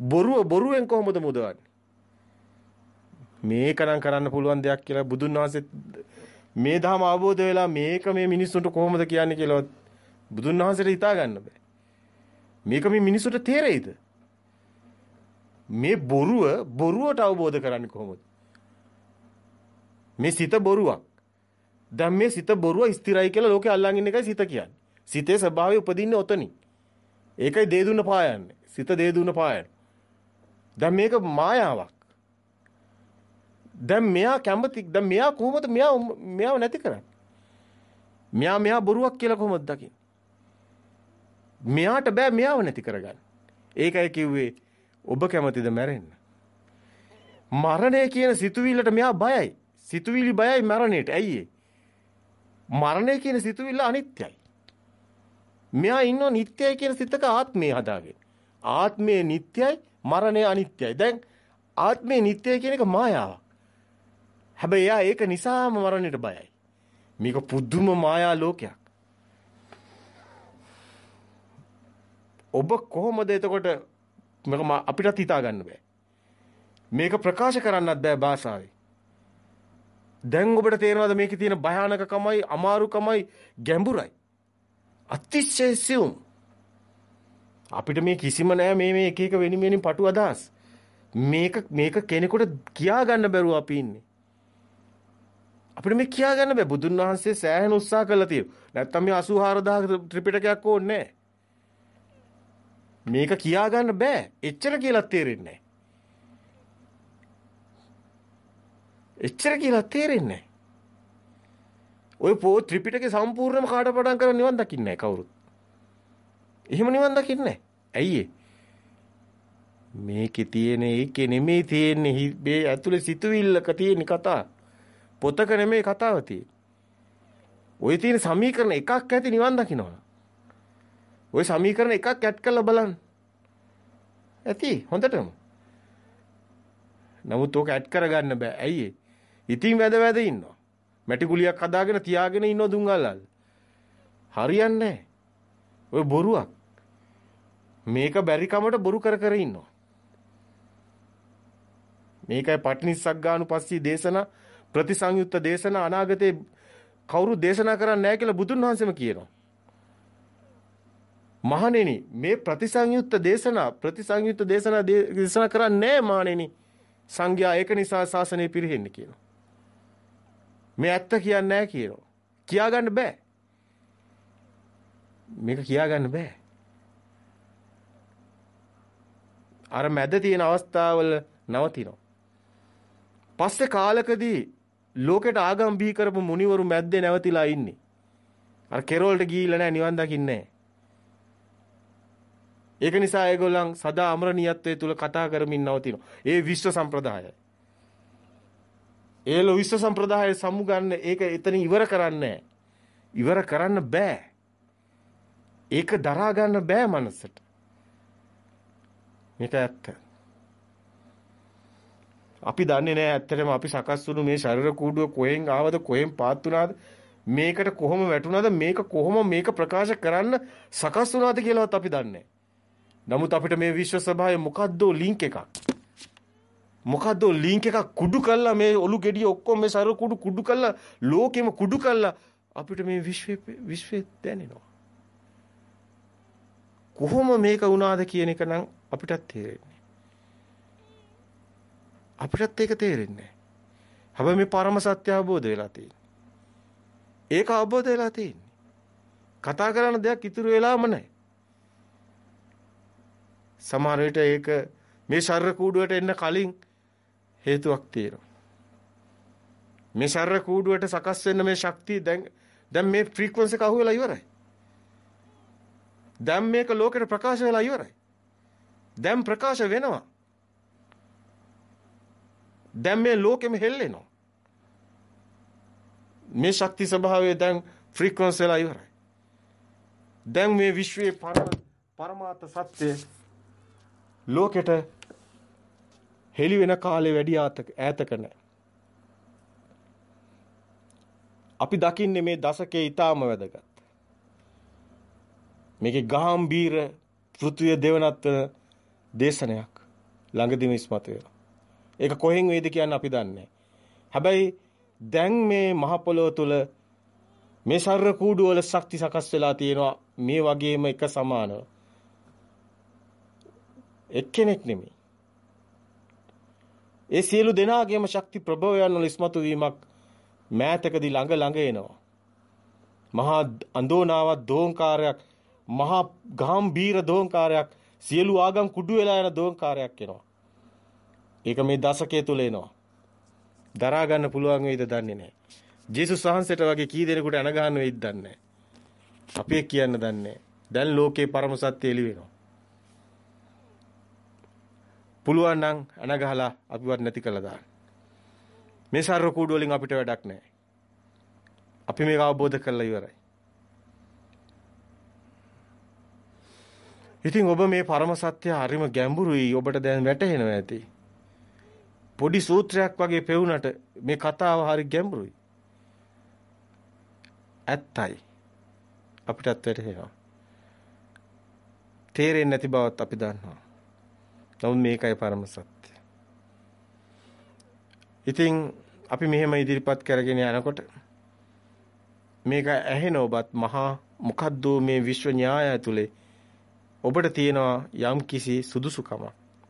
බොරුව බොරුවෙන් කොහොමද මුදවන්නේ? මේකනම් කරන්න පුළුවන් දෙයක් කියලා බුදුන් වහන්සේ මේ ධර්ම අවබෝධ වෙලා මේක මේ මිනිස්සුන්ට කොහොමද කියන්නේ කියලා බුදුන් වහන්සේට හිතා ගන්න බෑ. මේක මේ මිනිස්සුන්ට තේරෙයිද? මේ බොරුව බොරුවට අවබෝධ කරන්නේ කොහොමද? මේ සිත බොරුවක්. දැන් මේ සිත බොරුව ස්ථිරයි කියලා ලෝකේ අල්ලන් ඉන්න එකයි සිත කියන්නේ. සිතේ ස්වභාවය උපදින්නේ ඔතනින්. ඒකයි දේ දුන්න පායන්නේ. සිත දේ දුන්න පායන්නේ. දැන් මේක මායාවක්. දැන් මෙයා කැමති දැන් මෙයා කොහොමද මෙයා මෙයාව නැති කරන්නේ? මෙයා මෙයා බොරුවක් කියලා කොහොමද දකින්නේ? මෙයාට බෑ මෙයාව නැති කරගන්න. ඒකයි කිව්වේ ඔබ කැමතිද මැරෙන්න? මරණය කියන සිතුවිල්ලට මෙයා බයයි. සිතුවිලි බයයි මරණයට. ඇයි මරණය කියන සිතුවිල්ල අනිත්‍යයි. මෙයා ඉන්නව නිට්ටයයි කියන සිතක ආත්මය හදාගෙන. ආත්මය නිට්ටයයි, මරණය අනිත්‍යයි. දැන් ආත්මය නිට්ටය කියන එක මායාවක්. හැබැයි එයා ඒක නිසාම මරණයට බයයි. මේක පුදුම මායා ලෝකයක්. ඔබ කොහොමද එතකොට මේක අපිටත් හිතා ගන්න බෑ. මේක ප්‍රකාශ කරන්නත් බෑ භාෂාවේ. දැන් ඔබට තේරෙනවද මේකේ තියෙන භයානකකමයි අමාරුකමයි ගැඹුරයි. අතිශය සියුම්. අපිට මේ කිසිම නෑ මේ මේ එක එක වෙනින් වෙනින් පටු අදහස්. මේක මේක කෙනෙකුට කියා ගන්න බැරුව අපි ඉන්නේ. අපිට මේ කියා ගන්න බෑ බුදුන් වහන්සේ සෑහෙන උත්සාහ කළා තියෙනවා. නැත්තම් මේ 84000 ත්‍රිපිටකයක් ඕනේ නෑ. මේක කියා ගන්න බෑ. එච්චර කියලා තේරෙන්නේ එච්චර කියලා තේරෙන්නේ ඔය පො ත්‍රිපිටකේ සම්පූර්ණයෙන්ම කාටපඩම් කරලා නිවන් දකින්නේ කවුරුත්. එහෙම නිවන් දකින්නේ ඇයි මේකේ තියෙන ඒකේ නෙමෙයි තියෙන්නේ මේ ඇතුලේ සිතුවිල්ලක තියෙන කතා. පොතක නෙමෙයි කතාව තියෙන්නේ. ওই තියෙන සමීකරණ එකක් ඇති නිවන් දකින්නවා. ওই සමීකරණ එකක් ඇඩ් කරලා බලන්න. ඇති හොඳටම. නමුත් ඕක ඇඩ් කරගන්න බෑ. ඇයි ඉතින් වැද වැද ඉන්නවා. මැටි ගුලියක් හදාගෙන තියාගෙන ඉන්නව දුංගල්ලල්. හරියන්නේ ඔය බොරුවක්. මේක බැරි කමට බොරු කර කර ඉන්නවා. මේකයි පටිනිස්සග්ගානුපස්සී දේශනා ප්‍රතිසංයුක්ත දේශනා අනාගතේ කවුරු දේශනා කරන්නේ නැහැ කියලා බුදුන් වහන්සේම කියනවා. මහණෙනි මේ ප්‍රතිසංයුක්ත දේශනා ප්‍රතිසංයුක්ත දේශනා දේශනා කරන්නේ මහණෙනි. සංඝයා ඒක නිසා ශාසනය පිරිහෙන්නේ කියනවා. මේ ඇත්ත කියන්නේ නැහැ කියනවා. කියා ගන්න බෑ. මේක කියා ගන්න බෑ. අර මැද තියෙන අවස්ථාවල නවතිනවා. පස්සේ කාලකදී ලෝකෙට ආගම් බිහි කරපු මුනිවරු මැද්දේ නැවතිලා ඉන්නේ. අර කෙරවලට ගිහිල්ලා නැහැ නිවන් දකින්නේ නැහැ. ඒක නිසා ඒගොල්ලන් සදා අමරණීයත්වයේ තුල කතා කරමින් නවතිනවා. ඒ විශ්ව සම්ප්‍රදායයි. ඒල විශ්ව සම්ප්‍රදාය සමුගන්න ඒක එතනින් ඉවර කරන්නේ ඉවර කරන්න බෑ. ඒක දරා ගන්න බෑ මනසට. මේක ඇත්ත. අපි දන්නේ නැහැ ඇත්තටම අපි සකස් වුණු මේ ශරීර කූඩුව කොහෙන් ආවද කොහෙන් පාත් වුණාද මේකට කොහොම වැටුණාද මේක කොහොම මේක ප්‍රකාශ කරන්න සකස් වුණාද කියලාවත් අපි දන්නේ නැහැ. නමුත් අපිට මේ විශ්ව සභාවේ මොකද්ද ලින්ක් එකක්. මොකද්ද ලින්ක් එකක් කුඩු කළා මේ ඔලු ගෙඩිය ඔක්කොම මේ සර කුඩු කුඩු කළා ලෝකෙම කුඩු කළා අපිට මේ විශ්වයේ විශ්වයේ දැනෙනවා. කොහොම මේක වුණාද කියන එක නම් අපිටත් තේරෙන්නේ. අපිටත් ඒක තේරෙන්නේ හැබැයි මේ පරම සත්‍ය අවබෝධ වෙලා තියෙන්නේ. ඒක අවබෝධ වෙලා තියෙන්නේ. කතා කරන දෙයක් ඉතුරු වෙලාම නැහැ. සමහර විට ඒක මේ ශරීර කූඩුවට එන්න කලින් හේතුවක් තියෙනවා. මේ ශරීර කූඩුවට සකස් වෙන්න මේ ශක්තිය දැන් දැන් මේ ෆ්‍රීකවන්සි එක අහුවෙලා ඉවරයි. දැන් මේක ලෝකෙට ප්‍රකාශ වෙලා ඉවරයි. දැන් ප්‍රකාශ වෙනවා. දැන් මේ ලෝකෙම හෙල්ලෙනවා. මේ ශක්ති ස්වභාවය දැන් ෆ්‍රීකවන්සි වෙලා ඉවරයි. දැන් මේ විශ්වයේ පරමාර්ථ සත්‍ය ලෝකෙට හෙළි වෙන කාලේ වැඩි ඈතක නැහැ. අපි දකින්නේ මේ දශකයේ ඊටාම වැදගත්. මේකේ ගාම්භීර පෘථුවිය දෙවනත් දේශනයක් ළඟදිම ඉස්මතු වෙනවා. ඒක කොහෙන් වේද කියන්නේ අපි දන්නේ හැබැයි දැන් මේ මහ පොළොව තුල මේ සර්ර කූඩු වල ශක්ති සකස් වෙලා තියෙනවා මේ වගේම එක සමානව. එක්කෙනෙක් නෙමෙයි. ඒ සියලු දෙනාගේම ශක්ති ප්‍රභවයන් වල ඉස්මතු වීමක් මෑතකදී ළඟ ළඟ එනවා. මහා අඳෝනාවක් දෝංකාරයක් මහා ගාම්භීර දෝංකාරයක් සියලු ආගම් කුඩු වෙලා යන දෝංකාරයක් එනවා. ඒක මේ දශකයේ තුල එනවා. දරා ගන්න පුළුවන් වෙයිද දන්නේ නැහැ. ජේසුස් වහන්සේට වගේ කී දෙනෙකුට අණ ගන්න වෙයිද දන්නේ නැහැ. අපි කියන්න දන්නේ දැන් ලෝකේ පරම සත්‍ය එළි වෙනවා. පුළුවන් නම් අණ ගහලා අපිවත් නැති කළා දාන්න. මේ සර්ව කූඩු වලින් අපිට වැඩක් නැහැ. අපි මේක අවබෝධ කරලා ඉවරයි. ඉතින් ඔබ මේ පරම සත්‍ය හරිම ගැඹුරුයි ඔබට දැන් වැටහෙනවා ඇති. පොඩි සූත්‍රයක් වගේ පෙවුනට මේ කතාව හරි ගැඹුරුයි. ඇත්තයි. අපිටත් වැටහෙනවා. තේරෙන්නේ නැති බවත් අපි දන්නවා. නමුත් මේකයි පරම සත්‍ය. ඉතින් අපි මෙහෙම ඉදිරිපත් කරගෙන යනකොට මේක ඇහෙන ඔබත් මහා මොකද්ද මේ විශ්ව න්‍යාය ඇතුලේ ඔබට තියෙනවා යම් කිසි සුදුසුකමක්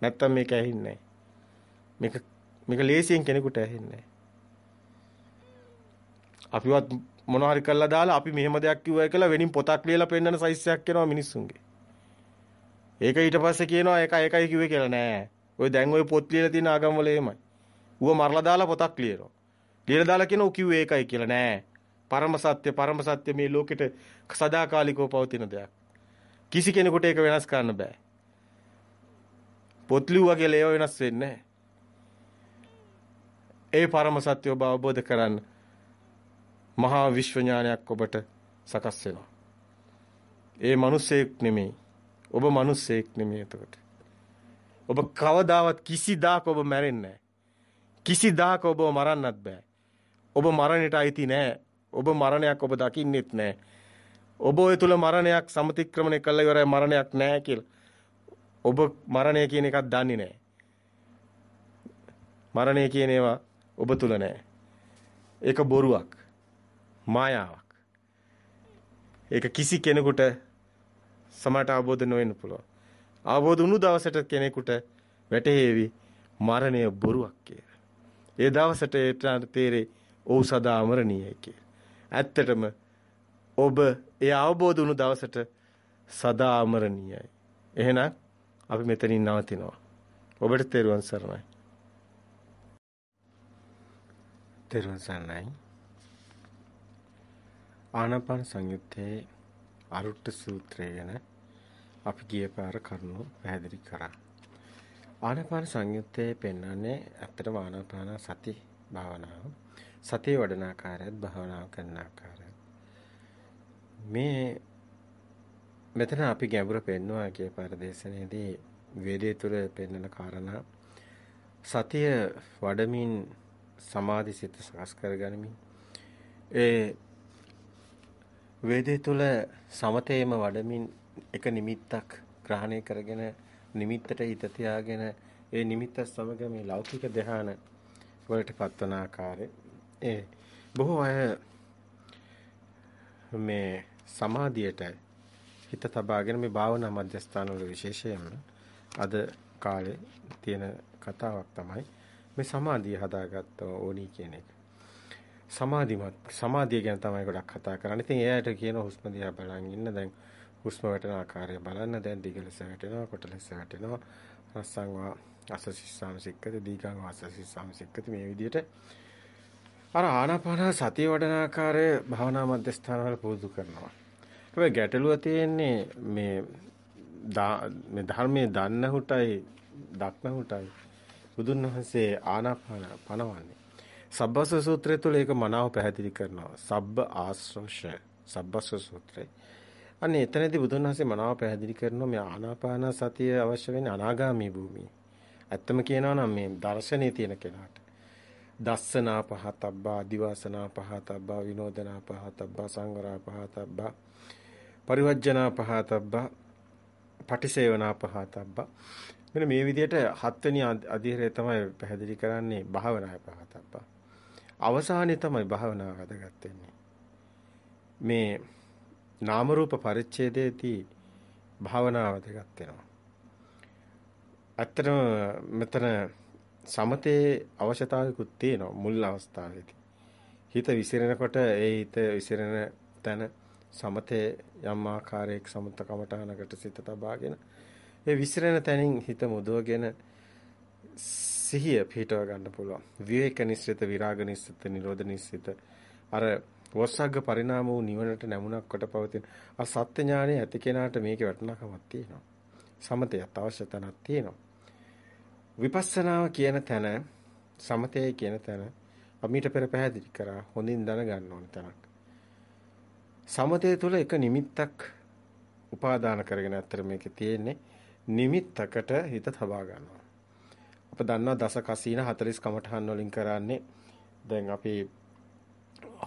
නැත්තම් මේක ඇහෙන්නේ මේක මේක ලේසියෙන් කෙනෙකුට ඇහෙන්නේ අපිවත් මොනවා හරි කරලා දාලා අපි මෙහෙම දෙයක් කිව්වයි කියලා වෙනින් පොතක් ලියලා පෙන්නන සයිස් එකක් එනවා මිනිස්සුන්ගේ. ඒක ඊට පස්සේ කියනවා ඒක ඒකයි කිව්වේ කියලා නෑ. ඔය දැන් ඔය පොත් ලියලා තියෙන ආගම් වල එහෙමයි. ඌව මරලා දාලා පොතක් ලියනවා. ලියලා දාලා කියනවා කිව්වේ ඒකයි කියලා නෑ. පරම සත්‍ය පරම සත්‍ය මේ ලෝකෙට සදාකාලිකව පවතින දෙයක්. කිසි කෙනෙකුට ඒක වෙනස් කරන්න බෑ. පොත් ලිව්වා කියලා ඒව වෙනස් වෙන්නේ ඒ පරම සත්‍ය ඔබ අවබෝධ කරන්න මහා විශ්ව ඥානයක් ඔබට සකස් වෙනවා. ඒ මිනිස්සෙක් නෙමෙයි. ඔබ මිනිස්සෙක් නෙමෙයි එතකොට. ඔබ කවදාවත් කිසිදාක ඔබ මැරෙන්නේ නැහැ. කිසිදාක ඔබව මරන්නත් බෑ. ඔබ මරණයට අයිති නෑ. ඔබ මරණයක් ඔබ දකින්නෙත් නෑ. ඔබ ඔය තුල මරණයක් සමතික්‍රමණය කළා ඉවරයි මරණයක් නෑ කියලා. ඔබ මරණය කියන එකක් දන්නේ නෑ. මරණය කියන ඒවා ඔබ තුල නෑ. ඒක බොරුවක්. මායාවක්. ඒක කිසි කෙනෙකුට සමට අවබෝධ නොවෙන්න පුළුවන්. අවබෝධ වුණු දවසට කෙනෙකුට වැටහෙවි මරණය බොරුවක් කියලා. ඒ දවසට ඒට තේරේ ඔව් සදා අමරණීයයි කිය. ඇත්තටම ඔබ ඒ අවබෝධ වුණු දවසට සදා අමරණීයයි. එහෙනම් අපි මෙතනින් නවතිනවා. ඔබට තෙරුවන් සරණයි. තෙරුවන් සරණයි. ආනාපාන සංයුත්තේ අරුට්ට සූත්‍රය ගැන අපි ගිය පාර කරුණු පැහැදිලි කරා. ආනාපාන සංයුත්තේ පෙන්වන්නේ ඇත්තටම ආනාපාන සති භාවනාව. සතිය වඩන ආකාරයත් භාවනාව කරන ආකාරයත්. මේ මෙතන අපි ගැඹුර පෙන්වුවා කිය පරිදේශනයේදී වේදේ තුර පෙන්වන කාරණා සතිය වඩමින් සමාධි සිත සකස් කරගනිමින් ඒ වේදේ තුල සමතේම වඩමින් එක නිමිත්තක් ග්‍රහණය කරගෙන නිමිත්තට හිත තියාගෙන ඒ නිමිත්ත සමග මේ ලෞකික ධ්‍යාන වලට පත්වන ආකාරය ඒ බොහෝ අය මේ සමාධියට හිත තබාගෙන මේ භාවනා මධ්‍යස්ථාන වල විශේෂයෙන්ම අද කාලේ තියෙන කතාවක් තමයි මේ සමාධිය හදාගත්ත ඕනි කියන එක. සමාධිමත් සමාධිය ගැන තමයි ගොඩක් කතා කරන්නේ. ඉතින් එයාට කියන හුස්ම දිහා බලන් ඉන්න දැන් හුස්ම වැටෙන ආකාරය බලන්න දැන් දිග ලෙස වැටෙනවා කොට ලෙස වැටෙනවා රස්සංවා අසසිස්සාම සික්කති දීගං වාසසිස්සාම සික්කති මේ විදිහට අර ආනාපාන සතිය වඩන ආකාරය භාවනා මධ්‍යස්ථානවල පුරුදු කරනවා. හැබැයි ගැටලුව තියෙන්නේ මේ මේ ධර්මයේ දන්නහුටයි දක්නහුටයි බුදුන් වහන්සේ ආනාපාන පනවන්නේ. සබ්බස සූත්‍රය තුළ ඒක මනාව පැහැදිලි කරනවා. සබ්බ ආශ්‍රෝෂ සබ්බස සූත්‍රය. අනේ එතනදී බුදුන් වහන්සේ මනාව පැහැදිලි කරනවා මේ ආනාපාන සතිය අවශ්‍ය වෙන්නේ අනාගාමී භූමියේ. ඇත්තම කියනවා නම් මේ දර්ශනේ තියෙන කෙනාට දස්සනා පහතබ්බා අදිවාසනා පහතබ්බා විනෝදනා පහතබ්බා සංවරා පහතබ්බා පරිවර්ජනා පහතබ්බා පටිසේවනා පහතබ්බා මෙන්න මේ විදිහට හත්වෙනි අධීරය තමයි පැහැදිලි කරන්නේ භාවනාය පහතබ්බා අවසානයේ තමයි භාවනාව වැදගත් වෙන්නේ මේ නාම රූප පරිච්ඡේදයේදී භාවනාව වැදගත් වෙනවා ඇත්තටම මෙතන සමතේ අවශ්‍යතාවයකුත් තියෙනවා මුල් අවස්ථාවේදී. හිත විසිරෙනකොට ඒ හිත විසිරෙන තැන සමතේ යම් ආකාරයක සමත කමඨහනකට සිත තබාගෙන ඒ විසිරෙන තැනින් හිත මුදවගෙන සිහිය පිටව ගන්න පුළුවන්. විවේක නිස්සිත විරාග නිස්සිත නිරෝධ නිස්සිත අර වස්සග්ග පරිණාම වූ නිවනට නැමුණක් කොට පවතින අ සත්‍ය ඥානයේ ඇති කෙනාට මේකේ වටිනාකමක් තියෙනවා. සමතයත් අවශ්‍ය තැනක් තියෙනවා. විපස්සනාව කියන තැන සමතේ කියන තැන අපිට පෙර පැහැදිලි කරා හොඳින් දැනගන්න ඕන තැනක්. සමතේ තුල එක නිමිත්තක් උපාදාන කරගෙන අතර මේකේ තියෙන්නේ නිමිත්තකට හිත තබා ගන්නවා. අප දන්නවා දස කසීන 40 කමඨහන් වලින් කරන්නේ දැන් අපි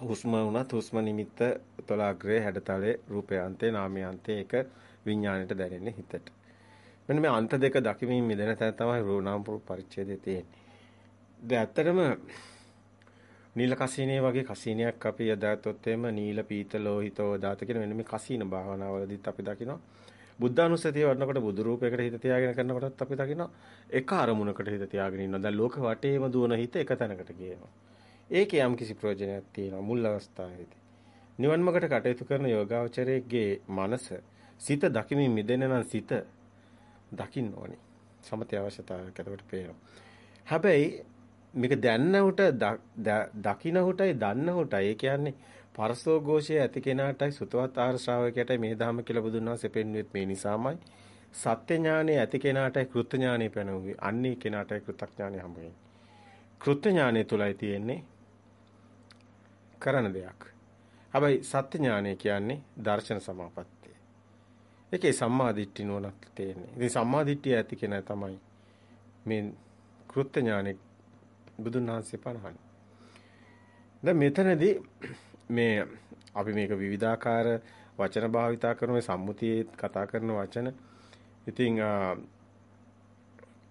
හුස්ම වුණත් හුස්ම නිමිත්ත තොලාග්‍රේ හැඩතලේ රූපයන්තේ නාමයන්තේ එක විඥාණයට දැනෙන්නේ හිතට. මෙන්න මේ අන්ත දෙක දකිමින් මිදෙන තැන තමයි රූණාම පරිච්ඡේදයේ තියෙන්නේ. දැන් ඇත්තටම නීල කසීනේ වගේ කසීනයක් අපි යදාතොත් එම නීල පීත ලෝහිතෝ දාත කියන මෙන්න මේ කසීන භාවනාවලදීත් අපි දකිනවා. බුද්ධානුස්සතිය වඩනකොට බුදු රූපයකට හිත තියාගෙන කරනකොටත් අපි දකිනවා එක අරමුණකට හිත තියාගෙන ඉන්නවා. දැන් ලෝක වටේම දුවන හිත එක තැනකට ගියනවා. ඒකේ යම් කිසි ප්‍රයෝජනයක් තියෙනවා මුල් අවස්ථාවේදී. නිවන් මාර්ගට කටයුතු කරන යෝගාවචරයේ මනස සිත දකිමින් මිදෙන නම් සිත දකින්න ඕනේ. සමතය අවශ්‍යතාවයක් එතකොට පේනවා. හැබැයි මේක දැන්නහුට දකින්නහුටයි දන්නහුටයි ඒ කියන්නේ පරසෝ ഘോഷයේ ඇති කෙනාටයි සුතවත් ආහාර ශ්‍රාවකයටයි මේ ධර්ම කියලා බුදුන් වහන්සේ පෙන්වෙත් මේ නිසාමයි. සත්‍ය ඥානයේ ඇති කෙනාටයි කෘත්‍ය ඥානෙ පැනවුවේ. අන්නේ කෙනාටයි කෘතඥානෙ හම්බ වෙන්නේ. කෘත්‍ය ඥානෙ තුලයි තියෙන්නේ කරන දෙයක්. හැබැයි සත්‍ය ඥානය කියන්නේ දර්ශන සමාපatti ඒකේ සම්මා දිට්ඨි නුවණක් තියෙන්නේ. ඉතින් සම්මා දිට්ඨිය ඇති කෙනා තමයි මේ කෘත්‍ය ඥානෙ බුදුන් වහන්සේ පනහන්නේ. දැන් මෙතනදී මේ අපි මේක විවිධාකාර වචන භාවිතා කරන මේ සම්මුතියේ කතා කරන වචන ඉතින්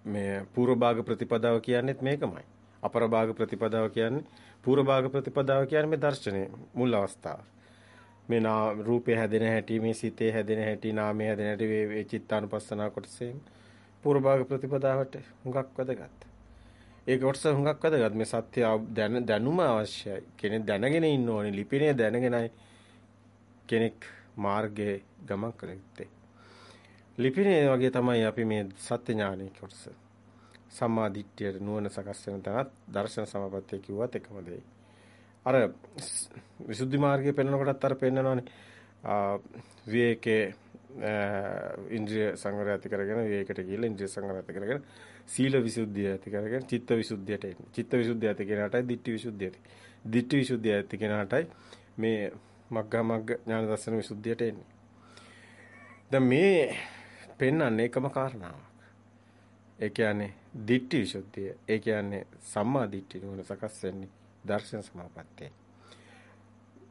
මේ පූර්ව භාග ප්‍රතිපදාව කියන්නේත් මේකමයි. අපර භාග ප්‍රතිපදාව කියන්නේ පූර්ව භාග ප්‍රතිපදාව කියන්නේ මේ දර්ශනයේ මුල් අවස්ථාව. මේ නා රූපය හැදෙන හැටි මේ සිතේ හැදෙන හැටි නාමය හැදෙන හැටි මේ චිත්තානුපස්සනා කොටසෙන් පූර්වභාග ප්‍රතිපදාවට හුඟක් වැදගත්. ඒක කොටස හුඟක් වැදගත් මේ සත්‍ය දැනුම අවශ්‍යයි. කෙනෙක් දැනගෙන ඉන්න ඕනේ ලිපිනේ දැනගෙනයි කෙනෙක් මාර්ගයේ ගමන් කළ යුත්තේ. ලිපිනේ වගේ තමයි අපි මේ සත්‍ය ඥානයේ කොටස. සම්මා දිට්ඨියට නුවණ සකස් වෙන තැනත් දර්ශන සමපත්තිය කිව්වත් එකම දෙයි. අර විසුද්ධි මාර්ගයේ පෙන්වනකොටත් අර පෙන්නනවානේ විවේකේ ඉන්ද්‍රිය සංවරය ඇති කරගෙන විවේකයට ගිහිල්ලා ඉන්ද්‍රිය සංවරය ඇති කරගෙන සීල විසුද්ධිය ඇති කරගෙන චිත්ත විසුද්ධියට එන්නේ. චිත්ත විසුද්ධිය ඇති කෙනාටයි ditthi විසුද්ධිය ඇති. ditthi විසුද්ධිය ඇති කෙනාටයි මේ මග්ගා මග්ග ඥාන දර්ශන විසුද්ධියට එන්නේ. දැන් මේ පෙන්වන්නේ එකම කාරණාවක්. ඒ කියන්නේ ditthi විසුද්ධිය. ඒ කියන්නේ සම්මා ditthi නුවණ සකස් වෙන්නේ දර්ශන සමාපත්තිය.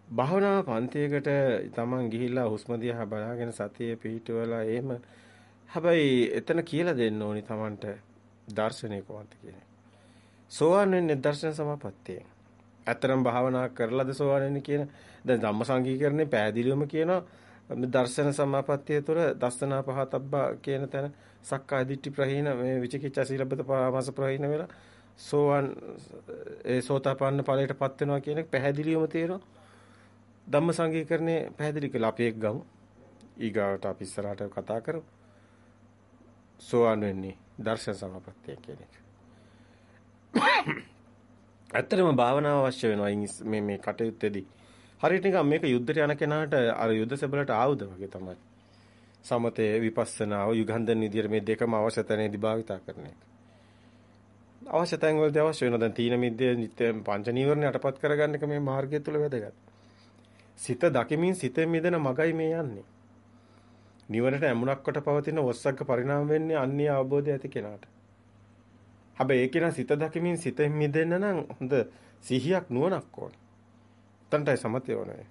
භාවනා පන්තියකට තමන් ගිහිල්ලා හුස්ම දිහා බලාගෙන සතියේ පිහිටවලා එහෙම හැබැයි එතන කියලා දෙන්න ඕනි තමන්ට දර්ශනය කොහොමද කියන්නේ. සෝවාන් වෙන්නේ දර්ශන සමාපත්තියෙන්. ඇත්තරම් භාවනා කරලාද සෝවාන් වෙන්නේ කියන දැන් ධම්මසංගීකරණේ පැහැදිලිවම කියනවා දර්ශන සමාපත්තිය තුළ දස්සනා පහතබ්බා කියන තැන සක්කාය දිට්ඨි ප්‍රහීන මේ විචිකිච්ඡා සීලබ්බත පරාමාස ප්‍රහීන වෙලා සෝවන් ඒ සෝතාපන්න ඵලයටපත් වෙනවා කියන එක පැහැදිලිවම තේරෙනවා. ධම්ම සංගීකරණේ පැහැදිලි කළා අපි එක් ගමු. ඊගාවට අපි ඉස්සරහට කතා කරමු. සෝවන් වෙන්නේ දර්ශන සමාපත්තිය කියන එක. ඇත්තටම භාවනාව අවශ්‍ය වෙනවා මේ මේ කටයුත්තේදී. හරියට නිකන් මේක යුද්ධයට යන කෙනාට අර යුද්ධ සෙබලට ආවුද වගේ තමයි. සමතේ විපස්සනාව යුගන්ධන් විදියට මේ දෙකම අවශ්‍ය තැනේදී භාවිතා කරන එක. අවශ්‍ය තැන් වලදී අවශ්‍ය වෙනවා. දැන් තීන මිද්දේ නිත්‍ය පංච නීවරණ යටපත් කරගන්න එක මේ මාර්ගය තුල වැදගත්. සිත දකිමින් සිතෙන් මිදෙන මගයි මේ යන්නේ. නිවනට ඇමුණක් කොට පවතින ඔස්සග්ග පරිණාම වෙන්නේ අන්‍ය අවබෝධය ඇති කෙනාට. හැබැයි ඒ කෙනා සිත දකිමින් සිතෙන් මිදෙන්න නම් හොඳ සිහියක් නුවණක් ඕන. උතන්ටයි සමතය ඕනේ.